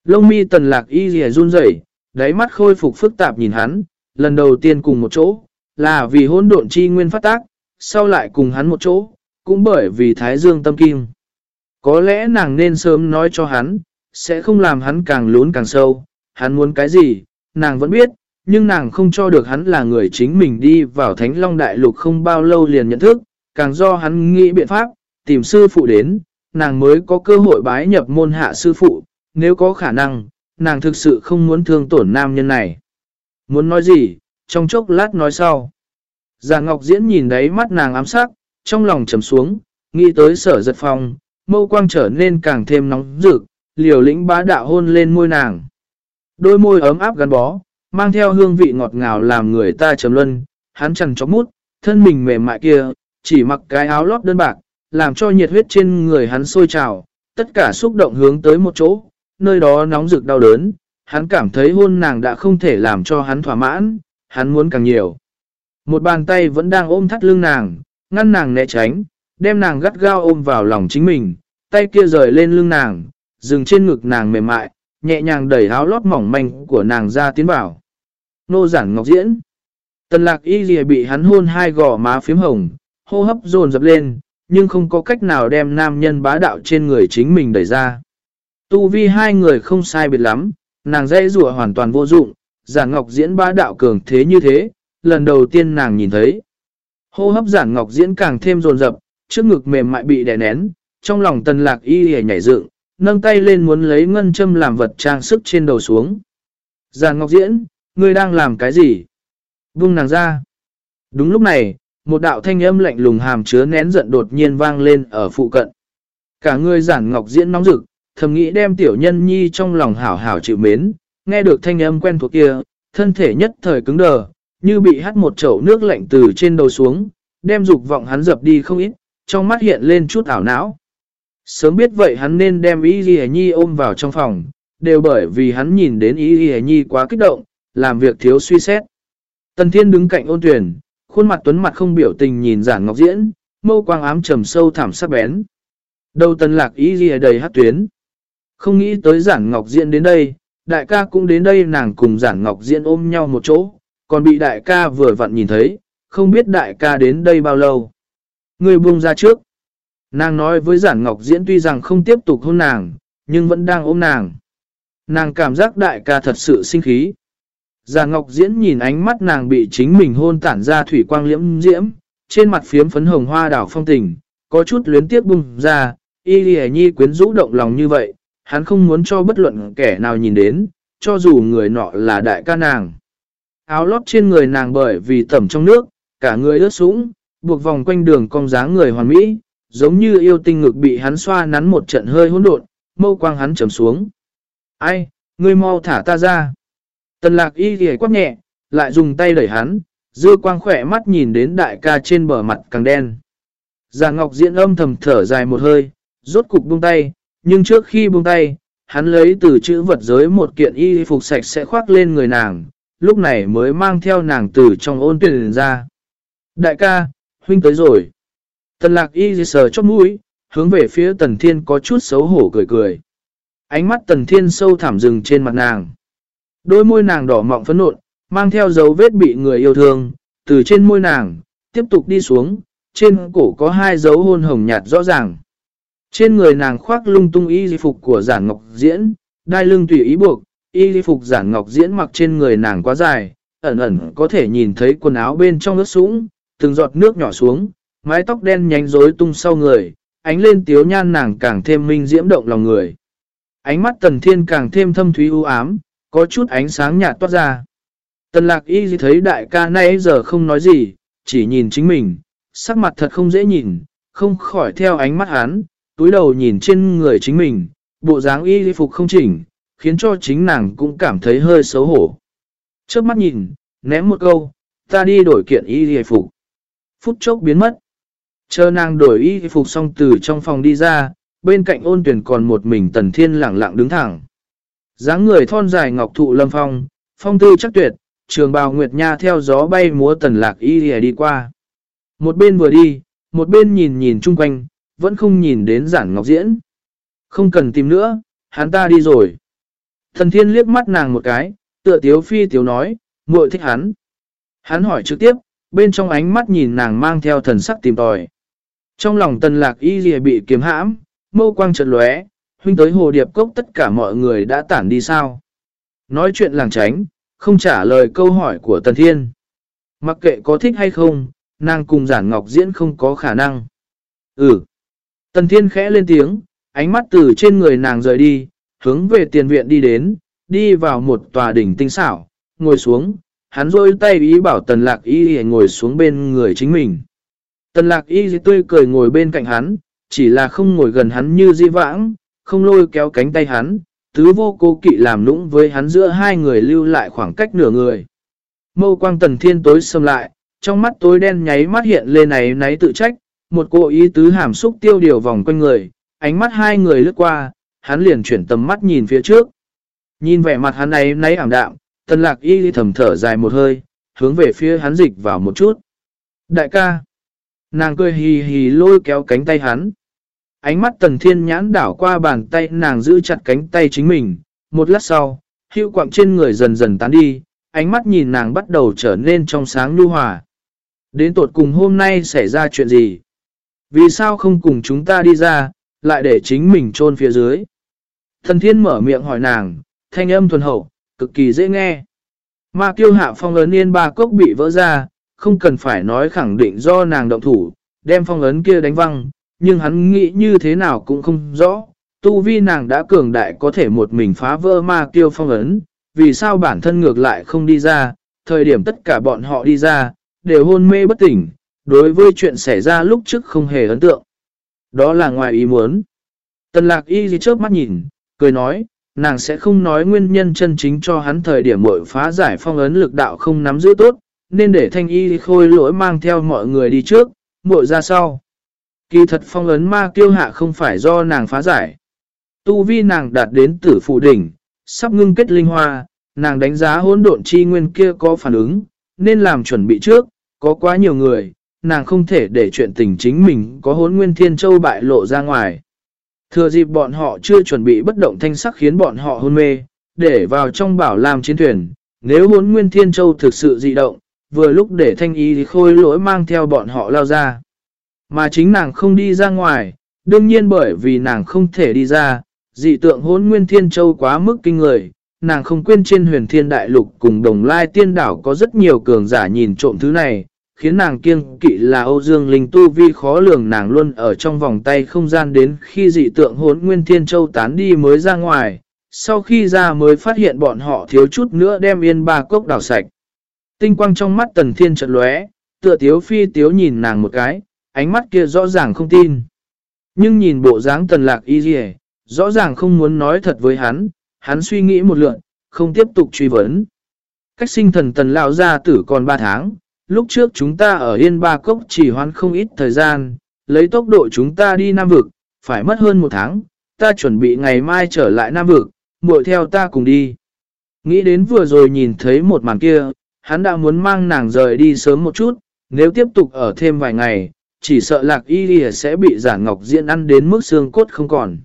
Lông mi tần lạc y rìa run rẩy đáy mắt khôi phục phức tạp nhìn hắn, lần đầu tiên cùng một chỗ, là vì hôn độn chi nguyên phát tác, sau lại cùng hắn một chỗ, cũng bởi vì thái dương tâm kim. Có lẽ nàng nên sớm nói cho hắn, sẽ không làm hắn càng lún càng sâu, hắn muốn cái gì, nàng vẫn biết, nhưng nàng không cho được hắn là người chính mình đi vào Thánh Long Đại Lục không bao lâu liền nhận thức, càng do hắn nghĩ biện pháp, tìm sư phụ đến, nàng mới có cơ hội bái nhập môn hạ sư phụ, nếu có khả năng, nàng thực sự không muốn thương tổn nam nhân này. Muốn nói gì, trong chốc lát nói sau. Già Ngọc Diễn nhìn đáy mắt nàng ám sắc, trong lòng trầm xuống, nghĩ tới sở giật phòng mâu quang trở nên càng thêm nóng rực, liều lĩnh bá đạo hôn lên môi nàng. Đôi môi ấm áp gắn bó, mang theo hương vị ngọt ngào làm người ta trầm luân, hắn chẳng chóng mút, thân mình mềm mại kia, chỉ mặc cái áo lót đơn bạc, làm cho nhiệt huyết trên người hắn sôi trào, tất cả xúc động hướng tới một chỗ, nơi đó nóng rực đau đớn, hắn cảm thấy hôn nàng đã không thể làm cho hắn thỏa mãn, hắn muốn càng nhiều. Một bàn tay vẫn đang ôm thắt lưng nàng, ngăn nàng né tránh, đem nàng gắt gao ôm vào lòng chính mình, tay kia rời lên lưng nàng, dừng trên ngực nàng mềm mại, nhẹ nhàng đẩy áo lót mỏng manh của nàng ra tiến bảo. Nô giản ngọc diễn. Tần lạc y lìa bị hắn hôn hai gò má phím hồng, hô hấp dồn dập lên, nhưng không có cách nào đem nam nhân bá đạo trên người chính mình đẩy ra. Tu vi hai người không sai biệt lắm, nàng dây rùa hoàn toàn vô dụng, giản ngọc diễn bá đạo cường thế như thế, lần đầu tiên nàng nhìn thấy. Hô hấp giản ngọc diễn càng thêm dồn dập, trước ngực mềm mại bị đè nén, trong lòng tần lạc y hề nhảy dựng, nâng tay lên muốn lấy ngân châm làm vật trang sức trên đầu xuống. Giản ngọc diễn, ngươi đang làm cái gì? Vung nàng ra. Đúng lúc này, một đạo thanh âm lạnh lùng hàm chứa nén giận đột nhiên vang lên ở phụ cận. Cả người giản ngọc diễn nóng rực, thầm nghĩ đem tiểu nhân nhi trong lòng hảo hảo chịu mến, nghe được thanh âm quen thuộc kia, thân thể nhất thời cứng đờ, như bị hắt một chậu nước lạnh từ trên đầu xuống, đem dục vọng hắn dập đi không ít, trong mắt hiện lên chút ảo não. Sớm biết vậy hắn nên đem Y ghi nhi ôm vào trong phòng, đều bởi vì hắn nhìn đến Y ghi nhi quá kích động, làm việc thiếu suy xét. Tần Thiên đứng cạnh ôn tuyển, khuôn mặt tuấn mặt không biểu tình nhìn giản ngọc diễn, mâu quang ám trầm sâu thảm sắc bén. Đầu tần lạc ý ghi đầy hát tuyến. Không nghĩ tới giản ngọc diễn đến đây, đại ca cũng đến đây nàng cùng giản ngọc diễn ôm nhau một chỗ, còn bị đại ca vừa vặn nhìn thấy, không biết đại ca đến đây bao lâu. Người buông ra trước. Nàng nói với giản ngọc diễn tuy rằng không tiếp tục hôn nàng, nhưng vẫn đang ôm nàng. Nàng cảm giác đại ca thật sự sinh khí. Già ngọc diễn nhìn ánh mắt nàng bị chính mình hôn tản ra thủy quang liễm diễm, trên mặt phiếm phấn hồng hoa đảo phong tình, có chút luyến tiếc bung ra, y lì nhi quyến rũ động lòng như vậy, hắn không muốn cho bất luận kẻ nào nhìn đến, cho dù người nọ là đại ca nàng. Áo lót trên người nàng bởi vì tẩm trong nước, cả người ướt sũng, buộc vòng quanh đường cong dáng người hoàn mỹ, giống như yêu tinh ngực bị hắn xoa nắn một trận hơi hỗn độn, mâu quang hắn trầm xuống. Ai, ngươi mau thả ta ra. Tần lạc y ghề quắc nhẹ, lại dùng tay đẩy hắn, dư quang khỏe mắt nhìn đến đại ca trên bờ mặt càng đen. Già Ngọc diễn âm thầm thở dài một hơi, rốt cục buông tay, nhưng trước khi buông tay, hắn lấy từ chữ vật giới một kiện y phục sạch sẽ khoác lên người nàng, lúc này mới mang theo nàng từ trong ôn tuyển ra. Đại ca, huynh tới rồi. Tần lạc y sờ chót mũi, hướng về phía tần thiên có chút xấu hổ cười cười. Ánh mắt tần thiên sâu thảm rừng trên mặt nàng. Đôi môi nàng đỏ mọng phấn nộn, mang theo dấu vết bị người yêu thương, từ trên môi nàng, tiếp tục đi xuống, trên cổ có hai dấu hôn hồng nhạt rõ ràng. Trên người nàng khoác lung tung y phục của giản ngọc diễn, đai lưng tùy ý buộc, y phục giản ngọc diễn mặc trên người nàng quá dài, ẩn ẩn có thể nhìn thấy quần áo bên trong ướt sũng, từng giọt nước nhỏ xuống, mái tóc đen nhánh rối tung sau người, ánh lên tiếu nhan nàng càng thêm minh diễm động lòng người. Ánh mắt tần thiên càng thêm thâm thúy u ám, có chút ánh sáng nhạt toát ra. Tần lạc y thấy đại ca nay giờ không nói gì, chỉ nhìn chính mình, sắc mặt thật không dễ nhìn, không khỏi theo ánh mắt hắn, túi đầu nhìn trên người chính mình, bộ dáng y phục không chỉnh, khiến cho chính nàng cũng cảm thấy hơi xấu hổ. Trước mắt nhìn, ném một câu, ta đi đổi kiện y phục. Phút chốc biến mất. Chờ nàng đổi y phục xong từ trong phòng đi ra, bên cạnh ôn tuyển còn một mình tần thiên lặng lặng đứng thẳng dáng người thon dài ngọc thụ lâm phong, phong tư chắc tuyệt, trường bào nguyệt nha theo gió bay múa tần lạc y đi qua. Một bên vừa đi, một bên nhìn nhìn chung quanh, vẫn không nhìn đến giản ngọc diễn. Không cần tìm nữa, hắn ta đi rồi. Thần thiên liếc mắt nàng một cái, tựa tiếu phi tiếu nói, muội thích hắn. Hắn hỏi trực tiếp, bên trong ánh mắt nhìn nàng mang theo thần sắc tìm tòi. Trong lòng tần lạc y lìa bị kiếm hãm, mâu quang trật lóe, huynh tới hồ điệp cốc tất cả mọi người đã tản đi sao. Nói chuyện làng tránh, không trả lời câu hỏi của tần thiên. Mặc kệ có thích hay không, nàng cùng giản ngọc diễn không có khả năng. Ừ. Tần thiên khẽ lên tiếng, ánh mắt từ trên người nàng rời đi, hướng về tiền viện đi đến, đi vào một tòa đỉnh tinh xảo, ngồi xuống, hắn rôi tay ý bảo tần lạc y ngồi xuống bên người chính mình. Tần lạc y tươi cười ngồi bên cạnh hắn, chỉ là không ngồi gần hắn như di vãng, không lôi kéo cánh tay hắn, tứ vô cố kỵ làm nũng với hắn giữa hai người lưu lại khoảng cách nửa người. Mâu quang tần thiên tối xâm lại, trong mắt tối đen nháy mắt hiện lên này náy tự trách, một cô ý tứ hàm xúc tiêu điều vòng quanh người, ánh mắt hai người lướt qua, hắn liền chuyển tầm mắt nhìn phía trước. Nhìn vẻ mặt hắn ấy náy ảm đạm, tần lạc y thầm thở dài một hơi, hướng về phía hắn dịch vào một chút. Đại ca, nàng cười hì hì lôi kéo cánh tay hắn. Ánh mắt tần thiên nhãn đảo qua bàn tay nàng giữ chặt cánh tay chính mình, một lát sau, hữu quạng trên người dần dần tán đi, ánh mắt nhìn nàng bắt đầu trở nên trong sáng nhu hòa. Đến tột cùng hôm nay xảy ra chuyện gì? Vì sao không cùng chúng ta đi ra, lại để chính mình chôn phía dưới? Thần thiên mở miệng hỏi nàng, thanh âm thuần hậu, cực kỳ dễ nghe. Mà kiêu hạ phong ấn yên ba cốc bị vỡ ra, không cần phải nói khẳng định do nàng động thủ, đem phong ấn kia đánh văng, nhưng hắn nghĩ như thế nào cũng không rõ. Tu vi nàng đã cường đại có thể một mình phá vỡ ma kiêu phong ấn, vì sao bản thân ngược lại không đi ra, thời điểm tất cả bọn họ đi ra, đều hôn mê bất tỉnh, đối với chuyện xảy ra lúc trước không hề ấn tượng. Đó là ngoài ý muốn. Tần lạc y gì chớp mắt nhìn, cười nói, nàng sẽ không nói nguyên nhân chân chính cho hắn thời điểm mội phá giải phong ấn lực đạo không nắm giữ tốt, nên để thanh y khôi lỗi mang theo mọi người đi trước, mội ra sau. Kỳ thật phong ấn ma kiêu hạ không phải do nàng phá giải. Tu vi nàng đạt đến tử phụ đỉnh, sắp ngưng kết linh hoa, nàng đánh giá hỗn độn chi nguyên kia có phản ứng, nên làm chuẩn bị trước, có quá nhiều người, nàng không thể để chuyện tình chính mình có hỗn nguyên thiên châu bại lộ ra ngoài. Thừa dịp bọn họ chưa chuẩn bị bất động thanh sắc khiến bọn họ hôn mê, để vào trong bảo làm chiến thuyền, nếu hỗn nguyên thiên châu thực sự dị động, vừa lúc để thanh ý thì khôi lỗi mang theo bọn họ lao ra. Mà chính nàng không đi ra ngoài, đương nhiên bởi vì nàng không thể đi ra, dị tượng hỗn nguyên thiên châu quá mức kinh người, nàng không quên trên huyền thiên đại lục cùng đồng lai tiên đảo có rất nhiều cường giả nhìn trộm thứ này, khiến nàng kiêng kỵ là Âu Dương Linh tu vi khó lường nàng luôn ở trong vòng tay không gian đến khi dị tượng hốn Nguyên Thiên Châu tán đi mới ra ngoài, sau khi ra mới phát hiện bọn họ thiếu chút nữa đem yên ba cốc đảo sạch. Tinh quang trong mắt tần thiên trận lóe, tựa tiếu phi tiếu nhìn nàng một cái, ánh mắt kia rõ ràng không tin. Nhưng nhìn bộ dáng tần lạc y dì rõ ràng không muốn nói thật với hắn, hắn suy nghĩ một lượn, không tiếp tục truy vấn. Cách sinh thần tần lão ra tử còn 3 tháng, lúc trước chúng ta ở Yên Ba Cốc chỉ hoán không ít thời gian, lấy tốc độ chúng ta đi Nam Vực, phải mất hơn một tháng, ta chuẩn bị ngày mai trở lại Nam Vực, muội theo ta cùng đi. Nghĩ đến vừa rồi nhìn thấy một màn kia, hắn đã muốn mang nàng rời đi sớm một chút, nếu tiếp tục ở thêm vài ngày, chỉ sợ lạc y ghi sẽ bị giả ngọc diễn ăn đến mức xương cốt không còn.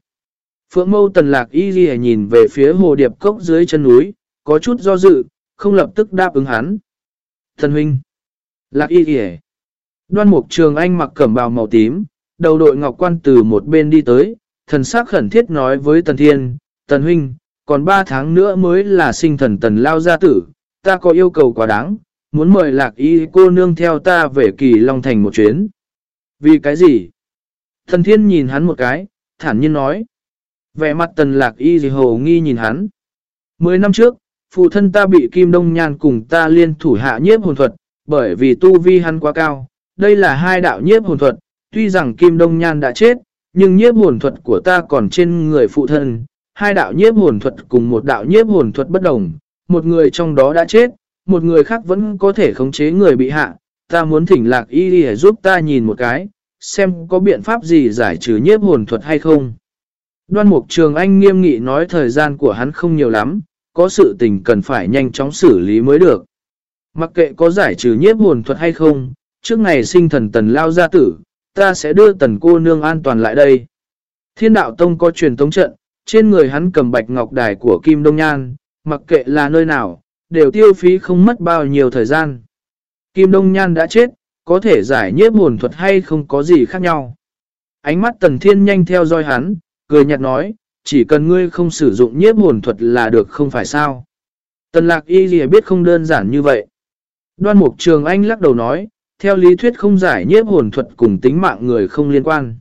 Phượng mâu tần lạc y ghi nhìn về phía hồ điệp cốc dưới chân núi, có chút do dự, không lập tức đáp ứng hắn. Thần huynh, lạc y ghi Đoan mục trường anh mặc cẩm bào màu tím, đầu đội ngọc quan từ một bên đi tới, thần sắc khẩn thiết nói với tần thiên, tần huynh, còn 3 tháng nữa mới là sinh thần tần lao gia tử, ta có yêu cầu quá đáng, muốn mời lạc y cô nương theo ta về kỳ Long Thành một chuyến. Vì cái gì? Thần thiên nhìn hắn một cái, thản nhiên nói. Vẻ mặt tần lạc y gì hồ nghi nhìn hắn. Mười năm trước, phụ thân ta bị Kim Đông Nhan cùng ta liên thủ hạ nhiếp hồn thuật, bởi vì tu vi hắn quá cao. Đây là hai đạo nhiếp hồn thuật, tuy rằng Kim Đông Nhan đã chết, nhưng nhiếp hồn thuật của ta còn trên người phụ thân. Hai đạo nhiếp hồn thuật cùng một đạo nhiếp hồn thuật bất đồng, một người trong đó đã chết, một người khác vẫn có thể khống chế người bị hạ. Ta muốn thỉnh lạc y đi giúp ta nhìn một cái, xem có biện pháp gì giải trừ nhiếp hồn thuật hay không. Đoan Mục Trường Anh nghiêm nghị nói thời gian của hắn không nhiều lắm, có sự tình cần phải nhanh chóng xử lý mới được. Mặc kệ có giải trừ nhiếp hồn thuật hay không, trước ngày sinh thần tần lao gia tử, ta sẽ đưa tần cô nương an toàn lại đây. Thiên đạo tông có truyền tống trận, trên người hắn cầm bạch ngọc đài của Kim Đông Nhan, mặc kệ là nơi nào, đều tiêu phí không mất bao nhiêu thời gian. Kim Đông Nhan đã chết, có thể giải nhiếp hồn thuật hay không có gì khác nhau. Ánh mắt tần thiên nhanh theo dõi hắn, cười nhạt nói, chỉ cần ngươi không sử dụng nhiếp hồn thuật là được không phải sao. Tần lạc y gì biết không đơn giản như vậy. Đoan mục trường anh lắc đầu nói, theo lý thuyết không giải nhiếp hồn thuật cùng tính mạng người không liên quan.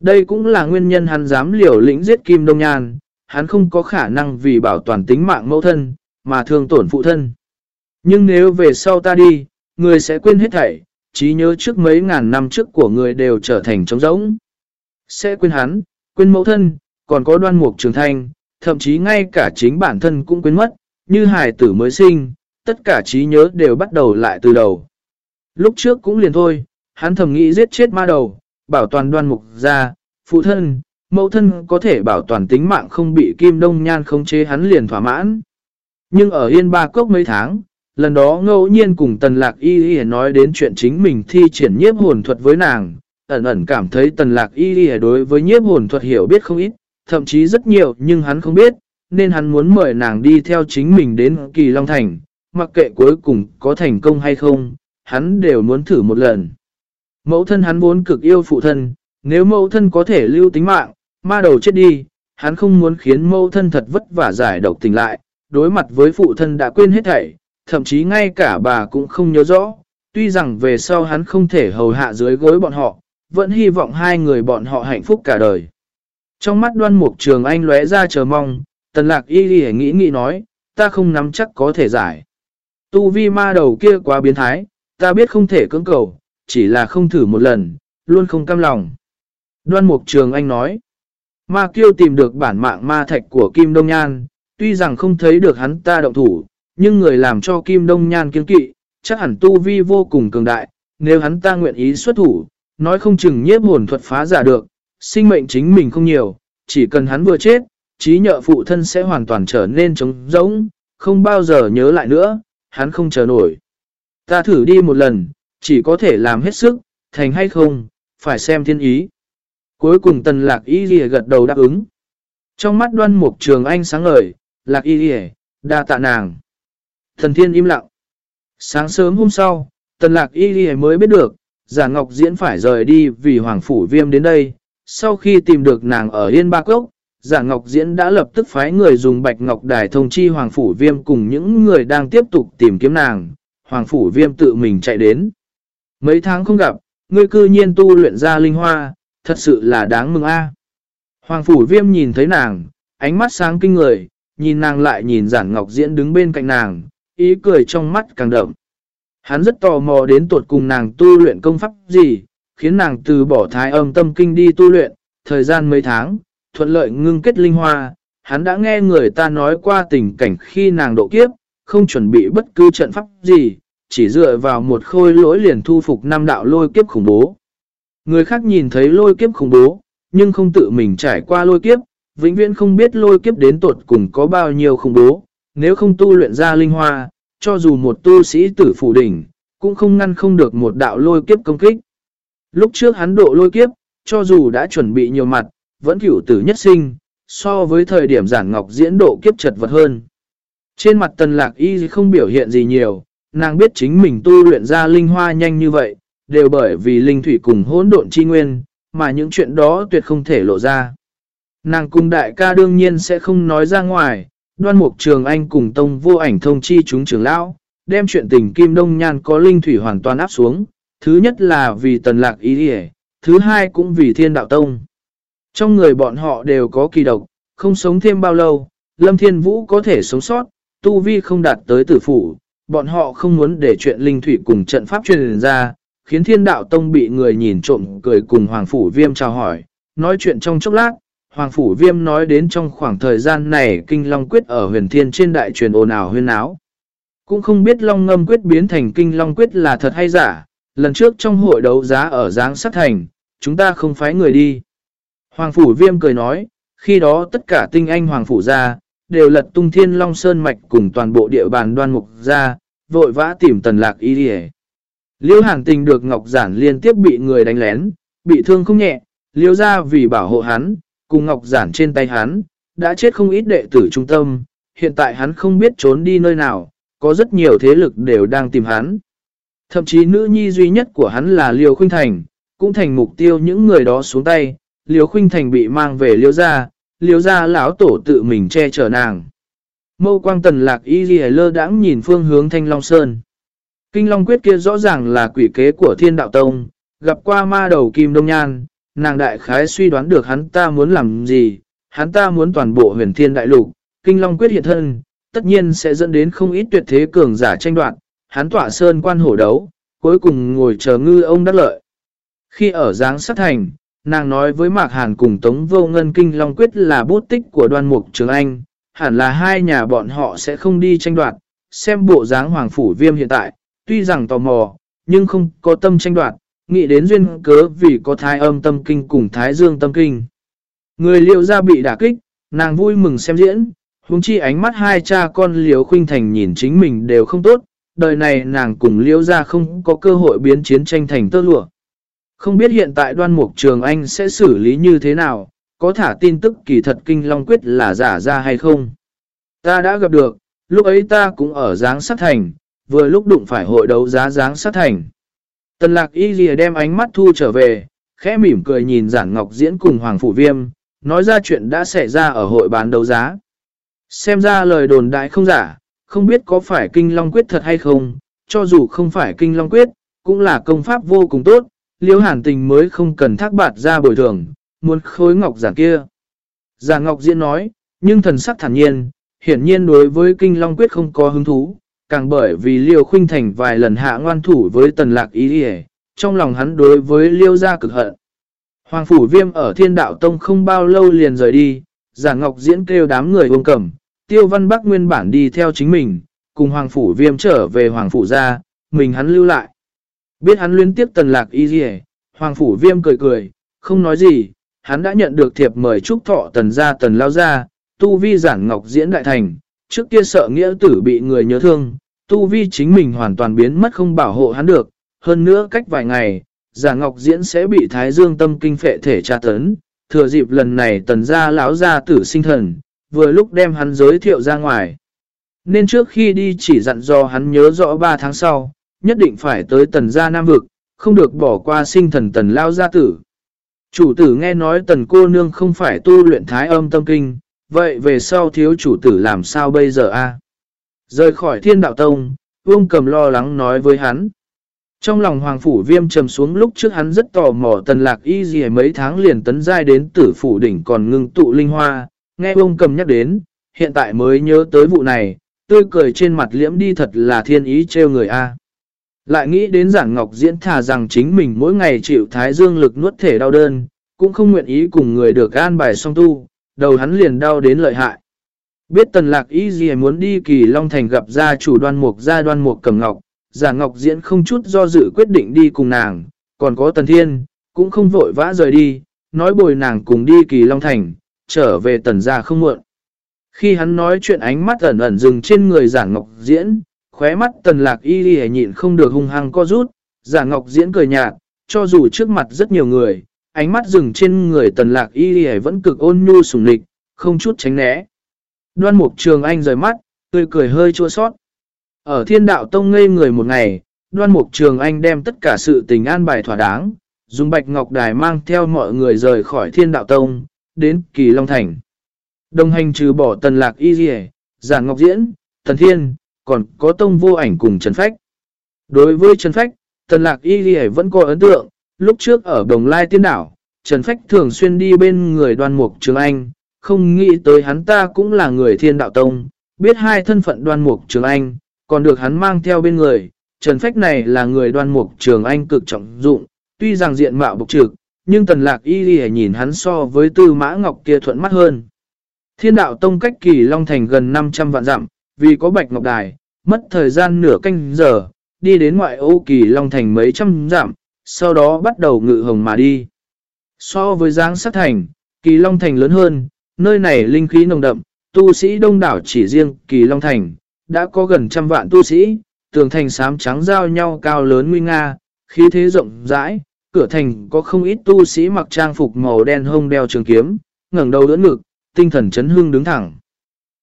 Đây cũng là nguyên nhân hắn dám liều lĩnh giết Kim Đông Nhan, hắn không có khả năng vì bảo toàn tính mạng mẫu thân, mà thương tổn phụ thân. Nhưng nếu về sau ta đi, người sẽ quên hết thảy, trí nhớ trước mấy ngàn năm trước của người đều trở thành trống rỗng. Sẽ quên hắn, quên mẫu thân, còn có đoan mục trường thanh, thậm chí ngay cả chính bản thân cũng quên mất, như hài tử mới sinh, tất cả trí nhớ đều bắt đầu lại từ đầu. Lúc trước cũng liền thôi, hắn thầm nghĩ giết chết ma đầu, bảo toàn đoan mục ra, phụ thân, mẫu thân có thể bảo toàn tính mạng không bị kim đông nhan khống chế hắn liền thỏa mãn. Nhưng ở Yên Ba Cốc mấy tháng, lần đó ngẫu nhiên cùng Tần Lạc Y Y nói đến chuyện chính mình thi triển nhiếp hồn thuật với nàng, ẩn ẩn cảm thấy Tần Lạc Y Y đối với nhiếp hồn thuật hiểu biết không ít, thậm chí rất nhiều nhưng hắn không biết, nên hắn muốn mời nàng đi theo chính mình đến Kỳ Long Thành, mặc kệ cuối cùng có thành công hay không, hắn đều muốn thử một lần. Mẫu thân hắn vốn cực yêu phụ thân, nếu mẫu thân có thể lưu tính mạng, ma đầu chết đi, hắn không muốn khiến mẫu thân thật vất vả giải độc tình lại, đối mặt với phụ thân đã quên hết thảy, thậm chí ngay cả bà cũng không nhớ rõ, tuy rằng về sau hắn không thể hầu hạ dưới gối bọn họ, vẫn hy vọng hai người bọn họ hạnh phúc cả đời. Trong mắt đoan mục trường anh lóe ra chờ mong, tần lạc y ghi nghĩ nghĩ nói, ta không nắm chắc có thể giải. Tu vi ma đầu kia quá biến thái, ta biết không thể cưỡng cầu, chỉ là không thử một lần, luôn không cam lòng. Đoan mục trường anh nói, ma kiêu tìm được bản mạng ma thạch của Kim Đông Nhan, tuy rằng không thấy được hắn ta động thủ, nhưng người làm cho Kim Đông Nhan kiên kỵ, chắc hẳn tu vi vô cùng cường đại, nếu hắn ta nguyện ý xuất thủ, nói không chừng nhiếp hồn thuật phá giả được, sinh mệnh chính mình không nhiều, chỉ cần hắn vừa chết, trí nhợ phụ thân sẽ hoàn toàn trở nên trống rỗng, không bao giờ nhớ lại nữa, hắn không chờ nổi. Ta thử đi một lần, chỉ có thể làm hết sức, thành hay không, phải xem thiên ý. Cuối cùng tần lạc y ghi gật đầu đáp ứng. Trong mắt đoan mục trường anh sáng ngời, lạc y ghi đa tạ nàng. Thần thiên im lặng. Sáng sớm hôm sau, tần lạc y ghi mới biết được, giả ngọc diễn phải rời đi vì hoàng phủ viêm đến đây. Sau khi tìm được nàng ở Yên Ba Cốc, giả ngọc diễn đã lập tức phái người dùng bạch ngọc đài thông chi hoàng phủ viêm cùng những người đang tiếp tục tìm kiếm nàng. Hoàng phủ viêm tự mình chạy đến. Mấy tháng không gặp, ngươi cư nhiên tu luyện ra linh hoa, thật sự là đáng mừng a. Hoàng phủ viêm nhìn thấy nàng, ánh mắt sáng kinh người, nhìn nàng lại nhìn giản ngọc diễn đứng bên cạnh nàng, ý cười trong mắt càng đậm. Hắn rất tò mò đến tuột cùng nàng tu luyện công pháp gì, khiến nàng từ bỏ thái âm tâm kinh đi tu luyện, thời gian mấy tháng, thuận lợi ngưng kết linh hoa. Hắn đã nghe người ta nói qua tình cảnh khi nàng độ kiếp, không chuẩn bị bất cứ trận pháp gì, chỉ dựa vào một khôi lỗi liền thu phục năm đạo lôi kiếp khủng bố. Người khác nhìn thấy lôi kiếp khủng bố, nhưng không tự mình trải qua lôi kiếp, vĩnh viễn không biết lôi kiếp đến tột cùng có bao nhiêu khủng bố. Nếu không tu luyện ra linh hoa, cho dù một tu sĩ tử phủ đỉnh, cũng không ngăn không được một đạo lôi kiếp công kích. Lúc trước hắn độ lôi kiếp, cho dù đã chuẩn bị nhiều mặt, vẫn cửu tử nhất sinh, so với thời điểm giản ngọc diễn độ kiếp chật vật hơn. Trên mặt tần lạc y không biểu hiện gì nhiều, nàng biết chính mình tu luyện ra linh hoa nhanh như vậy, đều bởi vì linh thủy cùng hỗn độn chi nguyên, mà những chuyện đó tuyệt không thể lộ ra. Nàng cùng đại ca đương nhiên sẽ không nói ra ngoài, đoan mục trường anh cùng tông vô ảnh thông chi chúng trưởng lão, đem chuyện tình Kim Đông Nhan có linh thủy hoàn toàn áp xuống, thứ nhất là vì tần lạc ý địa, thứ hai cũng vì thiên đạo tông. Trong người bọn họ đều có kỳ độc, không sống thêm bao lâu, Lâm Thiên Vũ có thể sống sót, tu vi không đạt tới tử phủ, bọn họ không muốn để chuyện linh thủy cùng trận pháp truyền ra, khiến thiên đạo tông bị người nhìn trộm cười cùng hoàng phủ viêm chào hỏi, nói chuyện trong chốc lát, Hoàng Phủ Viêm nói đến trong khoảng thời gian này Kinh Long Quyết ở huyền thiên trên đại truyền ồn ào huyên áo. Cũng không biết Long Ngâm Quyết biến thành Kinh Long Quyết là thật hay giả, lần trước trong hội đấu giá ở Giáng Sát Thành, chúng ta không phái người đi. Hoàng Phủ Viêm cười nói, khi đó tất cả tinh anh Hoàng Phủ ra, đều lật tung thiên Long Sơn Mạch cùng toàn bộ địa bàn đoan mục ra, vội vã tìm tần lạc y đi Liêu hàn tình được Ngọc Giản liên tiếp bị người đánh lén, bị thương không nhẹ, liêu ra vì bảo hộ hắn, cùng Ngọc Giản trên tay hắn, đã chết không ít đệ tử trung tâm, hiện tại hắn không biết trốn đi nơi nào, có rất nhiều thế lực đều đang tìm hắn. Thậm chí nữ nhi duy nhất của hắn là Liêu Khuynh Thành, cũng thành mục tiêu những người đó xuống tay, Liêu Khuynh Thành bị mang về Liêu gia, Liêu gia lão tổ tự mình che chở nàng. Mâu quang tần lạc y ghi lơ đãng nhìn phương hướng Thanh Long Sơn. Kinh Long Quyết kia rõ ràng là quỷ kế của Thiên Đạo Tông, gặp qua ma đầu Kim Đông Nhan, nàng đại khái suy đoán được hắn ta muốn làm gì, hắn ta muốn toàn bộ huyền thiên đại lục, Kinh Long Quyết hiện thân, tất nhiên sẽ dẫn đến không ít tuyệt thế cường giả tranh đoạn, hắn tỏa sơn quan hổ đấu, cuối cùng ngồi chờ ngư ông đắc lợi. Khi ở Giáng Sát Thành, nàng nói với Mạc Hàn cùng Tống Vô Ngân Kinh Long Quyết là bút tích của đoan mục Trường Anh, hẳn là hai nhà bọn họ sẽ không đi tranh đoạt, xem bộ dáng Hoàng Phủ Viêm hiện tại, tuy rằng tò mò, nhưng không có tâm tranh đoạt, nghĩ đến duyên cớ vì có thái âm tâm kinh cùng thái dương tâm kinh. Người liệu ra bị đả kích, nàng vui mừng xem diễn, huống chi ánh mắt hai cha con Liễu khuynh thành nhìn chính mình đều không tốt, đời này nàng cùng liễu ra không có cơ hội biến chiến tranh thành tơ lụa. Không biết hiện tại đoan mục trường anh sẽ xử lý như thế nào, có thả tin tức kỳ thật kinh long quyết là giả ra hay không. Ta đã gặp được, lúc ấy ta cũng ở giáng sát thành, vừa lúc đụng phải hội đấu giá giáng sát thành. Tần lạc y ghi đem ánh mắt thu trở về, khẽ mỉm cười nhìn giản ngọc diễn cùng Hoàng Phủ Viêm, nói ra chuyện đã xảy ra ở hội bán đấu giá. Xem ra lời đồn đại không giả, không biết có phải kinh long quyết thật hay không, cho dù không phải kinh long quyết, cũng là công pháp vô cùng tốt, liêu hàn tình mới không cần thác bạt ra bồi thường, muốn khối ngọc giản kia. Giản ngọc diễn nói, nhưng thần sắc thản nhiên, hiển nhiên đối với kinh long quyết không có hứng thú, càng bởi vì liêu khuynh thành vài lần hạ ngoan thủ với tần lạc ý hề, trong lòng hắn đối với liêu gia cực hận. Hoàng phủ viêm ở thiên đạo tông không bao lâu liền rời đi, giả ngọc diễn kêu đám người uông cẩm, Tiêu Văn Bắc nguyên bản đi theo chính mình, cùng Hoàng Phủ Viêm trở về Hoàng Phủ ra, mình hắn lưu lại. Biết hắn liên tiếp tần lạc ý dì Hoàng Phủ Viêm cười cười, không nói gì, hắn đã nhận được thiệp mời chúc thọ tần gia tần lao gia tu vi giản ngọc diễn đại thành, trước kia sợ nghĩa tử bị người nhớ thương, tu vi chính mình hoàn toàn biến mất không bảo hộ hắn được, hơn nữa cách vài ngày, giả ngọc diễn sẽ bị thái dương tâm kinh phệ thể tra tấn, thừa dịp lần này tần ra lão ra tử sinh thần, vừa lúc đem hắn giới thiệu ra ngoài. Nên trước khi đi chỉ dặn do hắn nhớ rõ 3 tháng sau, nhất định phải tới tần gia Nam Vực, không được bỏ qua sinh thần tần lao gia tử. Chủ tử nghe nói tần cô nương không phải tu luyện thái âm tâm kinh, vậy về sau thiếu chủ tử làm sao bây giờ a Rời khỏi thiên đạo tông, vương cầm lo lắng nói với hắn. Trong lòng hoàng phủ viêm trầm xuống lúc trước hắn rất tò mò tần lạc y gì mấy tháng liền tấn giai đến tử phủ đỉnh còn ngưng tụ linh hoa, Nghe vương cầm nhắc đến, hiện tại mới nhớ tới vụ này, tươi cười trên mặt liễm đi thật là thiên ý trêu người A. Lại nghĩ đến giảng ngọc diễn thà rằng chính mình mỗi ngày chịu thái dương lực nuốt thể đau đơn, cũng không nguyện ý cùng người được an bài song tu, đầu hắn liền đau đến lợi hại. Biết tần lạc ý gì muốn đi kỳ Long Thành gặp gia chủ đoan mục gia đoan mục cầm ngọc, giả ngọc diễn không chút do dự quyết định đi cùng nàng, còn có tần thiên, cũng không vội vã rời đi, nói bồi nàng cùng đi kỳ Long Thành, trở về tần gia không muộn. Khi hắn nói chuyện ánh mắt ẩn ẩn dừng trên người giả ngọc diễn, khóe mắt tần lạc y gì nhịn không được hung hăng co rút, giả ngọc diễn cười nhạt, cho dù trước mặt rất nhiều người, ánh mắt dừng trên người tần lạc y đi vẫn cực ôn nhu sùng lịch, không chút tránh né. Đoan mục trường anh rời mắt, tươi cười hơi chua sót. Ở thiên đạo tông ngây người một ngày, đoan mục trường anh đem tất cả sự tình an bài thỏa đáng, dùng bạch ngọc đài mang theo mọi người rời khỏi thiên đạo tông, đến Kỳ Long Thành. Đồng hành trừ bỏ tần lạc y dì giả ngọc diễn, thần thiên, còn có tông vô ảnh cùng Trần Phách. Đối với Trần Phách, tần lạc y dì vẫn có ấn tượng, lúc trước ở Đồng Lai Tiên Đảo, Trần Phách thường xuyên đi bên người đoan mục Trường Anh, không nghĩ tới hắn ta cũng là người thiên đạo tông, biết hai thân phận đoan mục Trường Anh, còn được hắn mang theo bên người. Trần Phách này là người đoan mục Trường Anh cực trọng dụng, tuy rằng diện mạo bộc trực, nhưng tần lạc y đi nhìn hắn so với tư mã ngọc kia thuận mắt hơn. Thiên đạo tông cách kỳ Long Thành gần 500 vạn dặm, vì có bạch ngọc đài, mất thời gian nửa canh giờ, đi đến ngoại ô kỳ Long Thành mấy trăm dặm, sau đó bắt đầu ngự hồng mà đi. So với giáng sát thành, kỳ Long Thành lớn hơn, nơi này linh khí nồng đậm, tu sĩ đông đảo chỉ riêng kỳ Long Thành, đã có gần trăm vạn tu sĩ, tường thành xám trắng giao nhau cao lớn nguy nga, khí thế rộng rãi, cửa thành có không ít tu sĩ mặc trang phục màu đen hông đeo trường kiếm, ngẩng đầu đỡ ngực, tinh thần chấn hương đứng thẳng.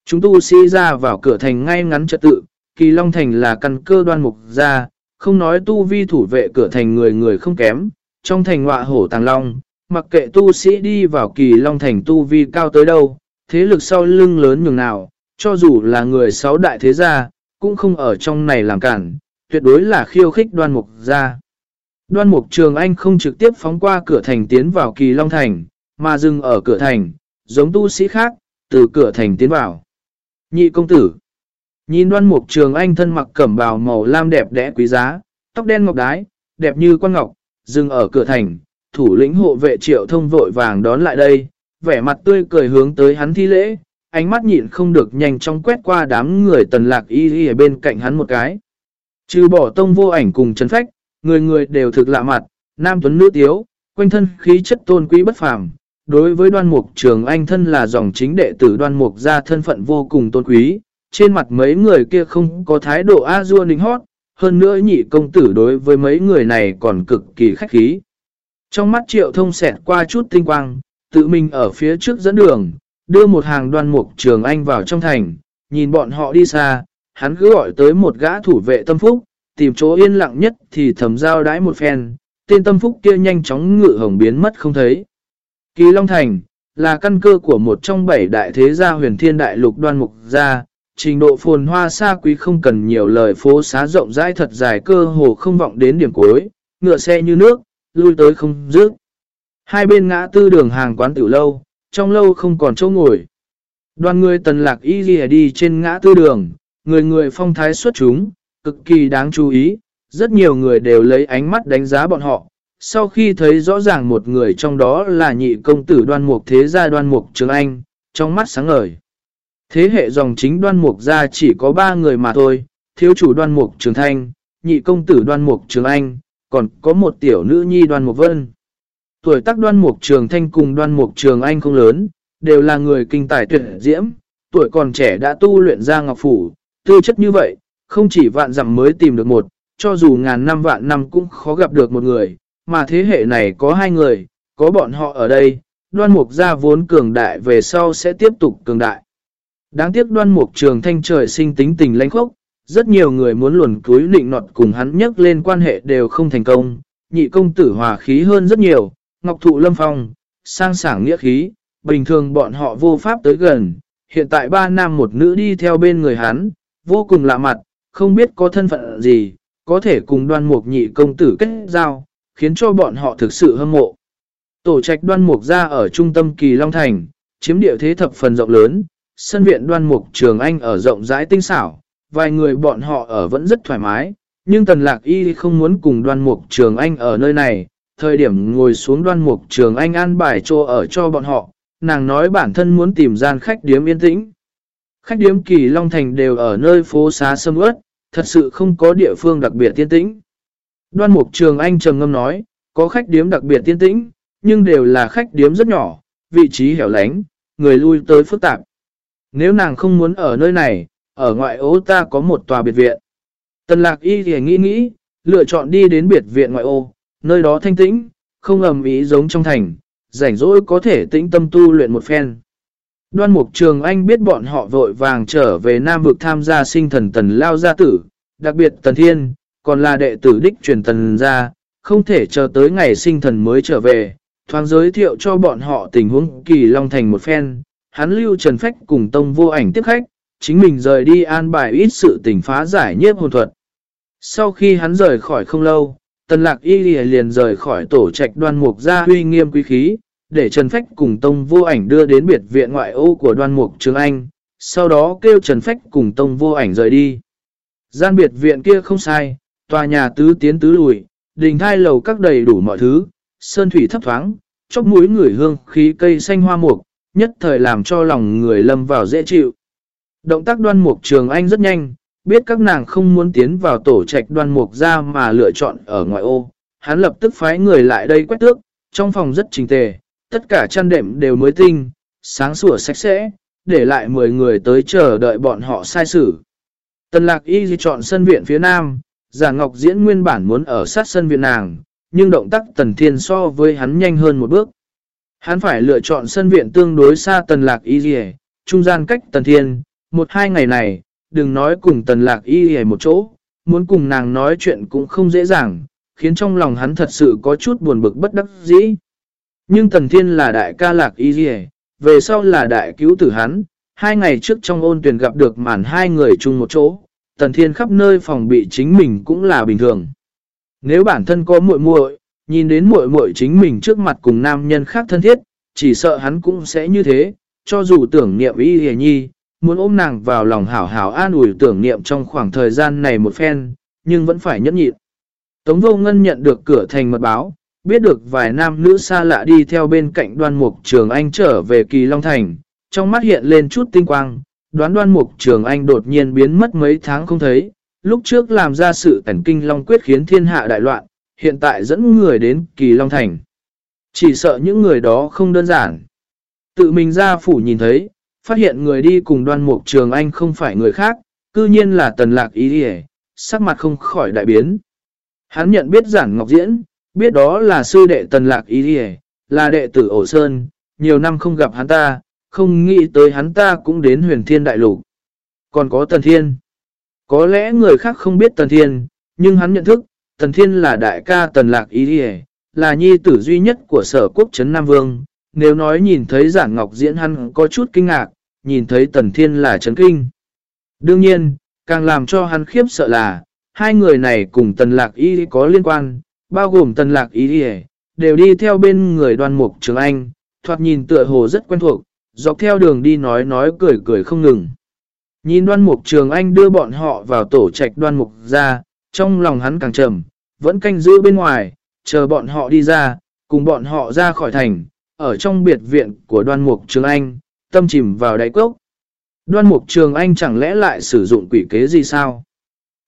Chúng tu sĩ ra vào cửa thành ngay ngắn trật tự, kỳ Long Thành là căn cơ đoan mục ra, không nói tu vi thủ vệ cửa thành người người không kém, trong thành ngọa hổ tàng long, mặc kệ tu sĩ đi vào kỳ Long Thành tu vi cao tới đâu, thế lực sau lưng lớn nhường nào, cho dù là người sáu đại thế gia, cũng không ở trong này làm cản, tuyệt đối là khiêu khích đoan mục ra. Đoan mục trường anh không trực tiếp phóng qua cửa thành tiến vào kỳ Long Thành, mà dừng ở cửa thành, giống tu sĩ khác, từ cửa thành tiến vào. Nhị công tử. Nhìn đoan mục trường anh thân mặc cẩm bào màu lam đẹp đẽ quý giá, tóc đen ngọc đái, đẹp như quan ngọc, dừng ở cửa thành, thủ lĩnh hộ vệ triệu thông vội vàng đón lại đây, vẻ mặt tươi cười hướng tới hắn thi lễ, ánh mắt nhịn không được nhanh chóng quét qua đám người tần lạc y y ở bên cạnh hắn một cái. Trừ bỏ tông vô ảnh cùng chấn phách, người người đều thực lạ mặt, nam tuấn nữ tiếu, quanh thân khí chất tôn quý bất phàm. Đối với đoan mục trường anh thân là dòng chính đệ tử đoan mục ra thân phận vô cùng tôn quý, trên mặt mấy người kia không có thái độ a dua nính hót, hơn nữa nhị công tử đối với mấy người này còn cực kỳ khách khí. Trong mắt triệu thông xẹt qua chút tinh quang, tự mình ở phía trước dẫn đường, đưa một hàng đoan mục trường anh vào trong thành, nhìn bọn họ đi xa, hắn cứ gọi tới một gã thủ vệ tâm phúc, tìm chỗ yên lặng nhất thì thầm giao đãi một phen, tên tâm phúc kia nhanh chóng ngự hồng biến mất không thấy. Kỳ Long Thành là căn cơ của một trong bảy đại thế gia huyền thiên đại lục đoan mục gia, trình độ phồn hoa xa quý không cần nhiều lời phố xá rộng rãi thật dài cơ hồ không vọng đến điểm cuối, ngựa xe như nước, lui tới không dứt. Hai bên ngã tư đường hàng quán tiểu lâu, trong lâu không còn chỗ ngồi. Đoàn người tần lạc y ghi đi trên ngã tư đường, người người phong thái xuất chúng, cực kỳ đáng chú ý, rất nhiều người đều lấy ánh mắt đánh giá bọn họ. Sau khi thấy rõ ràng một người trong đó là nhị công tử đoan mục thế gia đoan mục trường anh, trong mắt sáng ngời. Thế hệ dòng chính đoan mục gia chỉ có ba người mà thôi, thiếu chủ đoan mục trường thanh, nhị công tử đoan mục trường anh, còn có một tiểu nữ nhi đoan mục vân. Tuổi tác đoan mục trường thanh cùng đoan mục trường anh không lớn, đều là người kinh tài tuyệt diễm, tuổi còn trẻ đã tu luyện ra ngọc phủ, tư chất như vậy, không chỉ vạn dặm mới tìm được một, cho dù ngàn năm vạn năm cũng khó gặp được một người, mà thế hệ này có hai người, có bọn họ ở đây, đoan mục gia vốn cường đại về sau sẽ tiếp tục cường đại. Đáng tiếc đoan mục trường thanh trời sinh tính tình lãnh khốc, rất nhiều người muốn luồn cúi định nọt cùng hắn nhắc lên quan hệ đều không thành công, nhị công tử hòa khí hơn rất nhiều, ngọc thụ lâm phong, sang sảng nghĩa khí, bình thường bọn họ vô pháp tới gần, hiện tại ba nam một nữ đi theo bên người hắn, vô cùng lạ mặt, không biết có thân phận gì, có thể cùng đoan mục nhị công tử kết giao, khiến cho bọn họ thực sự hâm mộ. Tổ trạch đoan mục ra ở trung tâm kỳ Long Thành, chiếm địa thế thập phần rộng lớn, sân viện đoan mục trường anh ở rộng rãi tinh xảo, vài người bọn họ ở vẫn rất thoải mái, nhưng tần lạc y không muốn cùng đoan mục trường anh ở nơi này, thời điểm ngồi xuống đoan mục trường anh an bài cho ở cho bọn họ, nàng nói bản thân muốn tìm gian khách điếm yên tĩnh. Khách điếm kỳ Long Thành đều ở nơi phố xá sâm ướt, thật sự không có địa phương đặc biệt tiên tĩnh. Đoan mục trường anh trầm ngâm nói, có khách điếm đặc biệt tiên tĩnh, nhưng đều là khách điếm rất nhỏ, vị trí hẻo lánh, người lui tới phức tạp. Nếu nàng không muốn ở nơi này, ở ngoại ô ta có một tòa biệt viện. Tần lạc y thì nghĩ nghĩ, lựa chọn đi đến biệt viện ngoại ô, nơi đó thanh tĩnh, không ầm ý giống trong thành, rảnh rỗi có thể tĩnh tâm tu luyện một phen. Đoan Mục Trường Anh biết bọn họ vội vàng trở về Nam vực tham gia sinh thần tần lao gia tử, đặc biệt tần thiên, còn là đệ tử đích truyền tần ra, không thể chờ tới ngày sinh thần mới trở về, thoáng giới thiệu cho bọn họ tình huống kỳ long thành một phen, hắn lưu trần phách cùng tông vô ảnh tiếp khách, chính mình rời đi an bài ít sự tình phá giải nhiếp hồn thuật. Sau khi hắn rời khỏi không lâu, tần lạc y liền rời khỏi tổ trạch đoan mục ra huy nghiêm quý khí, để Trần Phách cùng Tông Vô Ảnh đưa đến biệt viện ngoại ô của đoan mục Trường Anh, sau đó kêu Trần Phách cùng Tông Vô Ảnh rời đi. Gian biệt viện kia không sai, tòa nhà tứ tiến tứ lùi, đình thai lầu các đầy đủ mọi thứ, sơn thủy thấp thoáng, chốc mũi người hương khí cây xanh hoa mục, nhất thời làm cho lòng người lâm vào dễ chịu. Động tác đoan mục trường anh rất nhanh, biết các nàng không muốn tiến vào tổ trạch đoan mục ra mà lựa chọn ở ngoại ô. Hắn lập tức phái người lại đây quét tước, trong phòng rất trình tề, tất cả chăn đệm đều mới tinh, sáng sủa sạch sẽ, để lại 10 người tới chờ đợi bọn họ sai xử. Tần lạc y chọn sân viện phía nam, giả ngọc diễn nguyên bản muốn ở sát sân viện nàng, nhưng động tác tần thiên so với hắn nhanh hơn một bước. Hắn phải lựa chọn sân viện tương đối xa tần lạc y dì trung gian cách tần thiên, một hai ngày này, đừng nói cùng tần lạc y dì một chỗ, muốn cùng nàng nói chuyện cũng không dễ dàng, khiến trong lòng hắn thật sự có chút buồn bực bất đắc dĩ. Nhưng tần thiên là đại ca lạc y dì về sau là đại cứu tử hắn, hai ngày trước trong ôn tuyển gặp được màn hai người chung một chỗ, tần thiên khắp nơi phòng bị chính mình cũng là bình thường. Nếu bản thân có muội muội, nhìn đến muội muội chính mình trước mặt cùng nam nhân khác thân thiết, chỉ sợ hắn cũng sẽ như thế, cho dù tưởng niệm y hề nhi, muốn ôm nàng vào lòng hảo hảo an ủi tưởng niệm trong khoảng thời gian này một phen, nhưng vẫn phải nhẫn nhịn. Tống vô ngân nhận được cửa thành mật báo, biết được vài nam nữ xa lạ đi theo bên cạnh đoan mục trường anh trở về kỳ Long Thành, trong mắt hiện lên chút tinh quang, đoán đoan mục trường anh đột nhiên biến mất mấy tháng không thấy, lúc trước làm ra sự tẩn kinh Long Quyết khiến thiên hạ đại loạn, hiện tại dẫn người đến kỳ Long Thành. Chỉ sợ những người đó không đơn giản. Tự mình ra phủ nhìn thấy, phát hiện người đi cùng đoan mục trường anh không phải người khác, cư nhiên là tần lạc ý đi sắc mặt không khỏi đại biến. Hắn nhận biết giản ngọc diễn, biết đó là sư đệ tần lạc ý đi là đệ tử ổ sơn, nhiều năm không gặp hắn ta, không nghĩ tới hắn ta cũng đến huyền thiên đại lục. Còn có tần thiên. Có lẽ người khác không biết tần thiên, nhưng hắn nhận thức, tần thiên là đại ca tần lạc ý Điề, là nhi tử duy nhất của sở quốc trấn Nam Vương. Nếu nói nhìn thấy giản ngọc diễn hắn có chút kinh ngạc, nhìn thấy tần thiên là chấn kinh. Đương nhiên, càng làm cho hắn khiếp sợ là, hai người này cùng tần lạc y có liên quan, bao gồm tần lạc y đều đi theo bên người đoan mục trường anh, thoạt nhìn tựa hồ rất quen thuộc, dọc theo đường đi nói nói cười cười không ngừng. Nhìn đoan mục trường anh đưa bọn họ vào tổ trạch đoan mục ra, trong lòng hắn càng trầm, vẫn canh giữ bên ngoài, chờ bọn họ đi ra, cùng bọn họ ra khỏi thành, ở trong biệt viện của đoan mục trường anh, tâm chìm vào đáy cốc. Đoan mục trường anh chẳng lẽ lại sử dụng quỷ kế gì sao?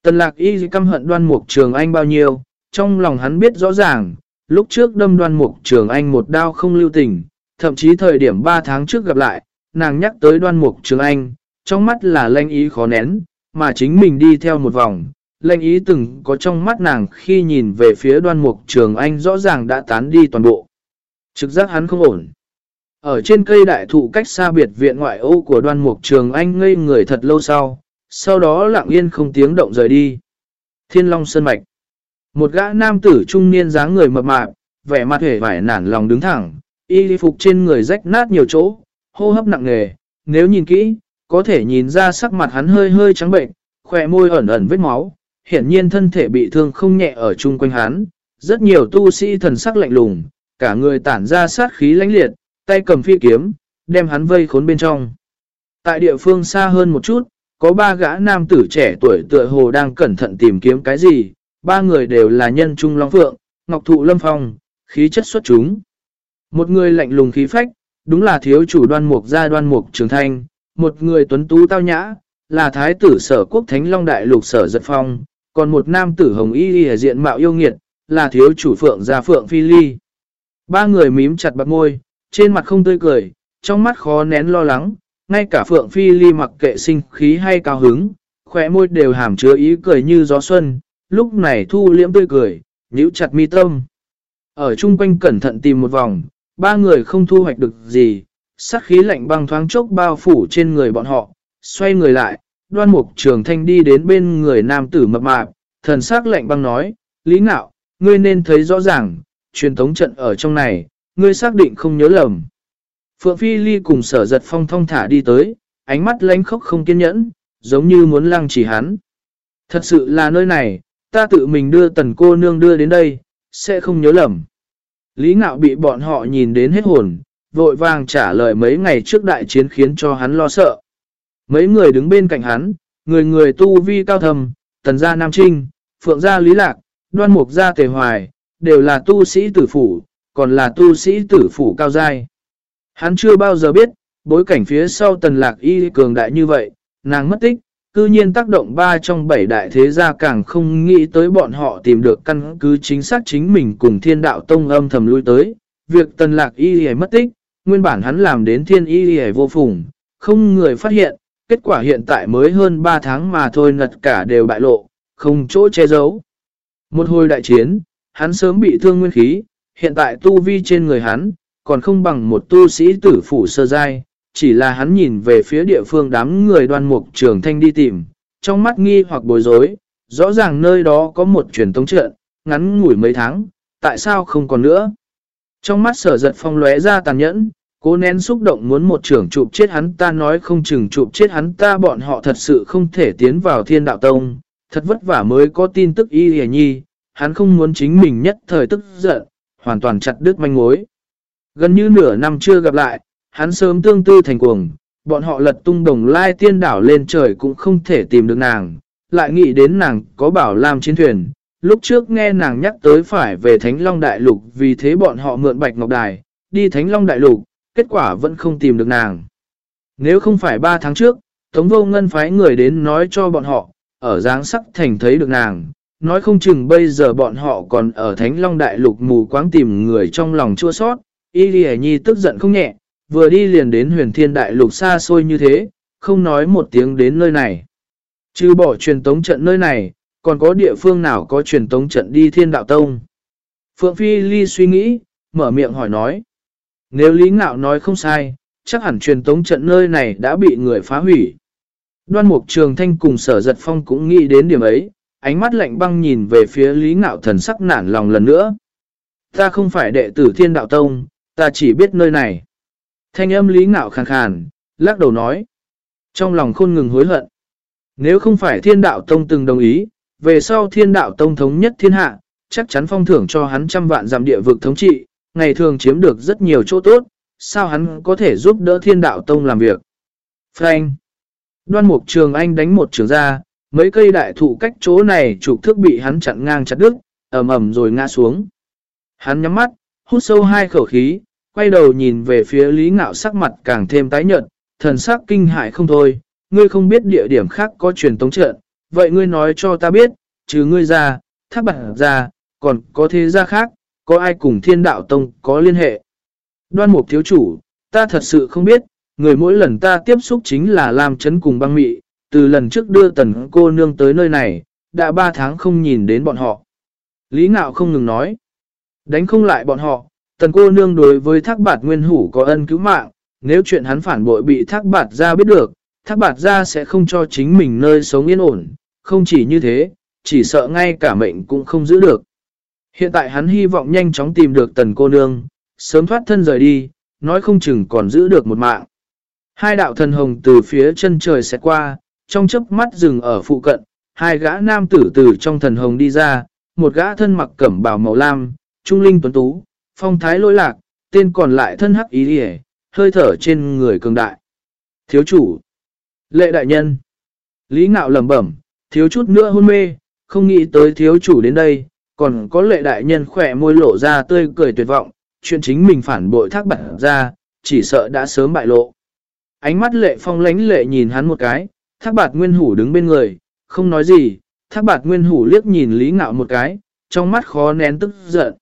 Tần lạc y căm hận đoan mục trường anh bao nhiêu, trong lòng hắn biết rõ ràng, lúc trước đâm đoan mục trường anh một đao không lưu tình, thậm chí thời điểm 3 tháng trước gặp lại, nàng nhắc tới đoan mục trường anh, trong mắt là lanh ý khó nén, mà chính mình đi theo một vòng. Lệnh ý từng có trong mắt nàng khi nhìn về phía đoan mục trường anh rõ ràng đã tán đi toàn bộ. Trực giác hắn không ổn. Ở trên cây đại thụ cách xa biệt viện ngoại ô của đoan mục trường anh ngây người thật lâu sau, sau đó lặng yên không tiếng động rời đi. Thiên Long Sơn Mạch Một gã nam tử trung niên dáng người mập mạp, vẻ mặt hề vải nản lòng đứng thẳng, y phục trên người rách nát nhiều chỗ, hô hấp nặng nề, nếu nhìn kỹ, có thể nhìn ra sắc mặt hắn hơi hơi trắng bệnh, khỏe môi ẩn ẩn vết máu, hiển nhiên thân thể bị thương không nhẹ ở chung quanh hắn. Rất nhiều tu sĩ thần sắc lạnh lùng, cả người tản ra sát khí lãnh liệt, tay cầm phi kiếm, đem hắn vây khốn bên trong. Tại địa phương xa hơn một chút, có ba gã nam tử trẻ tuổi tựa hồ đang cẩn thận tìm kiếm cái gì, ba người đều là nhân trung long phượng, ngọc thụ lâm phong, khí chất xuất chúng. Một người lạnh lùng khí phách, đúng là thiếu chủ đoan mục gia đoan mục trường thanh, một người tuấn tú tao nhã, là thái tử sở quốc thánh long đại lục sở giật phong, còn một nam tử hồng y ở diện mạo yêu nghiệt, là thiếu chủ phượng gia phượng phi ly. Ba người mím chặt bạc môi, trên mặt không tươi cười, trong mắt khó nén lo lắng, ngay cả phượng phi ly mặc kệ sinh khí hay cao hứng, khỏe môi đều hàm chứa ý cười như gió xuân, lúc này thu liễm tươi cười, nhíu chặt mi tâm. Ở chung quanh cẩn thận tìm một vòng, ba người không thu hoạch được gì, sát khí lạnh băng thoáng chốc bao phủ trên người bọn họ, xoay người lại, đoan mục trường thanh đi đến bên người nam tử mập mạp, thần sắc lạnh băng nói, Lý Ngạo, ngươi nên thấy rõ ràng, truyền thống trận ở trong này, ngươi xác định không nhớ lầm. Phượng Phi Ly cùng sở giật phong thông thả đi tới, ánh mắt lánh khóc không kiên nhẫn, giống như muốn lăng chỉ hắn. Thật sự là nơi này, ta tự mình đưa tần cô nương đưa đến đây, sẽ không nhớ lầm. Lý Ngạo bị bọn họ nhìn đến hết hồn, vội vàng trả lời mấy ngày trước đại chiến khiến cho hắn lo sợ. Mấy người đứng bên cạnh hắn, người người tu vi cao thầm, tần gia Nam Trinh, phượng gia Lý Lạc, đoan mục gia Tề Hoài, đều là tu sĩ tử phủ, còn là tu sĩ tử phủ cao giai. Hắn chưa bao giờ biết, bối cảnh phía sau tần lạc y cường đại như vậy, nàng mất tích, cư nhiên tác động ba trong bảy đại thế gia càng không nghĩ tới bọn họ tìm được căn cứ chính xác chính mình cùng thiên đạo tông âm thầm lui tới. Việc tần lạc y hề mất tích, nguyên bản hắn làm đến thiên y hề vô phùng, không người phát hiện, kết quả hiện tại mới hơn 3 tháng mà thôi ngật cả đều bại lộ, không chỗ che giấu. Một hồi đại chiến, hắn sớm bị thương nguyên khí, hiện tại tu vi trên người hắn, còn không bằng một tu sĩ tử phủ sơ giai, chỉ là hắn nhìn về phía địa phương đám người đoan mục trường thanh đi tìm, trong mắt nghi hoặc bối rối, rõ ràng nơi đó có một truyền tống trận, ngắn ngủi mấy tháng, tại sao không còn nữa? Trong mắt sở giật phong lóe ra tàn nhẫn, cố nén xúc động muốn một trưởng chụp chết hắn ta nói không chừng chụp chết hắn ta bọn họ thật sự không thể tiến vào thiên đạo tông, thật vất vả mới có tin tức y hề nhi, hắn không muốn chính mình nhất thời tức giận, hoàn toàn chặt đứt manh mối. Gần như nửa năm chưa gặp lại, hắn sớm tương tư thành cuồng, bọn họ lật tung đồng lai tiên đảo lên trời cũng không thể tìm được nàng, lại nghĩ đến nàng có bảo làm chiến thuyền. Lúc trước nghe nàng nhắc tới phải về Thánh Long Đại Lục vì thế bọn họ mượn Bạch Ngọc Đài, đi Thánh Long Đại Lục, kết quả vẫn không tìm được nàng. Nếu không phải 3 tháng trước, Tống Vô Ngân phái người đến nói cho bọn họ, ở Giáng Sắc Thành thấy được nàng, nói không chừng bây giờ bọn họ còn ở Thánh Long Đại Lục mù quáng tìm người trong lòng chua sót, Y Lì Nhi tức giận không nhẹ, vừa đi liền đến huyền thiên đại lục xa xôi như thế, không nói một tiếng đến nơi này. Chứ bỏ truyền tống trận nơi này, còn có địa phương nào có truyền tống trận đi thiên đạo tông. Phượng Phi Ly suy nghĩ, mở miệng hỏi nói. Nếu Lý Ngạo nói không sai, chắc hẳn truyền tống trận nơi này đã bị người phá hủy. Đoan Mục Trường Thanh cùng sở giật phong cũng nghĩ đến điểm ấy, ánh mắt lạnh băng nhìn về phía Lý Ngạo thần sắc nản lòng lần nữa. Ta không phải đệ tử thiên đạo tông, ta chỉ biết nơi này. Thanh âm lý ngạo khàn khàn, lắc đầu nói. Trong lòng khôn ngừng hối hận. Nếu không phải thiên đạo tông từng đồng ý, về sau thiên đạo tông thống nhất thiên hạ, chắc chắn phong thưởng cho hắn trăm vạn giảm địa vực thống trị, ngày thường chiếm được rất nhiều chỗ tốt, sao hắn có thể giúp đỡ thiên đạo tông làm việc. Frank Đoan mục trường anh đánh một trường ra, mấy cây đại thụ cách chỗ này trục thước bị hắn chặn ngang chặt đứt, ầm ầm rồi ngã xuống. Hắn nhắm mắt, hút sâu hai khẩu khí, quay đầu nhìn về phía Lý Ngạo sắc mặt càng thêm tái nhợt, thần sắc kinh hại không thôi, ngươi không biết địa điểm khác có truyền tống trận, vậy ngươi nói cho ta biết, trừ ngươi ra, thác bản ra, còn có thế gia khác, có ai cùng thiên đạo tông có liên hệ. Đoan mục thiếu chủ, ta thật sự không biết, người mỗi lần ta tiếp xúc chính là làm chấn cùng băng mị, từ lần trước đưa tần cô nương tới nơi này, đã 3 tháng không nhìn đến bọn họ. Lý Ngạo không ngừng nói, đánh không lại bọn họ, Tần cô nương đối với thác bạt nguyên hủ có ân cứu mạng, nếu chuyện hắn phản bội bị thác bạt ra biết được, thác bạt ra sẽ không cho chính mình nơi sống yên ổn, không chỉ như thế, chỉ sợ ngay cả mệnh cũng không giữ được. Hiện tại hắn hy vọng nhanh chóng tìm được tần cô nương, sớm thoát thân rời đi, nói không chừng còn giữ được một mạng. Hai đạo thần hồng từ phía chân trời sẽ qua, trong chớp mắt dừng ở phụ cận, hai gã nam tử từ trong thần hồng đi ra, một gã thân mặc cẩm bào màu lam, trung linh tuấn tú, phong thái lỗi lạc, tên còn lại thân hắc ý hề, hơi thở trên người cường đại. Thiếu chủ, lệ đại nhân, lý ngạo lầm bẩm, thiếu chút nữa hôn mê, không nghĩ tới thiếu chủ đến đây, còn có lệ đại nhân khỏe môi lộ ra tươi cười tuyệt vọng, chuyện chính mình phản bội thác bản ra, chỉ sợ đã sớm bại lộ. Ánh mắt lệ phong lánh lệ nhìn hắn một cái, thác bạt nguyên hủ đứng bên người, không nói gì, thác bạt nguyên hủ liếc nhìn lý ngạo một cái, trong mắt khó nén tức giận.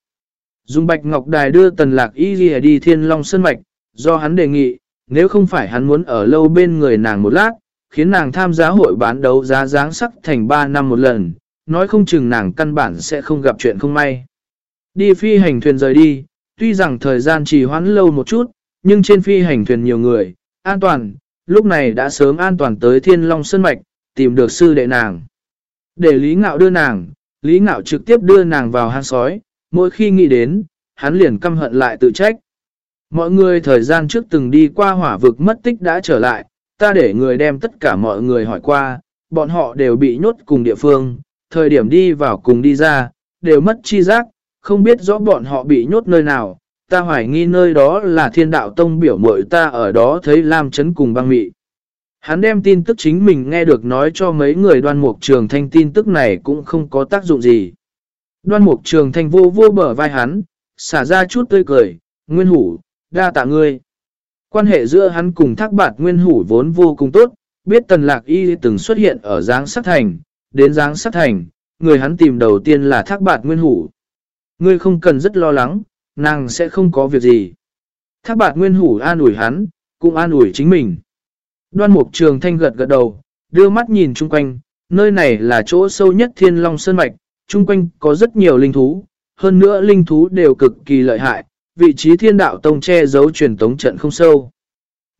Dùng bạch ngọc đài đưa tần lạc y ghi đi thiên long sơn mạch, do hắn đề nghị, nếu không phải hắn muốn ở lâu bên người nàng một lát, khiến nàng tham gia hội bán đấu giá dáng sắc thành 3 năm một lần, nói không chừng nàng căn bản sẽ không gặp chuyện không may. Đi phi hành thuyền rời đi, tuy rằng thời gian trì hoãn lâu một chút, nhưng trên phi hành thuyền nhiều người, an toàn, lúc này đã sớm an toàn tới thiên long sơn mạch, tìm được sư đệ nàng. Để Lý Ngạo đưa nàng, Lý Ngạo trực tiếp đưa nàng vào hang sói, mỗi khi nghĩ đến, hắn liền căm hận lại tự trách. Mọi người thời gian trước từng đi qua hỏa vực mất tích đã trở lại, ta để người đem tất cả mọi người hỏi qua, bọn họ đều bị nhốt cùng địa phương, thời điểm đi vào cùng đi ra, đều mất chi giác, không biết rõ bọn họ bị nhốt nơi nào, ta hoài nghi nơi đó là thiên đạo tông biểu mội ta ở đó thấy Lam Chấn cùng băng mị. Hắn đem tin tức chính mình nghe được nói cho mấy người đoan mục trường thanh tin tức này cũng không có tác dụng gì. Đoan mục trường thanh vô vô bờ vai hắn, xả ra chút tươi cười, nguyên hủ, đa tạ ngươi. Quan hệ giữa hắn cùng thác bạt nguyên hủ vốn vô cùng tốt, biết tần lạc y từng xuất hiện ở giáng sắc thành, đến dáng sát thành, người hắn tìm đầu tiên là thác bạt nguyên hủ. Ngươi không cần rất lo lắng, nàng sẽ không có việc gì. Thác bạt nguyên hủ an ủi hắn, cũng an ủi chính mình. Đoan mục trường thanh gật gật đầu, đưa mắt nhìn chung quanh, nơi này là chỗ sâu nhất thiên long sơn mạch, chung quanh có rất nhiều linh thú, hơn nữa linh thú đều cực kỳ lợi hại, vị trí thiên đạo tông che giấu truyền tống trận không sâu.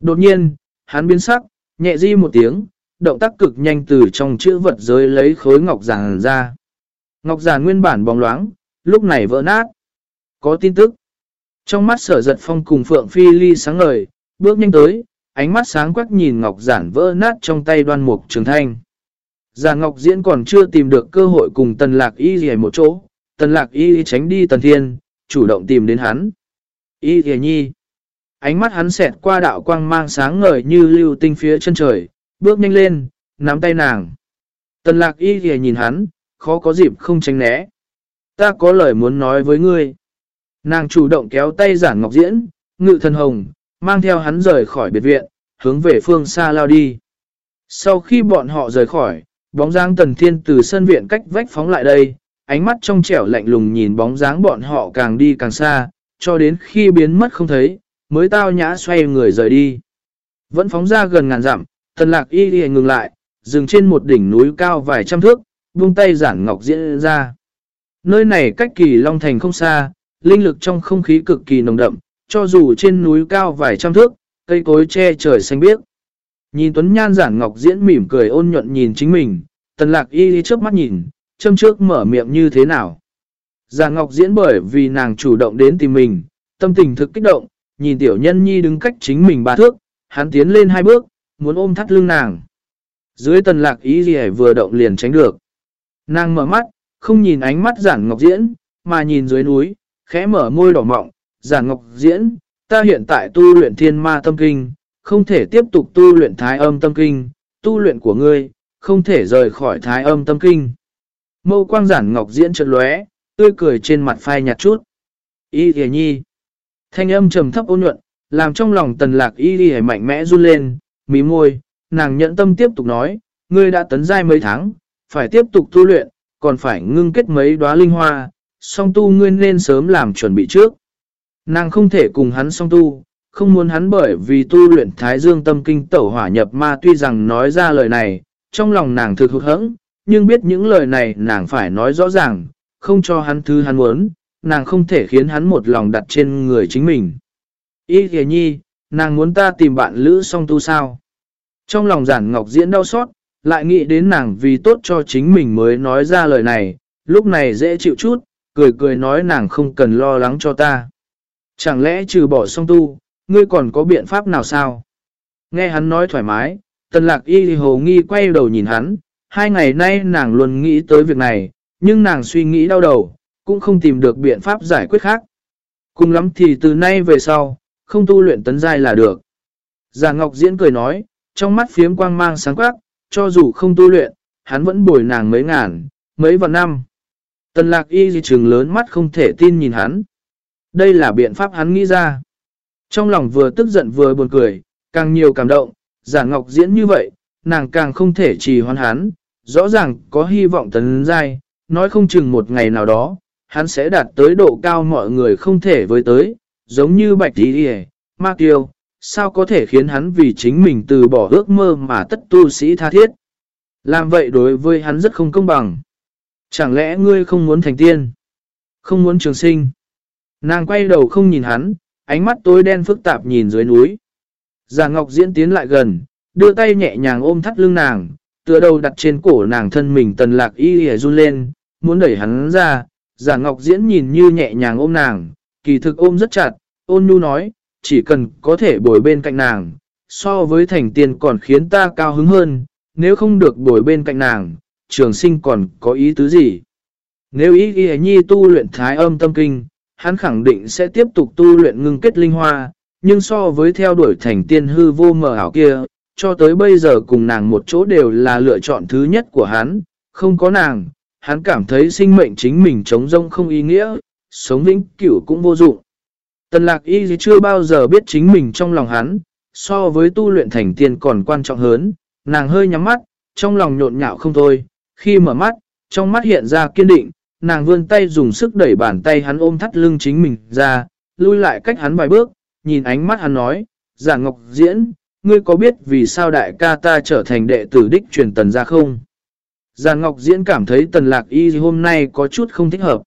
Đột nhiên, hắn biến sắc, nhẹ di một tiếng, động tác cực nhanh từ trong chữ vật giới lấy khối ngọc giàn ra. Ngọc giàn nguyên bản bóng loáng, lúc này vỡ nát. Có tin tức. Trong mắt sở giật phong cùng Phượng Phi Ly sáng ngời, bước nhanh tới, ánh mắt sáng quắc nhìn ngọc giản vỡ nát trong tay đoan mục trường thanh. Già Ngọc Diễn còn chưa tìm được cơ hội cùng Tần Lạc Y gì một chỗ, Tần Lạc Y tránh đi Tần Thiên, chủ động tìm đến hắn. Y gì nhi. Ánh mắt hắn xẹt qua đạo quang mang sáng ngời như lưu tinh phía chân trời, bước nhanh lên, nắm tay nàng. Tần Lạc Y thì nhìn hắn, khó có dịp không tránh né. Ta có lời muốn nói với ngươi. Nàng chủ động kéo tay giản Ngọc Diễn, ngự thần hồng, mang theo hắn rời khỏi biệt viện, hướng về phương xa lao đi. Sau khi bọn họ rời khỏi, bóng dáng tần thiên từ sân viện cách vách phóng lại đây, ánh mắt trong trẻo lạnh lùng nhìn bóng dáng bọn họ càng đi càng xa, cho đến khi biến mất không thấy, mới tao nhã xoay người rời đi. Vẫn phóng ra gần ngàn dặm, tần lạc y đi ngừng lại, dừng trên một đỉnh núi cao vài trăm thước, buông tay giản ngọc diễn ra. Nơi này cách kỳ Long Thành không xa, linh lực trong không khí cực kỳ nồng đậm, cho dù trên núi cao vài trăm thước, cây cối che trời xanh biếc. Nhìn Tuấn Nhan giản ngọc diễn mỉm cười ôn nhuận nhìn chính mình, tần lạc y trước mắt nhìn, châm trước mở miệng như thế nào. Giản ngọc diễn bởi vì nàng chủ động đến tìm mình, tâm tình thực kích động, nhìn tiểu nhân nhi đứng cách chính mình ba thước, hắn tiến lên hai bước, muốn ôm thắt lưng nàng. Dưới tần lạc ý gì vừa động liền tránh được. Nàng mở mắt, không nhìn ánh mắt giản ngọc diễn, mà nhìn dưới núi, khẽ mở môi đỏ mọng, giản ngọc diễn, ta hiện tại tu luyện thiên ma tâm kinh, không thể tiếp tục tu luyện thái âm tâm kinh, tu luyện của ngươi, không thể rời khỏi thái âm tâm kinh. Mâu quang giản ngọc diễn trật lóe, tươi cười trên mặt phai nhạt chút. Y thề nhi. Thanh âm trầm thấp ôn nhuận, làm trong lòng tần lạc y đi mạnh mẽ run lên, mí môi, nàng nhận tâm tiếp tục nói, ngươi đã tấn giai mấy tháng, phải tiếp tục tu luyện, còn phải ngưng kết mấy đóa linh hoa, song tu ngươi nên sớm làm chuẩn bị trước. Nàng không thể cùng hắn song tu, không muốn hắn bởi vì tu luyện Thái Dương tâm kinh tẩu hỏa nhập ma tuy rằng nói ra lời này, trong lòng nàng thực hụt hẫng, nhưng biết những lời này nàng phải nói rõ ràng, không cho hắn thứ hắn muốn, nàng không thể khiến hắn một lòng đặt trên người chính mình. Ý kìa nhi, nàng muốn ta tìm bạn lữ song tu sao? Trong lòng giản ngọc diễn đau xót, lại nghĩ đến nàng vì tốt cho chính mình mới nói ra lời này, lúc này dễ chịu chút, cười cười nói nàng không cần lo lắng cho ta. Chẳng lẽ trừ bỏ song tu, ngươi còn có biện pháp nào sao? Nghe hắn nói thoải mái, tần lạc y hồ nghi quay đầu nhìn hắn, hai ngày nay nàng luôn nghĩ tới việc này, nhưng nàng suy nghĩ đau đầu, cũng không tìm được biện pháp giải quyết khác. Cùng lắm thì từ nay về sau, không tu luyện tấn giai là được. Già Ngọc Diễn cười nói, trong mắt phiếm quang mang sáng quắc, cho dù không tu luyện, hắn vẫn bồi nàng mấy ngàn, mấy vạn năm. Tần lạc y gì trừng lớn mắt không thể tin nhìn hắn. Đây là biện pháp hắn nghĩ ra. Trong lòng vừa tức giận vừa buồn cười, càng nhiều cảm động, giả ngọc diễn như vậy, nàng càng không thể trì hoan hắn, rõ ràng có hy vọng tấn giai, nói không chừng một ngày nào đó, hắn sẽ đạt tới độ cao mọi người không thể với tới, giống như bạch tí hề, ma tiêu, sao có thể khiến hắn vì chính mình từ bỏ ước mơ mà tất tu sĩ tha thiết. Làm vậy đối với hắn rất không công bằng. Chẳng lẽ ngươi không muốn thành tiên? Không muốn trường sinh? Nàng quay đầu không nhìn hắn, ánh mắt tối đen phức tạp nhìn dưới núi. Già Ngọc diễn tiến lại gần, đưa tay nhẹ nhàng ôm thắt lưng nàng, tựa đầu đặt trên cổ nàng thân mình tần lạc y hề run lên, muốn đẩy hắn ra. Già Ngọc diễn nhìn như nhẹ nhàng ôm nàng, kỳ thực ôm rất chặt, ôn nhu nói, chỉ cần có thể bồi bên cạnh nàng, so với thành tiên còn khiến ta cao hứng hơn, nếu không được bồi bên cạnh nàng, trường sinh còn có ý tứ gì. Nếu ý ghi nhi tu luyện thái âm tâm kinh, hắn khẳng định sẽ tiếp tục tu luyện ngưng kết linh hoa, nhưng so với theo đuổi thành tiên hư vô mờ ảo kia, cho tới bây giờ cùng nàng một chỗ đều là lựa chọn thứ nhất của hắn, không có nàng, hắn cảm thấy sinh mệnh chính mình trống rông không ý nghĩa, sống vĩnh cửu cũng vô dụng. Tần lạc y chưa bao giờ biết chính mình trong lòng hắn, so với tu luyện thành tiên còn quan trọng hơn, nàng hơi nhắm mắt, trong lòng nhộn nhạo không thôi, khi mở mắt, trong mắt hiện ra kiên định, nàng vươn tay dùng sức đẩy bàn tay hắn ôm thắt lưng chính mình ra, lui lại cách hắn vài bước, nhìn ánh mắt hắn nói, giả ngọc diễn, ngươi có biết vì sao đại ca ta trở thành đệ tử đích truyền tần ra không? Già ngọc diễn cảm thấy tần lạc y hôm nay có chút không thích hợp.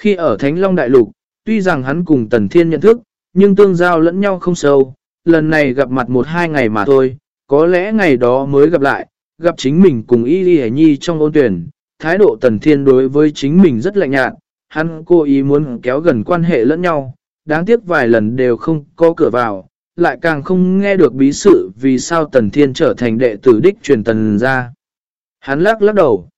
Khi ở Thánh Long Đại Lục, tuy rằng hắn cùng tần thiên nhận thức, nhưng tương giao lẫn nhau không sâu, lần này gặp mặt một hai ngày mà thôi, có lẽ ngày đó mới gặp lại, gặp chính mình cùng Y Ly Nhi trong ôn tuyển, thái độ tần thiên đối với chính mình rất lạnh nhạt, hắn cố ý muốn kéo gần quan hệ lẫn nhau, đáng tiếc vài lần đều không có cửa vào, lại càng không nghe được bí sự vì sao tần thiên trở thành đệ tử đích truyền tần ra. Hắn lắc lắc đầu.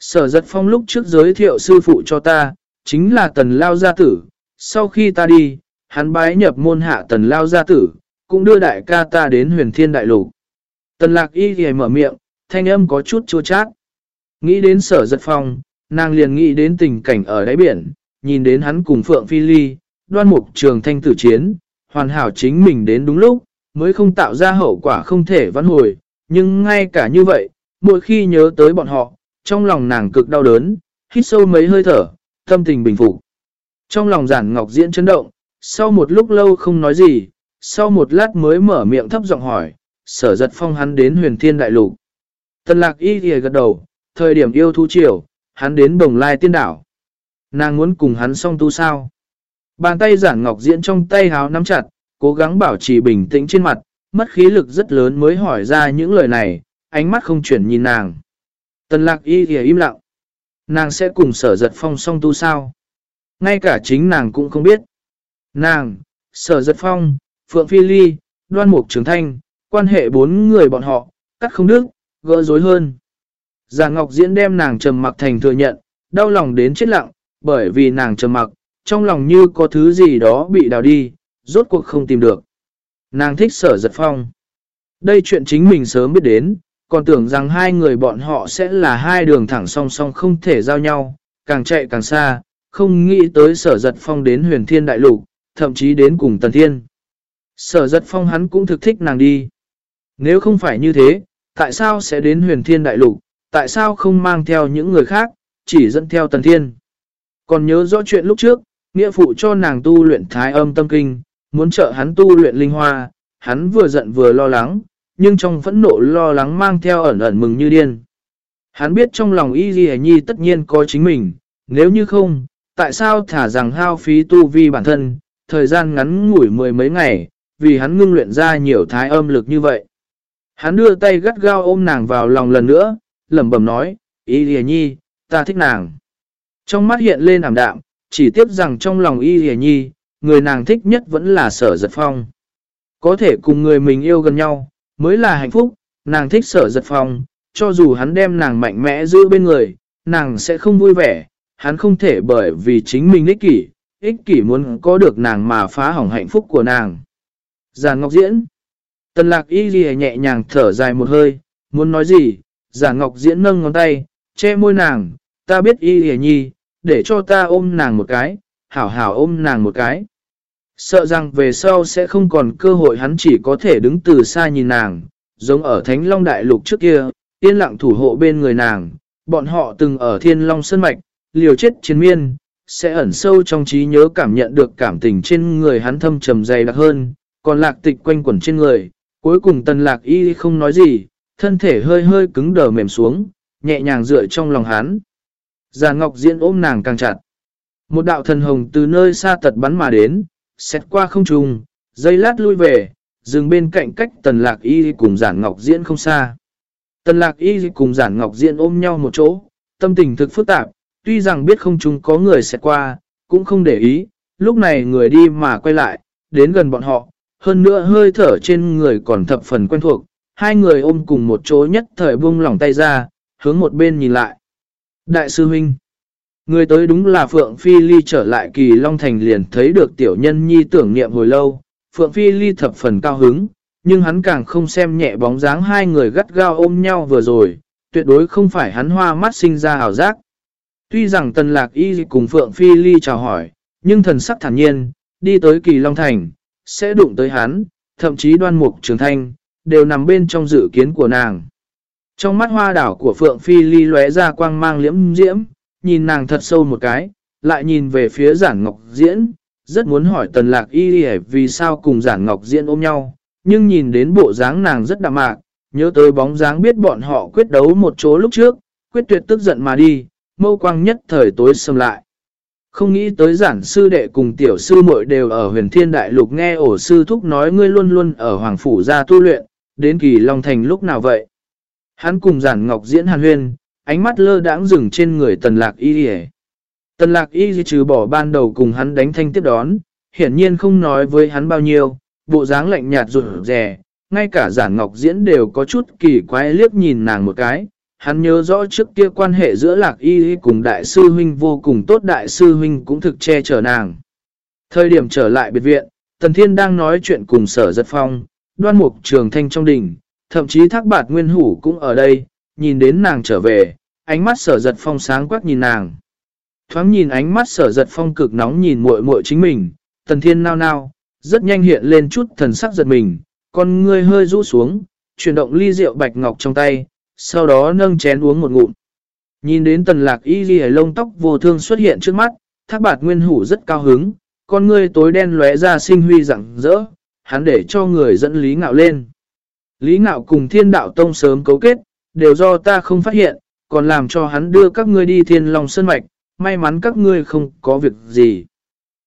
Sở giật phong lúc trước giới thiệu sư phụ cho ta, chính là tần lao gia tử. Sau khi ta đi, hắn bái nhập môn hạ tần lao gia tử, cũng đưa đại ca ta đến huyền thiên đại lục. Tần lạc y thì mở miệng, thanh âm có chút chua chát. Nghĩ đến sở giật phong, nàng liền nghĩ đến tình cảnh ở đáy biển, nhìn đến hắn cùng Phượng Phi Ly, đoan mục trường thanh tử chiến, hoàn hảo chính mình đến đúng lúc, mới không tạo ra hậu quả không thể vãn hồi. Nhưng ngay cả như vậy, mỗi khi nhớ tới bọn họ, trong lòng nàng cực đau đớn, hít sâu mấy hơi thở, tâm tình bình phục. Trong lòng giản ngọc diễn chấn động, sau một lúc lâu không nói gì, sau một lát mới mở miệng thấp giọng hỏi, sở giật phong hắn đến huyền thiên đại lục. Tần lạc y thì gật đầu, thời điểm yêu thú triều, hắn đến đồng lai tiên đảo. Nàng muốn cùng hắn song tu sao? Bàn tay giản ngọc diễn trong tay háo nắm chặt, cố gắng bảo trì bình tĩnh trên mặt, mất khí lực rất lớn mới hỏi ra những lời này, ánh mắt không chuyển nhìn nàng. Tần lạc y thì im lặng. Nàng sẽ cùng sở giật phong song tu sao? Ngay cả chính nàng cũng không biết. Nàng, sở giật phong, Phượng Phi Ly, Đoan Mục Trường Thanh, quan hệ bốn người bọn họ, cắt không đức, gỡ rối hơn. Già Ngọc Diễn đem nàng trầm mặc thành thừa nhận, đau lòng đến chết lặng, bởi vì nàng trầm mặc, trong lòng như có thứ gì đó bị đào đi, rốt cuộc không tìm được. Nàng thích sở giật phong. Đây chuyện chính mình sớm biết đến, còn tưởng rằng hai người bọn họ sẽ là hai đường thẳng song song không thể giao nhau, càng chạy càng xa, không nghĩ tới sở giật phong đến huyền thiên đại lục, thậm chí đến cùng tần thiên. Sở giật phong hắn cũng thực thích nàng đi. Nếu không phải như thế, tại sao sẽ đến huyền thiên đại lục, tại sao không mang theo những người khác, chỉ dẫn theo tần thiên. Còn nhớ rõ chuyện lúc trước, nghĩa phụ cho nàng tu luyện thái âm tâm kinh, muốn trợ hắn tu luyện linh hoa, hắn vừa giận vừa lo lắng, nhưng trong phẫn nộ lo lắng mang theo ẩn ẩn mừng như điên. Hắn biết trong lòng y ghi nhi tất nhiên có chính mình, nếu như không, tại sao thả rằng hao phí tu vi bản thân, thời gian ngắn ngủi mười mấy ngày, vì hắn ngưng luyện ra nhiều thái âm lực như vậy. Hắn đưa tay gắt gao ôm nàng vào lòng lần nữa, lẩm bẩm nói, Y Ghi Nhi, ta thích nàng. Trong mắt hiện lên ảm đạm, chỉ tiếp rằng trong lòng Y Ghi Nhi, người nàng thích nhất vẫn là sở giật phong. Có thể cùng người mình yêu gần nhau, mới là hạnh phúc, nàng thích sở giật phong, cho dù hắn đem nàng mạnh mẽ giữ bên người, nàng sẽ không vui vẻ, hắn không thể bởi vì chính mình ích kỷ, ích kỷ muốn có được nàng mà phá hỏng hạnh phúc của nàng. Giàn Ngọc Diễn Tần lạc y ghi nhẹ nhàng thở dài một hơi, muốn nói gì, Giàn Ngọc Diễn nâng ngón tay, che môi nàng, ta biết y ghi nhi, để cho ta ôm nàng một cái, hảo hảo ôm nàng một cái. Sợ rằng về sau sẽ không còn cơ hội hắn chỉ có thể đứng từ xa nhìn nàng, giống ở Thánh Long Đại Lục trước kia, yên lặng thủ hộ bên người nàng, bọn họ từng ở Thiên Long Sơn Mạch, liều chết chiến miên, sẽ ẩn sâu trong trí nhớ cảm nhận được cảm tình trên người hắn thâm trầm dày đặc hơn, còn lạc tịch quanh quẩn trên người, cuối cùng tần lạc y không nói gì, thân thể hơi hơi cứng đờ mềm xuống, nhẹ nhàng dựa trong lòng hắn. Già Ngọc Diễn ôm nàng càng chặt. Một đạo thần hồng từ nơi xa tật bắn mà đến, xét qua không trùng, dây lát lui về, dừng bên cạnh cách tần lạc y cùng giản ngọc diễn không xa. Tần lạc y cùng giản ngọc diễn ôm nhau một chỗ, tâm tình thực phức tạp, tuy rằng biết không trùng có người xét qua, cũng không để ý, lúc này người đi mà quay lại, đến gần bọn họ, hơn nữa hơi thở trên người còn thập phần quen thuộc, hai người ôm cùng một chỗ nhất thời buông lỏng tay ra, hướng một bên nhìn lại. Đại sư huynh Người tới đúng là Phượng Phi Ly trở lại kỳ Long Thành liền thấy được tiểu nhân nhi tưởng niệm hồi lâu. Phượng Phi Ly thập phần cao hứng, nhưng hắn càng không xem nhẹ bóng dáng hai người gắt gao ôm nhau vừa rồi, tuyệt đối không phải hắn hoa mắt sinh ra ảo giác. Tuy rằng tần lạc y cùng Phượng Phi Ly chào hỏi, nhưng thần sắc thản nhiên, đi tới kỳ Long Thành, sẽ đụng tới hắn, thậm chí đoan mục trường thanh, đều nằm bên trong dự kiến của nàng. Trong mắt hoa đảo của Phượng Phi Ly lóe ra quang mang liễm diễm, nhìn nàng thật sâu một cái, lại nhìn về phía giản ngọc diễn, rất muốn hỏi tần lạc y vì sao cùng giản ngọc diễn ôm nhau, nhưng nhìn đến bộ dáng nàng rất đạm mạc, nhớ tới bóng dáng biết bọn họ quyết đấu một chỗ lúc trước, quyết tuyệt tức giận mà đi, mâu quang nhất thời tối xâm lại. Không nghĩ tới giản sư đệ cùng tiểu sư muội đều ở huyền thiên đại lục nghe ổ sư thúc nói ngươi luôn luôn ở hoàng phủ gia tu luyện, đến kỳ Long Thành lúc nào vậy. Hắn cùng giản ngọc diễn hàn huyên, ánh mắt lơ đãng dừng trên người tần lạc y đi Tần lạc y trừ bỏ ban đầu cùng hắn đánh thanh tiếp đón, hiển nhiên không nói với hắn bao nhiêu, bộ dáng lạnh nhạt rụt rè, ngay cả giản ngọc diễn đều có chút kỳ quái liếc nhìn nàng một cái. Hắn nhớ rõ trước kia quan hệ giữa lạc y cùng đại sư huynh vô cùng tốt đại sư huynh cũng thực che chở nàng. Thời điểm trở lại biệt viện, Tần Thiên đang nói chuyện cùng sở giật phong, đoan mục trường thanh trong đỉnh, thậm chí thác bạt nguyên hủ cũng ở đây, nhìn đến nàng trở về, ánh mắt sở giật phong sáng quắc nhìn nàng. Thoáng nhìn ánh mắt sở giật phong cực nóng nhìn muội muội chính mình, tần thiên nao nao, rất nhanh hiện lên chút thần sắc giật mình, con ngươi hơi rũ xuống, chuyển động ly rượu bạch ngọc trong tay, sau đó nâng chén uống một ngụm. Nhìn đến tần lạc y ghi lông tóc vô thương xuất hiện trước mắt, thác bạt nguyên hủ rất cao hứng, con ngươi tối đen lóe ra sinh huy rặng rỡ, hắn để cho người dẫn Lý Ngạo lên. Lý Ngạo cùng thiên đạo tông sớm cấu kết, đều do ta không phát hiện, còn làm cho hắn đưa các ngươi đi thiên long sơn mạch, may mắn các ngươi không có việc gì.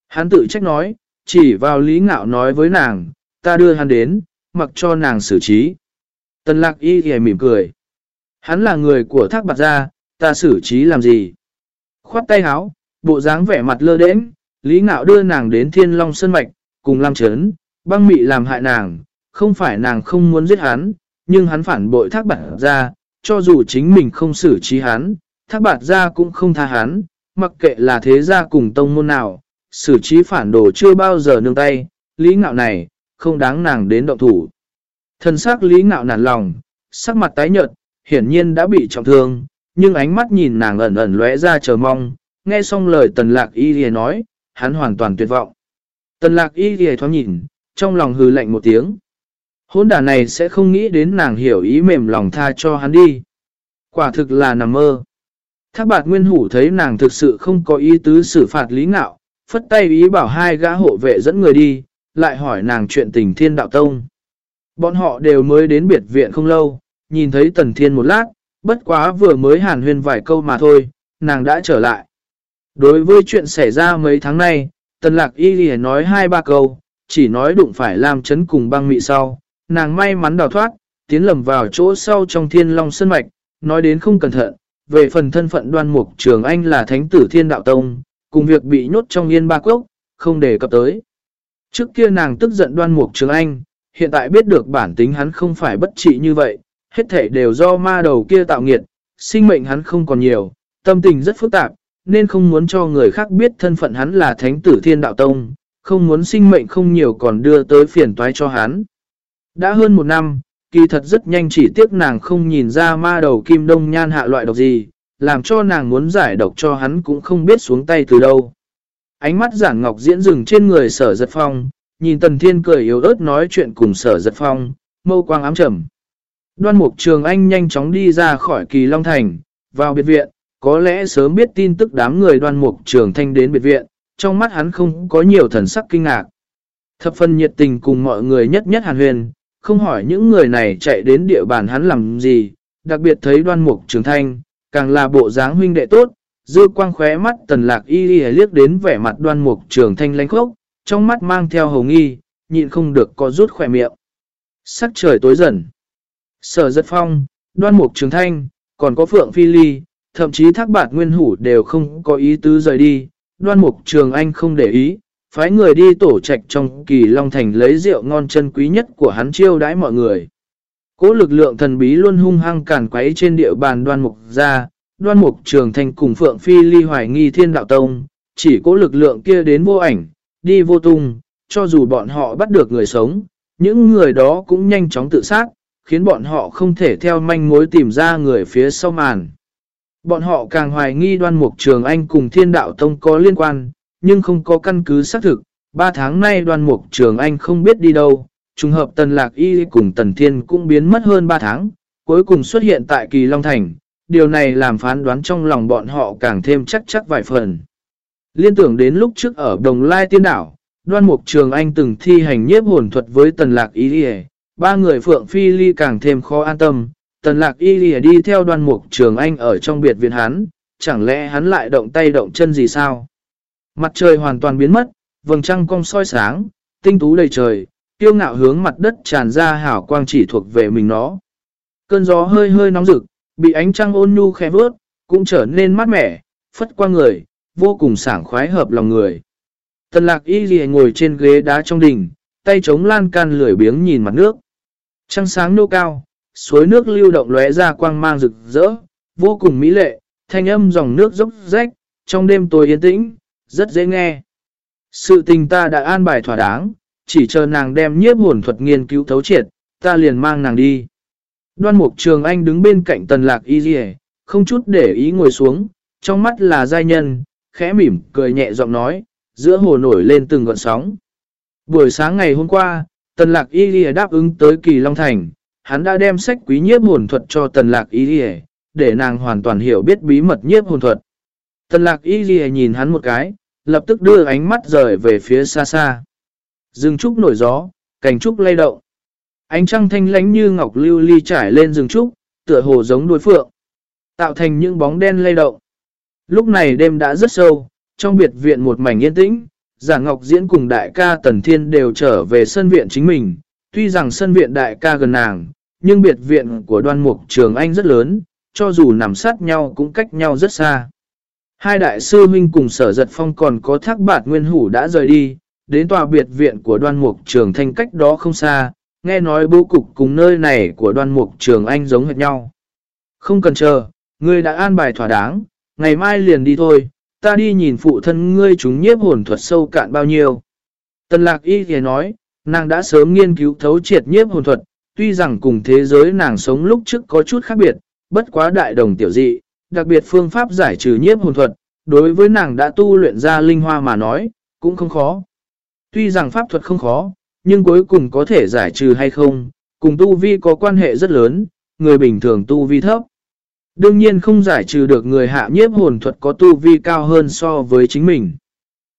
Hắn tự trách nói, chỉ vào Lý Ngạo nói với nàng, ta đưa hắn đến, mặc cho nàng xử trí. Tần lạc y thì mỉm cười. Hắn là người của thác bạc gia, ta xử trí làm gì? Khoát tay háo, bộ dáng vẻ mặt lơ đễnh, Lý Ngạo đưa nàng đến thiên long sơn mạch, cùng làm chấn, băng mị làm hại nàng, không phải nàng không muốn giết hắn, nhưng hắn phản bội thác bạc ra, cho dù chính mình không xử trí hắn, thác bạc ra cũng không tha hắn, mặc kệ là thế gia cùng tông môn nào, xử trí phản đồ chưa bao giờ nương tay, lý ngạo này, không đáng nàng đến động thủ. Thần sắc lý ngạo nản lòng, sắc mặt tái nhợt, hiển nhiên đã bị trọng thương, nhưng ánh mắt nhìn nàng ẩn ẩn lóe ra chờ mong, nghe xong lời tần lạc y lìa nói, hắn hoàn toàn tuyệt vọng. Tần lạc y lìa thoáng nhìn, trong lòng hừ lạnh một tiếng. Hôn đà này sẽ không nghĩ đến nàng hiểu ý mềm lòng tha cho hắn đi. Quả thực là nằm mơ. Thác bạt nguyên hủ thấy nàng thực sự không có ý tứ xử phạt lý ngạo, phất tay ý bảo hai gã hộ vệ dẫn người đi, lại hỏi nàng chuyện tình thiên đạo tông. Bọn họ đều mới đến biệt viện không lâu, nhìn thấy tần thiên một lát, bất quá vừa mới hàn huyên vài câu mà thôi, nàng đã trở lại. Đối với chuyện xảy ra mấy tháng nay, tần lạc y lì nói hai ba câu, chỉ nói đụng phải làm chấn cùng băng mị sau, nàng may mắn đào thoát, tiến lầm vào chỗ sau trong thiên long sân mạch, nói đến không cẩn thận, về phần thân phận đoan mục trường anh là thánh tử thiên đạo tông, cùng việc bị nhốt trong yên ba quốc, không đề cập tới. Trước kia nàng tức giận đoan mục trường anh, hiện tại biết được bản tính hắn không phải bất trị như vậy, hết thể đều do ma đầu kia tạo nghiệt, sinh mệnh hắn không còn nhiều, tâm tình rất phức tạp, nên không muốn cho người khác biết thân phận hắn là thánh tử thiên đạo tông, không muốn sinh mệnh không nhiều còn đưa tới phiền toái cho hắn. Đã hơn một năm, kỳ thật rất nhanh chỉ tiếc nàng không nhìn ra ma đầu kim đông nhan hạ loại độc gì, làm cho nàng muốn giải độc cho hắn cũng không biết xuống tay từ đâu. Ánh mắt giản ngọc diễn dừng trên người sở giật phong, nhìn tần thiên cười yếu ớt nói chuyện cùng sở giật phong, mâu quang ám trầm. Đoan mục trường anh nhanh chóng đi ra khỏi kỳ Long Thành, vào biệt viện, có lẽ sớm biết tin tức đám người đoan mục trường thanh đến biệt viện, trong mắt hắn không có nhiều thần sắc kinh ngạc. Thập phần nhiệt tình cùng mọi người nhất nhất hàn huyền, không hỏi những người này chạy đến địa bàn hắn làm gì, đặc biệt thấy đoan mục trường thanh, càng là bộ dáng huynh đệ tốt, dư quang khóe mắt tần lạc y y liếc đến vẻ mặt đoan mục trường thanh lánh khốc, trong mắt mang theo hồng nghi, nhịn không được có rút khỏe miệng. Sắc trời tối dần. Sở giật phong, đoan mục trường thanh, còn có phượng phi ly, thậm chí thác bạt nguyên hủ đều không có ý tứ rời đi. Đoan mục trường anh không để ý, phái người đi tổ trạch trong kỳ Long Thành lấy rượu ngon chân quý nhất của hắn chiêu đãi mọi người. Cố lực lượng thần bí luôn hung hăng cản quấy trên địa bàn đoan mục ra, đoan mục trường thành cùng Phượng Phi ly hoài nghi thiên đạo tông, chỉ cố lực lượng kia đến vô ảnh, đi vô tung, cho dù bọn họ bắt được người sống, những người đó cũng nhanh chóng tự sát, khiến bọn họ không thể theo manh mối tìm ra người phía sau màn. Bọn họ càng hoài nghi đoan mục trường anh cùng thiên đạo tông có liên quan, nhưng không có căn cứ xác thực. Ba tháng nay đoan mục trường anh không biết đi đâu, trùng hợp tần lạc y cùng tần thiên cũng biến mất hơn ba tháng, cuối cùng xuất hiện tại kỳ Long Thành. Điều này làm phán đoán trong lòng bọn họ càng thêm chắc chắc vài phần. Liên tưởng đến lúc trước ở Đồng Lai Tiên Đảo, đoan mục trường anh từng thi hành nhiếp hồn thuật với tần lạc y ba người phượng phi ly càng thêm khó an tâm. Tần lạc y lìa đi theo đoan mục trường anh ở trong biệt viện hắn, chẳng lẽ hắn lại động tay động chân gì sao? Mặt trời hoàn toàn biến mất, vầng trăng cong soi sáng, tinh tú đầy trời, tiêu ngạo hướng mặt đất tràn ra hảo quang chỉ thuộc về mình nó. Cơn gió hơi hơi nóng rực, bị ánh trăng ôn nhu khẽ vớt, cũng trở nên mát mẻ, phất qua người, vô cùng sảng khoái hợp lòng người. Tần lạc y ghi ngồi trên ghế đá trong đỉnh, tay chống lan can lười biếng nhìn mặt nước. Trăng sáng nô cao, suối nước lưu động lóe ra quang mang rực rỡ, vô cùng mỹ lệ, thanh âm dòng nước dốc rách, trong đêm tối yên tĩnh, rất dễ nghe. Sự tình ta đã an bài thỏa đáng, chỉ chờ nàng đem nhiếp hồn thuật nghiên cứu thấu triệt, ta liền mang nàng đi. Đoan mục trường anh đứng bên cạnh tần lạc y dì không chút để ý ngồi xuống, trong mắt là giai nhân, khẽ mỉm, cười nhẹ giọng nói, giữa hồ nổi lên từng gọn sóng. Buổi sáng ngày hôm qua, tần lạc y dì đáp ứng tới kỳ Long Thành, hắn đã đem sách quý nhiếp hồn thuật cho tần lạc y dì để nàng hoàn toàn hiểu biết bí mật nhiếp hồn thuật. Tần lạc y dì nhìn hắn một cái, lập tức đưa ánh mắt rời về phía xa xa. Rừng trúc nổi gió, cành trúc lay động. Ánh trăng thanh lánh như ngọc lưu ly trải lên rừng trúc, tựa hồ giống đuôi phượng. Tạo thành những bóng đen lay động. Lúc này đêm đã rất sâu, trong biệt viện một mảnh yên tĩnh, giả ngọc diễn cùng đại ca Tần Thiên đều trở về sân viện chính mình. Tuy rằng sân viện đại ca gần nàng, nhưng biệt viện của đoan mục trường anh rất lớn, cho dù nằm sát nhau cũng cách nhau rất xa. Hai đại sư huynh cùng sở giật phong còn có thác bạt nguyên hủ đã rời đi, đến tòa biệt viện của đoan mục trường thanh cách đó không xa, nghe nói bố cục cùng nơi này của đoan mục trường anh giống hệt nhau. Không cần chờ, ngươi đã an bài thỏa đáng, ngày mai liền đi thôi, ta đi nhìn phụ thân ngươi chúng nhiếp hồn thuật sâu cạn bao nhiêu. Tần lạc y thì nói, nàng đã sớm nghiên cứu thấu triệt nhiếp hồn thuật, tuy rằng cùng thế giới nàng sống lúc trước có chút khác biệt, bất quá đại đồng tiểu dị, đặc biệt phương pháp giải trừ nhiếp hồn thuật, đối với nàng đã tu luyện ra linh hoa mà nói, cũng không khó. Tuy rằng pháp thuật không khó, nhưng cuối cùng có thể giải trừ hay không, cùng tu vi có quan hệ rất lớn, người bình thường tu vi thấp. Đương nhiên không giải trừ được người hạ nhiếp hồn thuật có tu vi cao hơn so với chính mình.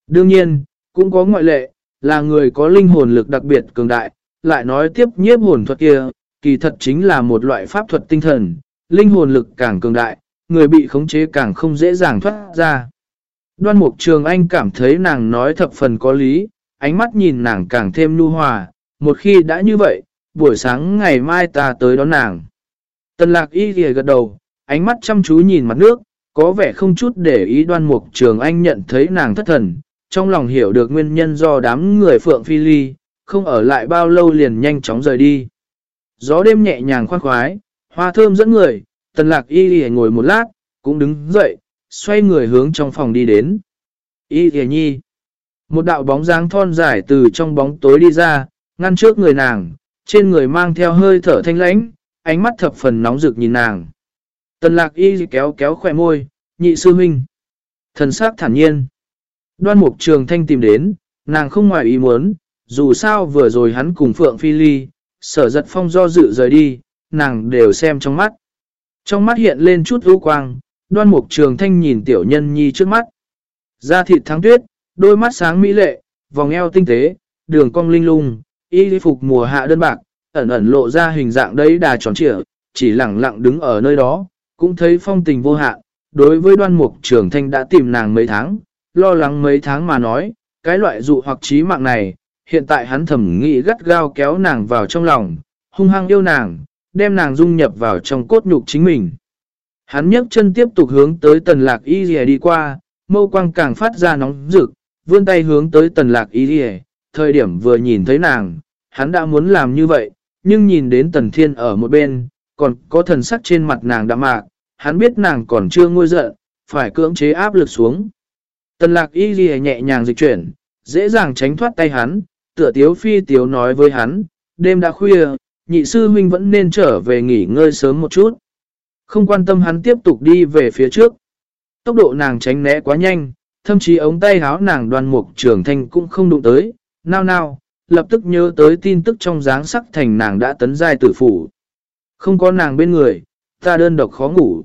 Đương nhiên, cũng có ngoại lệ, là người có linh hồn lực đặc biệt cường đại, lại nói tiếp nhiếp hồn thuật kia, kỳ thật chính là một loại pháp thuật tinh thần, linh hồn lực càng cường đại, người bị khống chế càng không dễ dàng thoát ra. Đoan Mục Trường Anh cảm thấy nàng nói thập phần có lý, ánh mắt nhìn nàng càng thêm nu hòa, một khi đã như vậy, buổi sáng ngày mai ta tới đón nàng. Tần lạc y ghề gật đầu, ánh mắt chăm chú nhìn mặt nước, có vẻ không chút để ý đoan mục trường anh nhận thấy nàng thất thần, trong lòng hiểu được nguyên nhân do đám người phượng phi ly, không ở lại bao lâu liền nhanh chóng rời đi. Gió đêm nhẹ nhàng khoan khoái, hoa thơm dẫn người, tần lạc y ghề ngồi một lát, cũng đứng dậy, xoay người hướng trong phòng đi đến. Y ghề nhi. Một đạo bóng dáng thon dài từ trong bóng tối đi ra, ngăn trước người nàng, trên người mang theo hơi thở thanh lãnh, ánh mắt thập phần nóng rực nhìn nàng. Tần lạc y kéo kéo khỏe môi, nhị sư huynh. Thần sắc thản nhiên. Đoan mục trường thanh tìm đến, nàng không ngoài ý muốn, dù sao vừa rồi hắn cùng Phượng Phi Ly, sở giật phong do dự rời đi, nàng đều xem trong mắt. Trong mắt hiện lên chút ưu quang, đoan mục trường thanh nhìn tiểu nhân nhi trước mắt. Da thịt thắng tuyết, đôi mắt sáng mỹ lệ, vòng eo tinh tế, đường cong linh lung, y phục mùa hạ đơn bạc, ẩn ẩn lộ ra hình dạng đấy đà tròn trịa, chỉ lặng lặng đứng ở nơi đó, cũng thấy phong tình vô hạn. Đối với đoan mục trường thanh đã tìm nàng mấy tháng, lo lắng mấy tháng mà nói, cái loại dụ hoặc trí mạng này, hiện tại hắn thẩm nghĩ gắt gao kéo nàng vào trong lòng, hung hăng yêu nàng, đem nàng dung nhập vào trong cốt nhục chính mình. Hắn nhấc chân tiếp tục hướng tới tần lạc y rìa đi qua, mâu quang càng phát ra nóng rực, vươn tay hướng tới tần lạc y rìa, thời điểm vừa nhìn thấy nàng, hắn đã muốn làm như vậy, nhưng nhìn đến tần thiên ở một bên, còn có thần sắc trên mặt nàng đã mạc, hắn biết nàng còn chưa ngôi giận, phải cưỡng chế áp lực xuống. Tần lạc y ghi nhẹ nhàng dịch chuyển, dễ dàng tránh thoát tay hắn, tựa tiếu phi tiếu nói với hắn, đêm đã khuya, nhị sư huynh vẫn nên trở về nghỉ ngơi sớm một chút. Không quan tâm hắn tiếp tục đi về phía trước. Tốc độ nàng tránh né quá nhanh, thậm chí ống tay háo nàng đoan mục trường thanh cũng không đụng tới. Nào nào, lập tức nhớ tới tin tức trong dáng sắc thành nàng đã tấn giai tử phủ. Không có nàng bên người, ta đơn độc khó ngủ.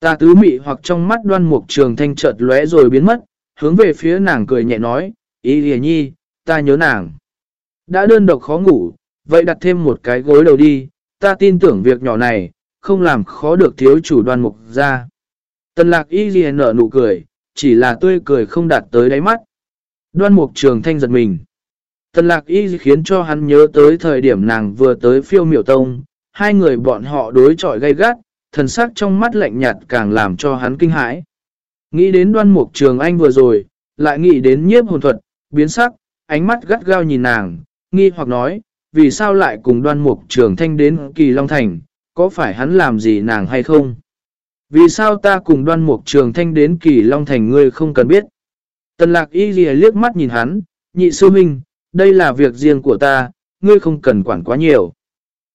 Ta tứ mị hoặc trong mắt đoan mục trường thanh chợt lóe rồi biến mất, hướng về phía nàng cười nhẹ nói, ý hề nhi, ta nhớ nàng. Đã đơn độc khó ngủ, vậy đặt thêm một cái gối đầu đi, ta tin tưởng việc nhỏ này, không làm khó được thiếu chủ đoan mục ra. Tần lạc y ghi nở nụ cười, chỉ là tươi cười không đạt tới đáy mắt. Đoan mục trường thanh giật mình. Tần lạc y khiến cho hắn nhớ tới thời điểm nàng vừa tới phiêu miểu tông, hai người bọn họ đối chọi gay gắt, thần sắc trong mắt lạnh nhạt càng làm cho hắn kinh hãi. Nghĩ đến đoan mục trường anh vừa rồi, lại nghĩ đến nhiếp hồn thuật, biến sắc, ánh mắt gắt gao nhìn nàng, nghi hoặc nói, vì sao lại cùng đoan mục trường thanh đến kỳ Long Thành, có phải hắn làm gì nàng hay không? Vì sao ta cùng đoan mục trường thanh đến kỳ Long Thành ngươi không cần biết? Tần lạc y ghi liếc mắt nhìn hắn, nhị sư minh, đây là việc riêng của ta, ngươi không cần quản quá nhiều.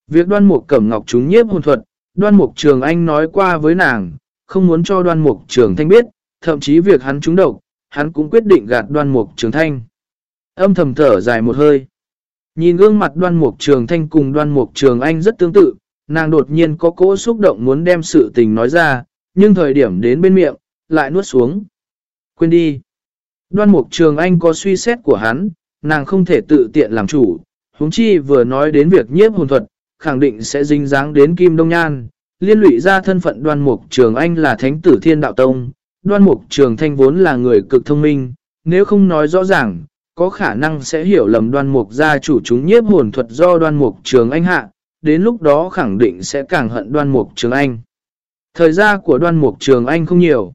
Việc đoan mục cẩm ngọc chúng nhiếp hồn thuật, đoan mục trường anh nói qua với nàng, không muốn cho đoan mục trường thanh biết, thậm chí việc hắn trúng độc, hắn cũng quyết định gạt đoan mục trường thanh. Âm thầm thở dài một hơi. Nhìn gương mặt đoan mục trường thanh cùng đoan mục trường anh rất tương tự, nàng đột nhiên có cỗ xúc động muốn đem sự tình nói ra, nhưng thời điểm đến bên miệng, lại nuốt xuống. Quên đi. Đoan mục trường anh có suy xét của hắn, nàng không thể tự tiện làm chủ, huống chi vừa nói đến việc nhiếp hồn thuật, khẳng định sẽ dính dáng đến Kim Đông Nhan, liên lụy ra thân phận đoan mục trường anh là thánh tử thiên đạo tông, đoan mục trường thanh vốn là người cực thông minh, nếu không nói rõ ràng, có khả năng sẽ hiểu lầm đoan mục gia chủ chúng nhiếp hồn thuật do đoan mục trường anh hạ, đến lúc đó khẳng định sẽ càng hận đoan mục trường anh. Thời gian của đoan mục trường anh không nhiều.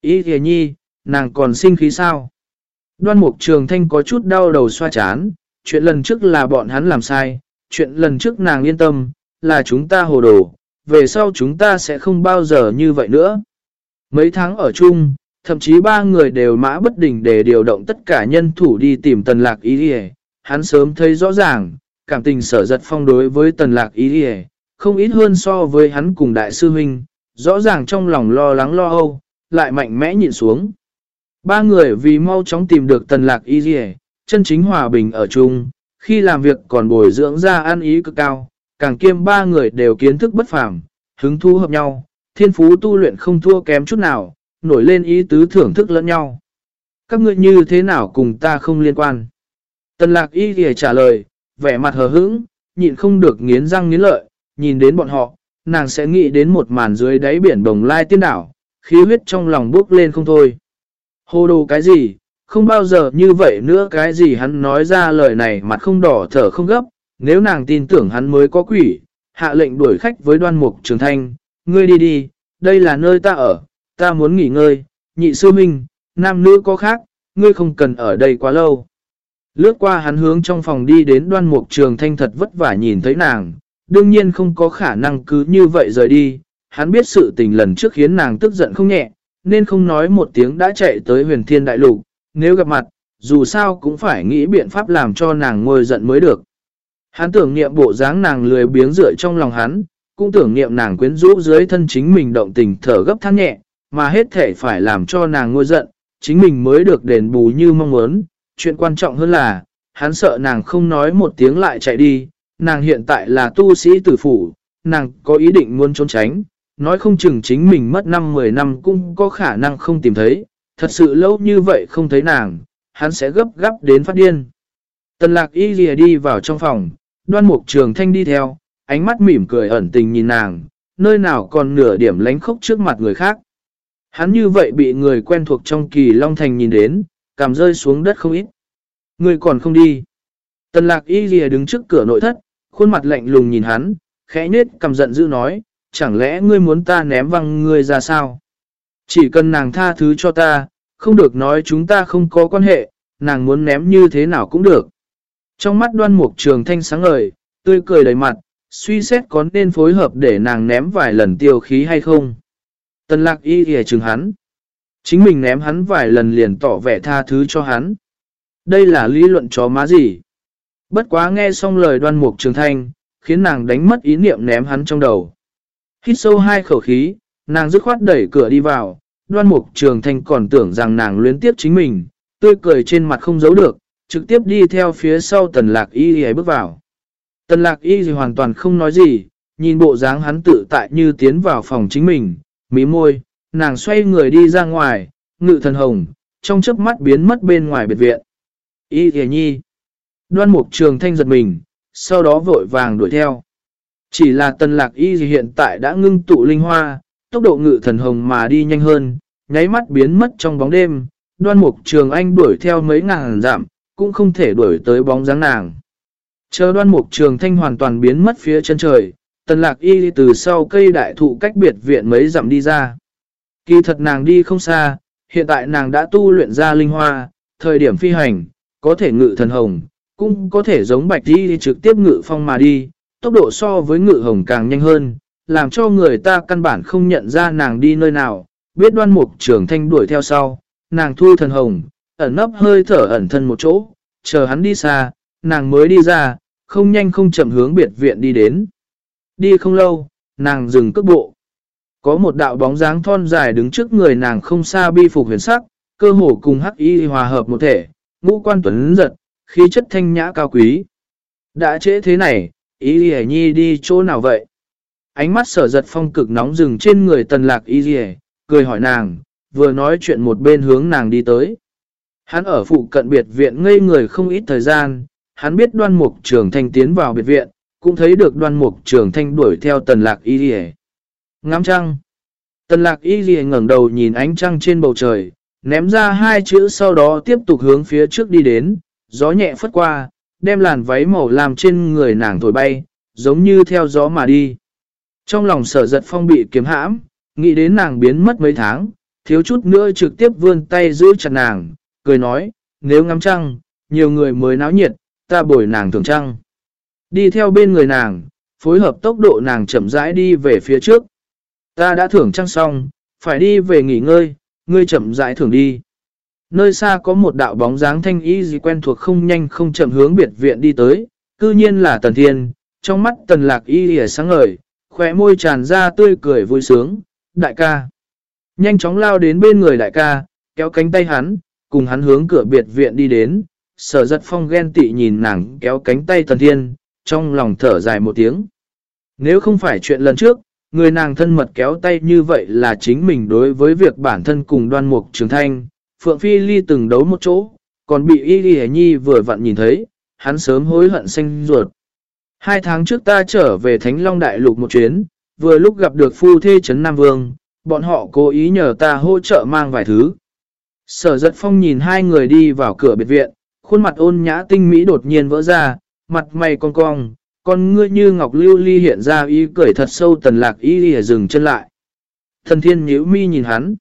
Ý thề nhi, nàng còn sinh khí sao? Đoan mục trường thanh có chút đau đầu xoa chán, chuyện lần trước là bọn hắn làm sai, chuyện lần trước nàng yên tâm, là chúng ta hồ đồ, về sau chúng ta sẽ không bao giờ như vậy nữa. Mấy tháng ở chung, thậm chí ba người đều mã bất đình để điều động tất cả nhân thủ đi tìm tần lạc ý đi Hắn sớm thấy rõ ràng, cảm tình sở giật phong đối với tần lạc ý đi không ít hơn so với hắn cùng đại sư huynh, rõ ràng trong lòng lo lắng lo âu, lại mạnh mẽ nhịn xuống. Ba người vì mau chóng tìm được tần lạc y dì chân chính hòa bình ở chung, khi làm việc còn bồi dưỡng ra an ý cực cao, càng kiêm ba người đều kiến thức bất phàm, hứng thú hợp nhau, thiên phú tu luyện không thua kém chút nào, nổi lên ý tứ thưởng thức lẫn nhau. Các ngươi như thế nào cùng ta không liên quan? Tần lạc y thì trả lời, vẻ mặt hờ hững, nhịn không được nghiến răng nghiến lợi, nhìn đến bọn họ, nàng sẽ nghĩ đến một màn dưới đáy biển bồng lai tiên đảo, khí huyết trong lòng bốc lên không thôi. Hồ đồ cái gì, không bao giờ như vậy nữa cái gì hắn nói ra lời này mặt không đỏ thở không gấp, nếu nàng tin tưởng hắn mới có quỷ, hạ lệnh đuổi khách với đoan mục trường thanh, ngươi đi đi, đây là nơi ta ở, ta muốn nghỉ ngơi, nhị sư minh, nam nữ có khác, ngươi không cần ở đây quá lâu. Lướt qua hắn hướng trong phòng đi đến đoan mục trường thanh thật vất vả nhìn thấy nàng, đương nhiên không có khả năng cứ như vậy rời đi, hắn biết sự tình lần trước khiến nàng tức giận không nhẹ, nên không nói một tiếng đã chạy tới huyền thiên đại lục, nếu gặp mặt, dù sao cũng phải nghĩ biện pháp làm cho nàng ngồi giận mới được. Hắn tưởng niệm bộ dáng nàng lười biếng rửa trong lòng hắn, cũng tưởng niệm nàng quyến rũ dưới thân chính mình động tình thở gấp than nhẹ, mà hết thể phải làm cho nàng ngôi giận, chính mình mới được đền bù như mong muốn. Chuyện quan trọng hơn là, hắn sợ nàng không nói một tiếng lại chạy đi, nàng hiện tại là tu sĩ tử phủ, nàng có ý định muốn trốn tránh, nói không chừng chính mình mất 5-10 năm cũng có khả năng không tìm thấy, thật sự lâu như vậy không thấy nàng, hắn sẽ gấp gấp đến phát điên. Tần lạc y lìa đi vào trong phòng, đoan mục trường thanh đi theo, ánh mắt mỉm cười ẩn tình nhìn nàng, nơi nào còn nửa điểm lánh khốc trước mặt người khác. Hắn như vậy bị người quen thuộc trong kỳ Long Thành nhìn đến, cảm rơi xuống đất không ít. Người còn không đi. Tần lạc y lìa đứng trước cửa nội thất, khuôn mặt lạnh lùng nhìn hắn, khẽ nết cầm giận dữ nói, chẳng lẽ ngươi muốn ta ném văng ngươi ra sao? Chỉ cần nàng tha thứ cho ta, không được nói chúng ta không có quan hệ, nàng muốn ném như thế nào cũng được. Trong mắt đoan mục trường thanh sáng ngời, tươi cười đầy mặt, suy xét có nên phối hợp để nàng ném vài lần tiêu khí hay không. Tần lạc y ghề chừng hắn. Chính mình ném hắn vài lần liền tỏ vẻ tha thứ cho hắn. Đây là lý luận chó má gì? Bất quá nghe xong lời đoan mục trường thanh, khiến nàng đánh mất ý niệm ném hắn trong đầu. Hít sâu hai khẩu khí, nàng dứt khoát đẩy cửa đi vào, đoan mục trường thanh còn tưởng rằng nàng luyến tiếp chính mình, tươi cười trên mặt không giấu được, trực tiếp đi theo phía sau tần lạc y y bước vào. Tần lạc y hoàn toàn không nói gì, nhìn bộ dáng hắn tự tại như tiến vào phòng chính mình, mí môi, nàng xoay người đi ra ngoài, ngự thần hồng, trong chớp mắt biến mất bên ngoài biệt viện. Y thề nhi. Đoan mục trường thanh giật mình, sau đó vội vàng đuổi theo. Chỉ là tần lạc y hiện tại đã ngưng tụ linh hoa, tốc độ ngự thần hồng mà đi nhanh hơn, nháy mắt biến mất trong bóng đêm. Đoan mục trường anh đuổi theo mấy ngàn giảm, cũng không thể đuổi tới bóng dáng nàng. Chờ đoan mục trường thanh hoàn toàn biến mất phía chân trời, tần lạc y từ sau cây đại thụ cách biệt viện mấy dặm đi ra. Kỳ thật nàng đi không xa, hiện tại nàng đã tu luyện ra linh hoa, thời điểm phi hành, có thể ngự thần hồng, cũng có thể giống bạch đi trực tiếp ngự phong mà đi, tốc độ so với ngự hồng càng nhanh hơn, làm cho người ta căn bản không nhận ra nàng đi nơi nào, biết đoan mục trưởng thanh đuổi theo sau, nàng thu thần hồng, ẩn nấp hơi thở ẩn thân một chỗ, chờ hắn đi xa, nàng mới đi ra, không nhanh không chậm hướng biệt viện đi đến. Đi không lâu, nàng dừng cước bộ. Có một đạo bóng dáng thon dài đứng trước người nàng không xa bi phục huyền sắc, cơ hồ cùng hắc y hòa hợp một thể, ngũ quan tuấn giật, khí chất thanh nhã cao quý. Đã trễ thế này, y hề nhi đi chỗ nào vậy? Ánh mắt sở giật phong cực nóng rừng trên người tần lạc y hề, cười hỏi nàng, vừa nói chuyện một bên hướng nàng đi tới. Hắn ở phụ cận biệt viện ngây người không ít thời gian, hắn biết đoan mục trường thanh tiến vào biệt viện, cũng thấy được đoan mục trường thanh đuổi theo tần lạc y hề. Ngắm trăng. Tần lạc y hề ngẩng đầu nhìn ánh trăng trên bầu trời, ném ra hai chữ sau đó tiếp tục hướng phía trước đi đến, gió nhẹ phất qua, đem làn váy màu làm trên người nàng thổi bay, giống như theo gió mà đi. Trong lòng sở giật phong bị kiếm hãm, nghĩ đến nàng biến mất mấy tháng, thiếu chút nữa trực tiếp vươn tay giữ chặt nàng, cười nói, nếu ngắm trăng, nhiều người mới náo nhiệt, ta bồi nàng thường trăng. Đi theo bên người nàng, phối hợp tốc độ nàng chậm rãi đi về phía trước. Ta đã thưởng trăng xong, phải đi về nghỉ ngơi, ngươi chậm rãi thưởng đi. Nơi xa có một đạo bóng dáng thanh y gì quen thuộc không nhanh không chậm hướng biệt viện đi tới, cư nhiên là Tần Thiên, trong mắt Tần Lạc y lìa sáng ngời, khỏe môi tràn ra tươi cười vui sướng, đại ca. Nhanh chóng lao đến bên người đại ca, kéo cánh tay hắn, cùng hắn hướng cửa biệt viện đi đến, sở giật phong ghen tị nhìn nàng kéo cánh tay Tần Thiên, trong lòng thở dài một tiếng. Nếu không phải chuyện lần trước, người nàng thân mật kéo tay như vậy là chính mình đối với việc bản thân cùng đoan mục trường thanh, Phượng Phi Ly từng đấu một chỗ, còn bị Y Ly Nhi vừa vặn nhìn thấy, hắn sớm hối hận xanh ruột. Hai tháng trước ta trở về Thánh Long Đại Lục một chuyến, vừa lúc gặp được phu thê Trấn Nam Vương, bọn họ cố ý nhờ ta hỗ trợ mang vài thứ. Sở giật phong nhìn hai người đi vào cửa biệt viện, khuôn mặt ôn nhã tinh mỹ đột nhiên vỡ ra, mặt mày cong cong, con ngươi như ngọc lưu ly hiện ra ý cười thật sâu tần lạc y lìa dừng chân lại. Thần thiên nhíu mi nhìn hắn.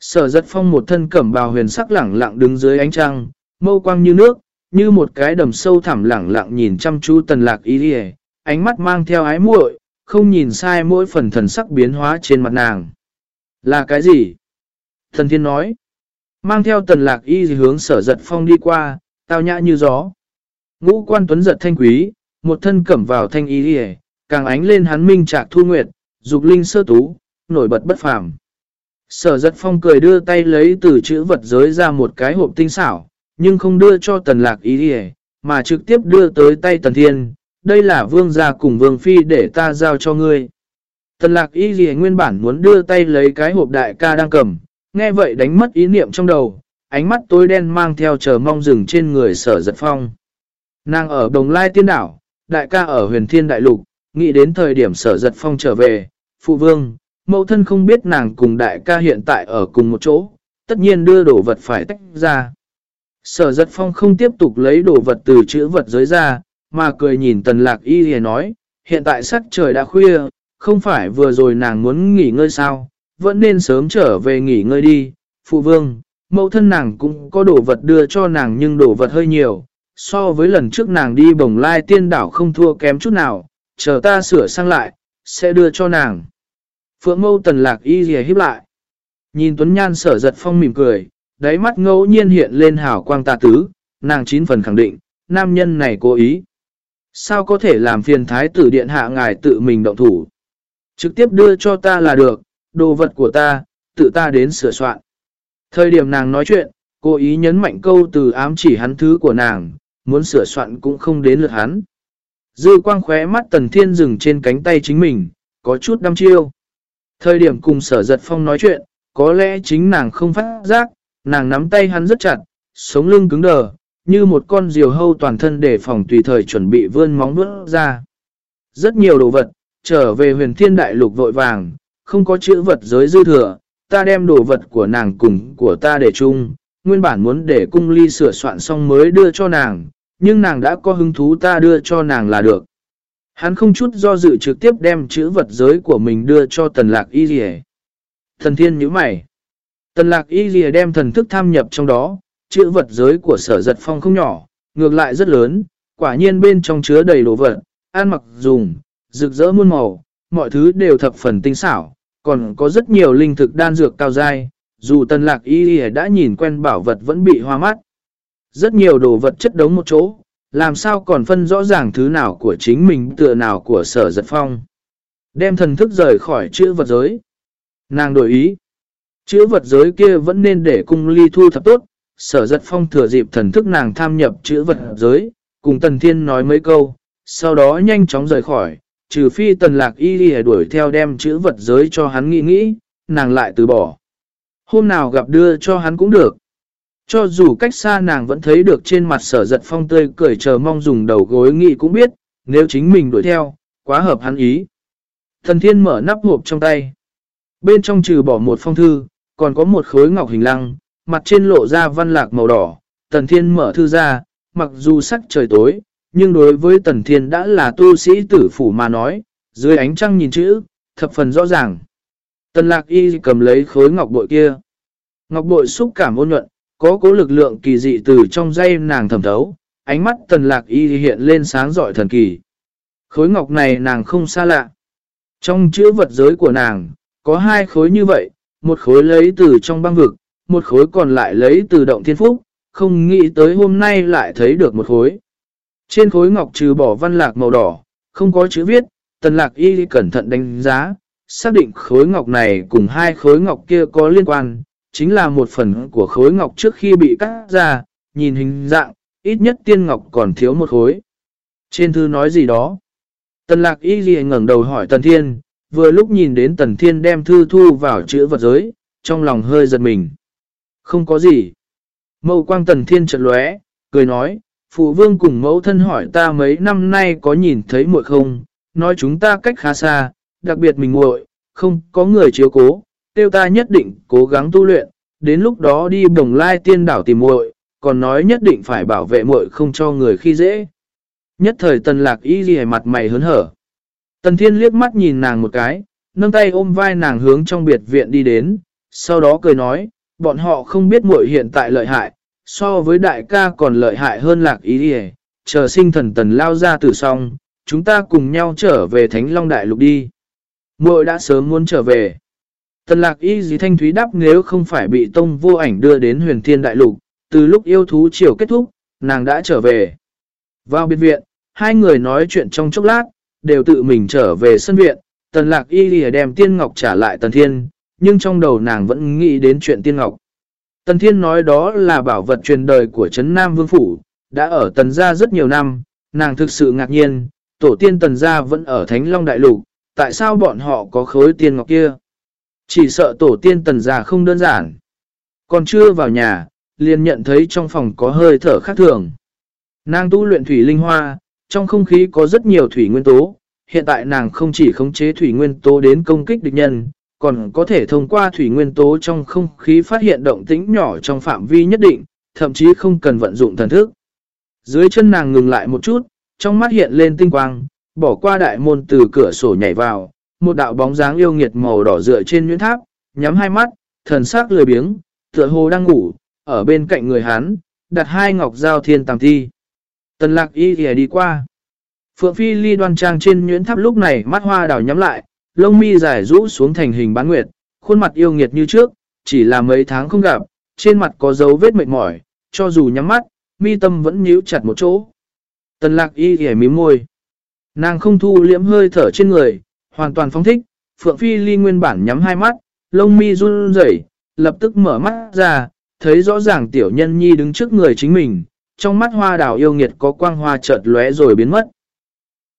Sở giật phong một thân cẩm bào huyền sắc lẳng lặng đứng dưới ánh trăng, mâu quang như nước, như một cái đầm sâu thẳm lẳng lặng nhìn chăm chú tần lạc y lìa, ánh mắt mang theo ái muội, không nhìn sai mỗi phần thần sắc biến hóa trên mặt nàng. Là cái gì? Thần thiên nói. Mang theo tần lạc y hướng sở giật phong đi qua, tao nhã như gió. Ngũ quan tuấn giật thanh quý, một thân cẩm vào thanh y lìa, càng ánh lên hắn minh trạc thu nguyệt, dục linh sơ tú, nổi bật bất phàm. Sở giật phong cười đưa tay lấy từ chữ vật giới ra một cái hộp tinh xảo, nhưng không đưa cho tần lạc ý đi mà trực tiếp đưa tới tay tần thiên. Đây là vương gia cùng vương phi để ta giao cho ngươi. Tần lạc ý gì nguyên bản muốn đưa tay lấy cái hộp đại ca đang cầm, nghe vậy đánh mất ý niệm trong đầu, ánh mắt tối đen mang theo chờ mong rừng trên người sở giật phong. Nàng ở Đồng Lai Tiên Đảo, đại ca ở huyền thiên đại lục, nghĩ đến thời điểm sở giật phong trở về, phụ vương, mẫu thân không biết nàng cùng đại ca hiện tại ở cùng một chỗ, tất nhiên đưa đồ vật phải tách ra. Sở giật phong không tiếp tục lấy đồ vật từ chữ vật giới ra, mà cười nhìn tần lạc y thì nói, hiện tại sắc trời đã khuya, không phải vừa rồi nàng muốn nghỉ ngơi sao, vẫn nên sớm trở về nghỉ ngơi đi, phụ vương, mẫu thân nàng cũng có đồ vật đưa cho nàng nhưng đồ vật hơi nhiều, so với lần trước nàng đi bồng lai tiên đảo không thua kém chút nào, chờ ta sửa sang lại, sẽ đưa cho nàng. Phượng mâu tần lạc y dìa hiếp lại. Nhìn Tuấn Nhan sở giật phong mỉm cười, đáy mắt ngẫu nhiên hiện lên hào quang tà tứ, nàng chín phần khẳng định, nam nhân này cố ý. Sao có thể làm phiền thái tử điện hạ ngài tự mình động thủ? Trực tiếp đưa cho ta là được, đồ vật của ta, tự ta đến sửa soạn. Thời điểm nàng nói chuyện, cố ý nhấn mạnh câu từ ám chỉ hắn thứ của nàng, muốn sửa soạn cũng không đến lượt hắn. Dư quang khóe mắt tần thiên dừng trên cánh tay chính mình, có chút đăm chiêu. Thời điểm cùng sở giật phong nói chuyện, có lẽ chính nàng không phát giác, nàng nắm tay hắn rất chặt, sống lưng cứng đờ, như một con diều hâu toàn thân để phòng tùy thời chuẩn bị vươn móng bước ra. Rất nhiều đồ vật, trở về huyền thiên đại lục vội vàng, không có chữ vật giới dư thừa, ta đem đồ vật của nàng cùng của ta để chung, nguyên bản muốn để cung ly sửa soạn xong mới đưa cho nàng, nhưng nàng đã có hứng thú ta đưa cho nàng là được. Hắn không chút do dự trực tiếp đem chữ vật giới của mình đưa cho tần lạc y dì Thần thiên nhíu mày. Tần lạc y dì đem thần thức tham nhập trong đó, chữ vật giới của sở giật phong không nhỏ, ngược lại rất lớn, quả nhiên bên trong chứa đầy đồ vật, ăn mặc dùng, rực rỡ muôn màu, mọi thứ đều thập phần tinh xảo, còn có rất nhiều linh thực đan dược cao dai, dù tần lạc y đã nhìn quen bảo vật vẫn bị hoa mắt. Rất nhiều đồ vật chất đống một chỗ, làm sao còn phân rõ ràng thứ nào của chính mình tựa nào của sở giật phong. Đem thần thức rời khỏi chữ vật giới. Nàng đổi ý. Chữ vật giới kia vẫn nên để cung ly thu thập tốt. Sở giật phong thừa dịp thần thức nàng tham nhập chữ vật giới, cùng tần thiên nói mấy câu, sau đó nhanh chóng rời khỏi, trừ phi tần lạc y đi đuổi theo đem chữ vật giới cho hắn nghĩ nghĩ, nàng lại từ bỏ. Hôm nào gặp đưa cho hắn cũng được. Cho dù cách xa nàng vẫn thấy được trên mặt sở giật phong tươi cười chờ mong dùng đầu gối nghị cũng biết, nếu chính mình đuổi theo, quá hợp hắn ý. Thần thiên mở nắp hộp trong tay. Bên trong trừ bỏ một phong thư, còn có một khối ngọc hình lăng, mặt trên lộ ra văn lạc màu đỏ. Tần thiên mở thư ra, mặc dù sắc trời tối, nhưng đối với tần thiên đã là tu sĩ tử phủ mà nói, dưới ánh trăng nhìn chữ, thập phần rõ ràng. Tần lạc y cầm lấy khối ngọc bội kia. Ngọc bội xúc cảm ôn nhuận, có cố lực lượng kỳ dị từ trong dây nàng thẩm thấu, ánh mắt tần lạc y hiện lên sáng giỏi thần kỳ. Khối ngọc này nàng không xa lạ. Trong chữ vật giới của nàng, có hai khối như vậy, một khối lấy từ trong băng vực, một khối còn lại lấy từ động thiên phúc, không nghĩ tới hôm nay lại thấy được một khối. Trên khối ngọc trừ bỏ văn lạc màu đỏ, không có chữ viết, tần lạc y cẩn thận đánh giá, xác định khối ngọc này cùng hai khối ngọc kia có liên quan, chính là một phần của khối ngọc trước khi bị cắt ra, nhìn hình dạng, ít nhất tiên ngọc còn thiếu một khối. Trên thư nói gì đó? Tần lạc y ghi ngẩn đầu hỏi Tần Thiên, vừa lúc nhìn đến Tần Thiên đem thư thu vào chữ vật giới, trong lòng hơi giật mình. Không có gì. Mâu quang Tần Thiên chợt lóe, cười nói, Phụ vương cùng mẫu thân hỏi ta mấy năm nay có nhìn thấy muội không, nói chúng ta cách khá xa, đặc biệt mình muội không có người chiếu cố, tiêu ta nhất định cố gắng tu luyện, đến lúc đó đi bồng lai tiên đảo tìm muội còn nói nhất định phải bảo vệ muội không cho người khi dễ. Nhất thời tần lạc y ghi mặt mày hớn hở. Tần thiên liếc mắt nhìn nàng một cái, nâng tay ôm vai nàng hướng trong biệt viện đi đến, sau đó cười nói, bọn họ không biết muội hiện tại lợi hại, so với đại ca còn lợi hại hơn lạc ý ghi chờ sinh thần tần lao ra từ xong, chúng ta cùng nhau trở về Thánh Long Đại Lục đi. Muội đã sớm muốn trở về. Tần lạc y dì thanh thúy đáp nếu không phải bị tông vô ảnh đưa đến huyền thiên đại lục, từ lúc yêu thú chiều kết thúc, nàng đã trở về. Vào biệt viện, hai người nói chuyện trong chốc lát, đều tự mình trở về sân viện, tần lạc y dì đem tiên ngọc trả lại tần thiên, nhưng trong đầu nàng vẫn nghĩ đến chuyện tiên ngọc. Tần Thiên nói đó là bảo vật truyền đời của Trấn Nam Vương Phủ, đã ở Tần Gia rất nhiều năm, nàng thực sự ngạc nhiên, tổ tiên Tần Gia vẫn ở Thánh Long Đại Lục, tại sao bọn họ có khối tiên ngọc kia? Chỉ sợ tổ tiên Tần già không đơn giản. Còn chưa vào nhà, liền nhận thấy trong phòng có hơi thở khác thường. Nàng tu luyện thủy linh hoa, trong không khí có rất nhiều thủy nguyên tố, hiện tại nàng không chỉ khống chế thủy nguyên tố đến công kích địch nhân, còn có thể thông qua thủy nguyên tố trong không khí phát hiện động tĩnh nhỏ trong phạm vi nhất định, thậm chí không cần vận dụng thần thức. Dưới chân nàng ngừng lại một chút, trong mắt hiện lên tinh quang, bỏ qua đại môn từ cửa sổ nhảy vào, một đạo bóng dáng yêu nghiệt màu đỏ dựa trên nhuyễn tháp, nhắm hai mắt, thần sắc lười biếng, tựa hồ đang ngủ, ở bên cạnh người hắn, đặt hai ngọc giao thiên tàng thi. Tần lạc y thì đi qua. Phượng Phi ly đoan trang trên nhuyễn tháp lúc này mắt hoa đảo nhắm lại, lông mi dài rũ xuống thành hình bán nguyệt, khuôn mặt yêu nghiệt như trước, chỉ là mấy tháng không gặp, trên mặt có dấu vết mệt mỏi, cho dù nhắm mắt, mi tâm vẫn nhíu chặt một chỗ. Tần lạc y thì mím môi. Nàng không thu liễm hơi thở trên người, hoàn toàn phong thích, Phượng Phi Ly nguyên bản nhắm hai mắt, lông mi run rẩy, lập tức mở mắt ra, thấy rõ ràng tiểu nhân nhi đứng trước người chính mình, trong mắt hoa đào yêu nghiệt có quang hoa chợt lóe rồi biến mất.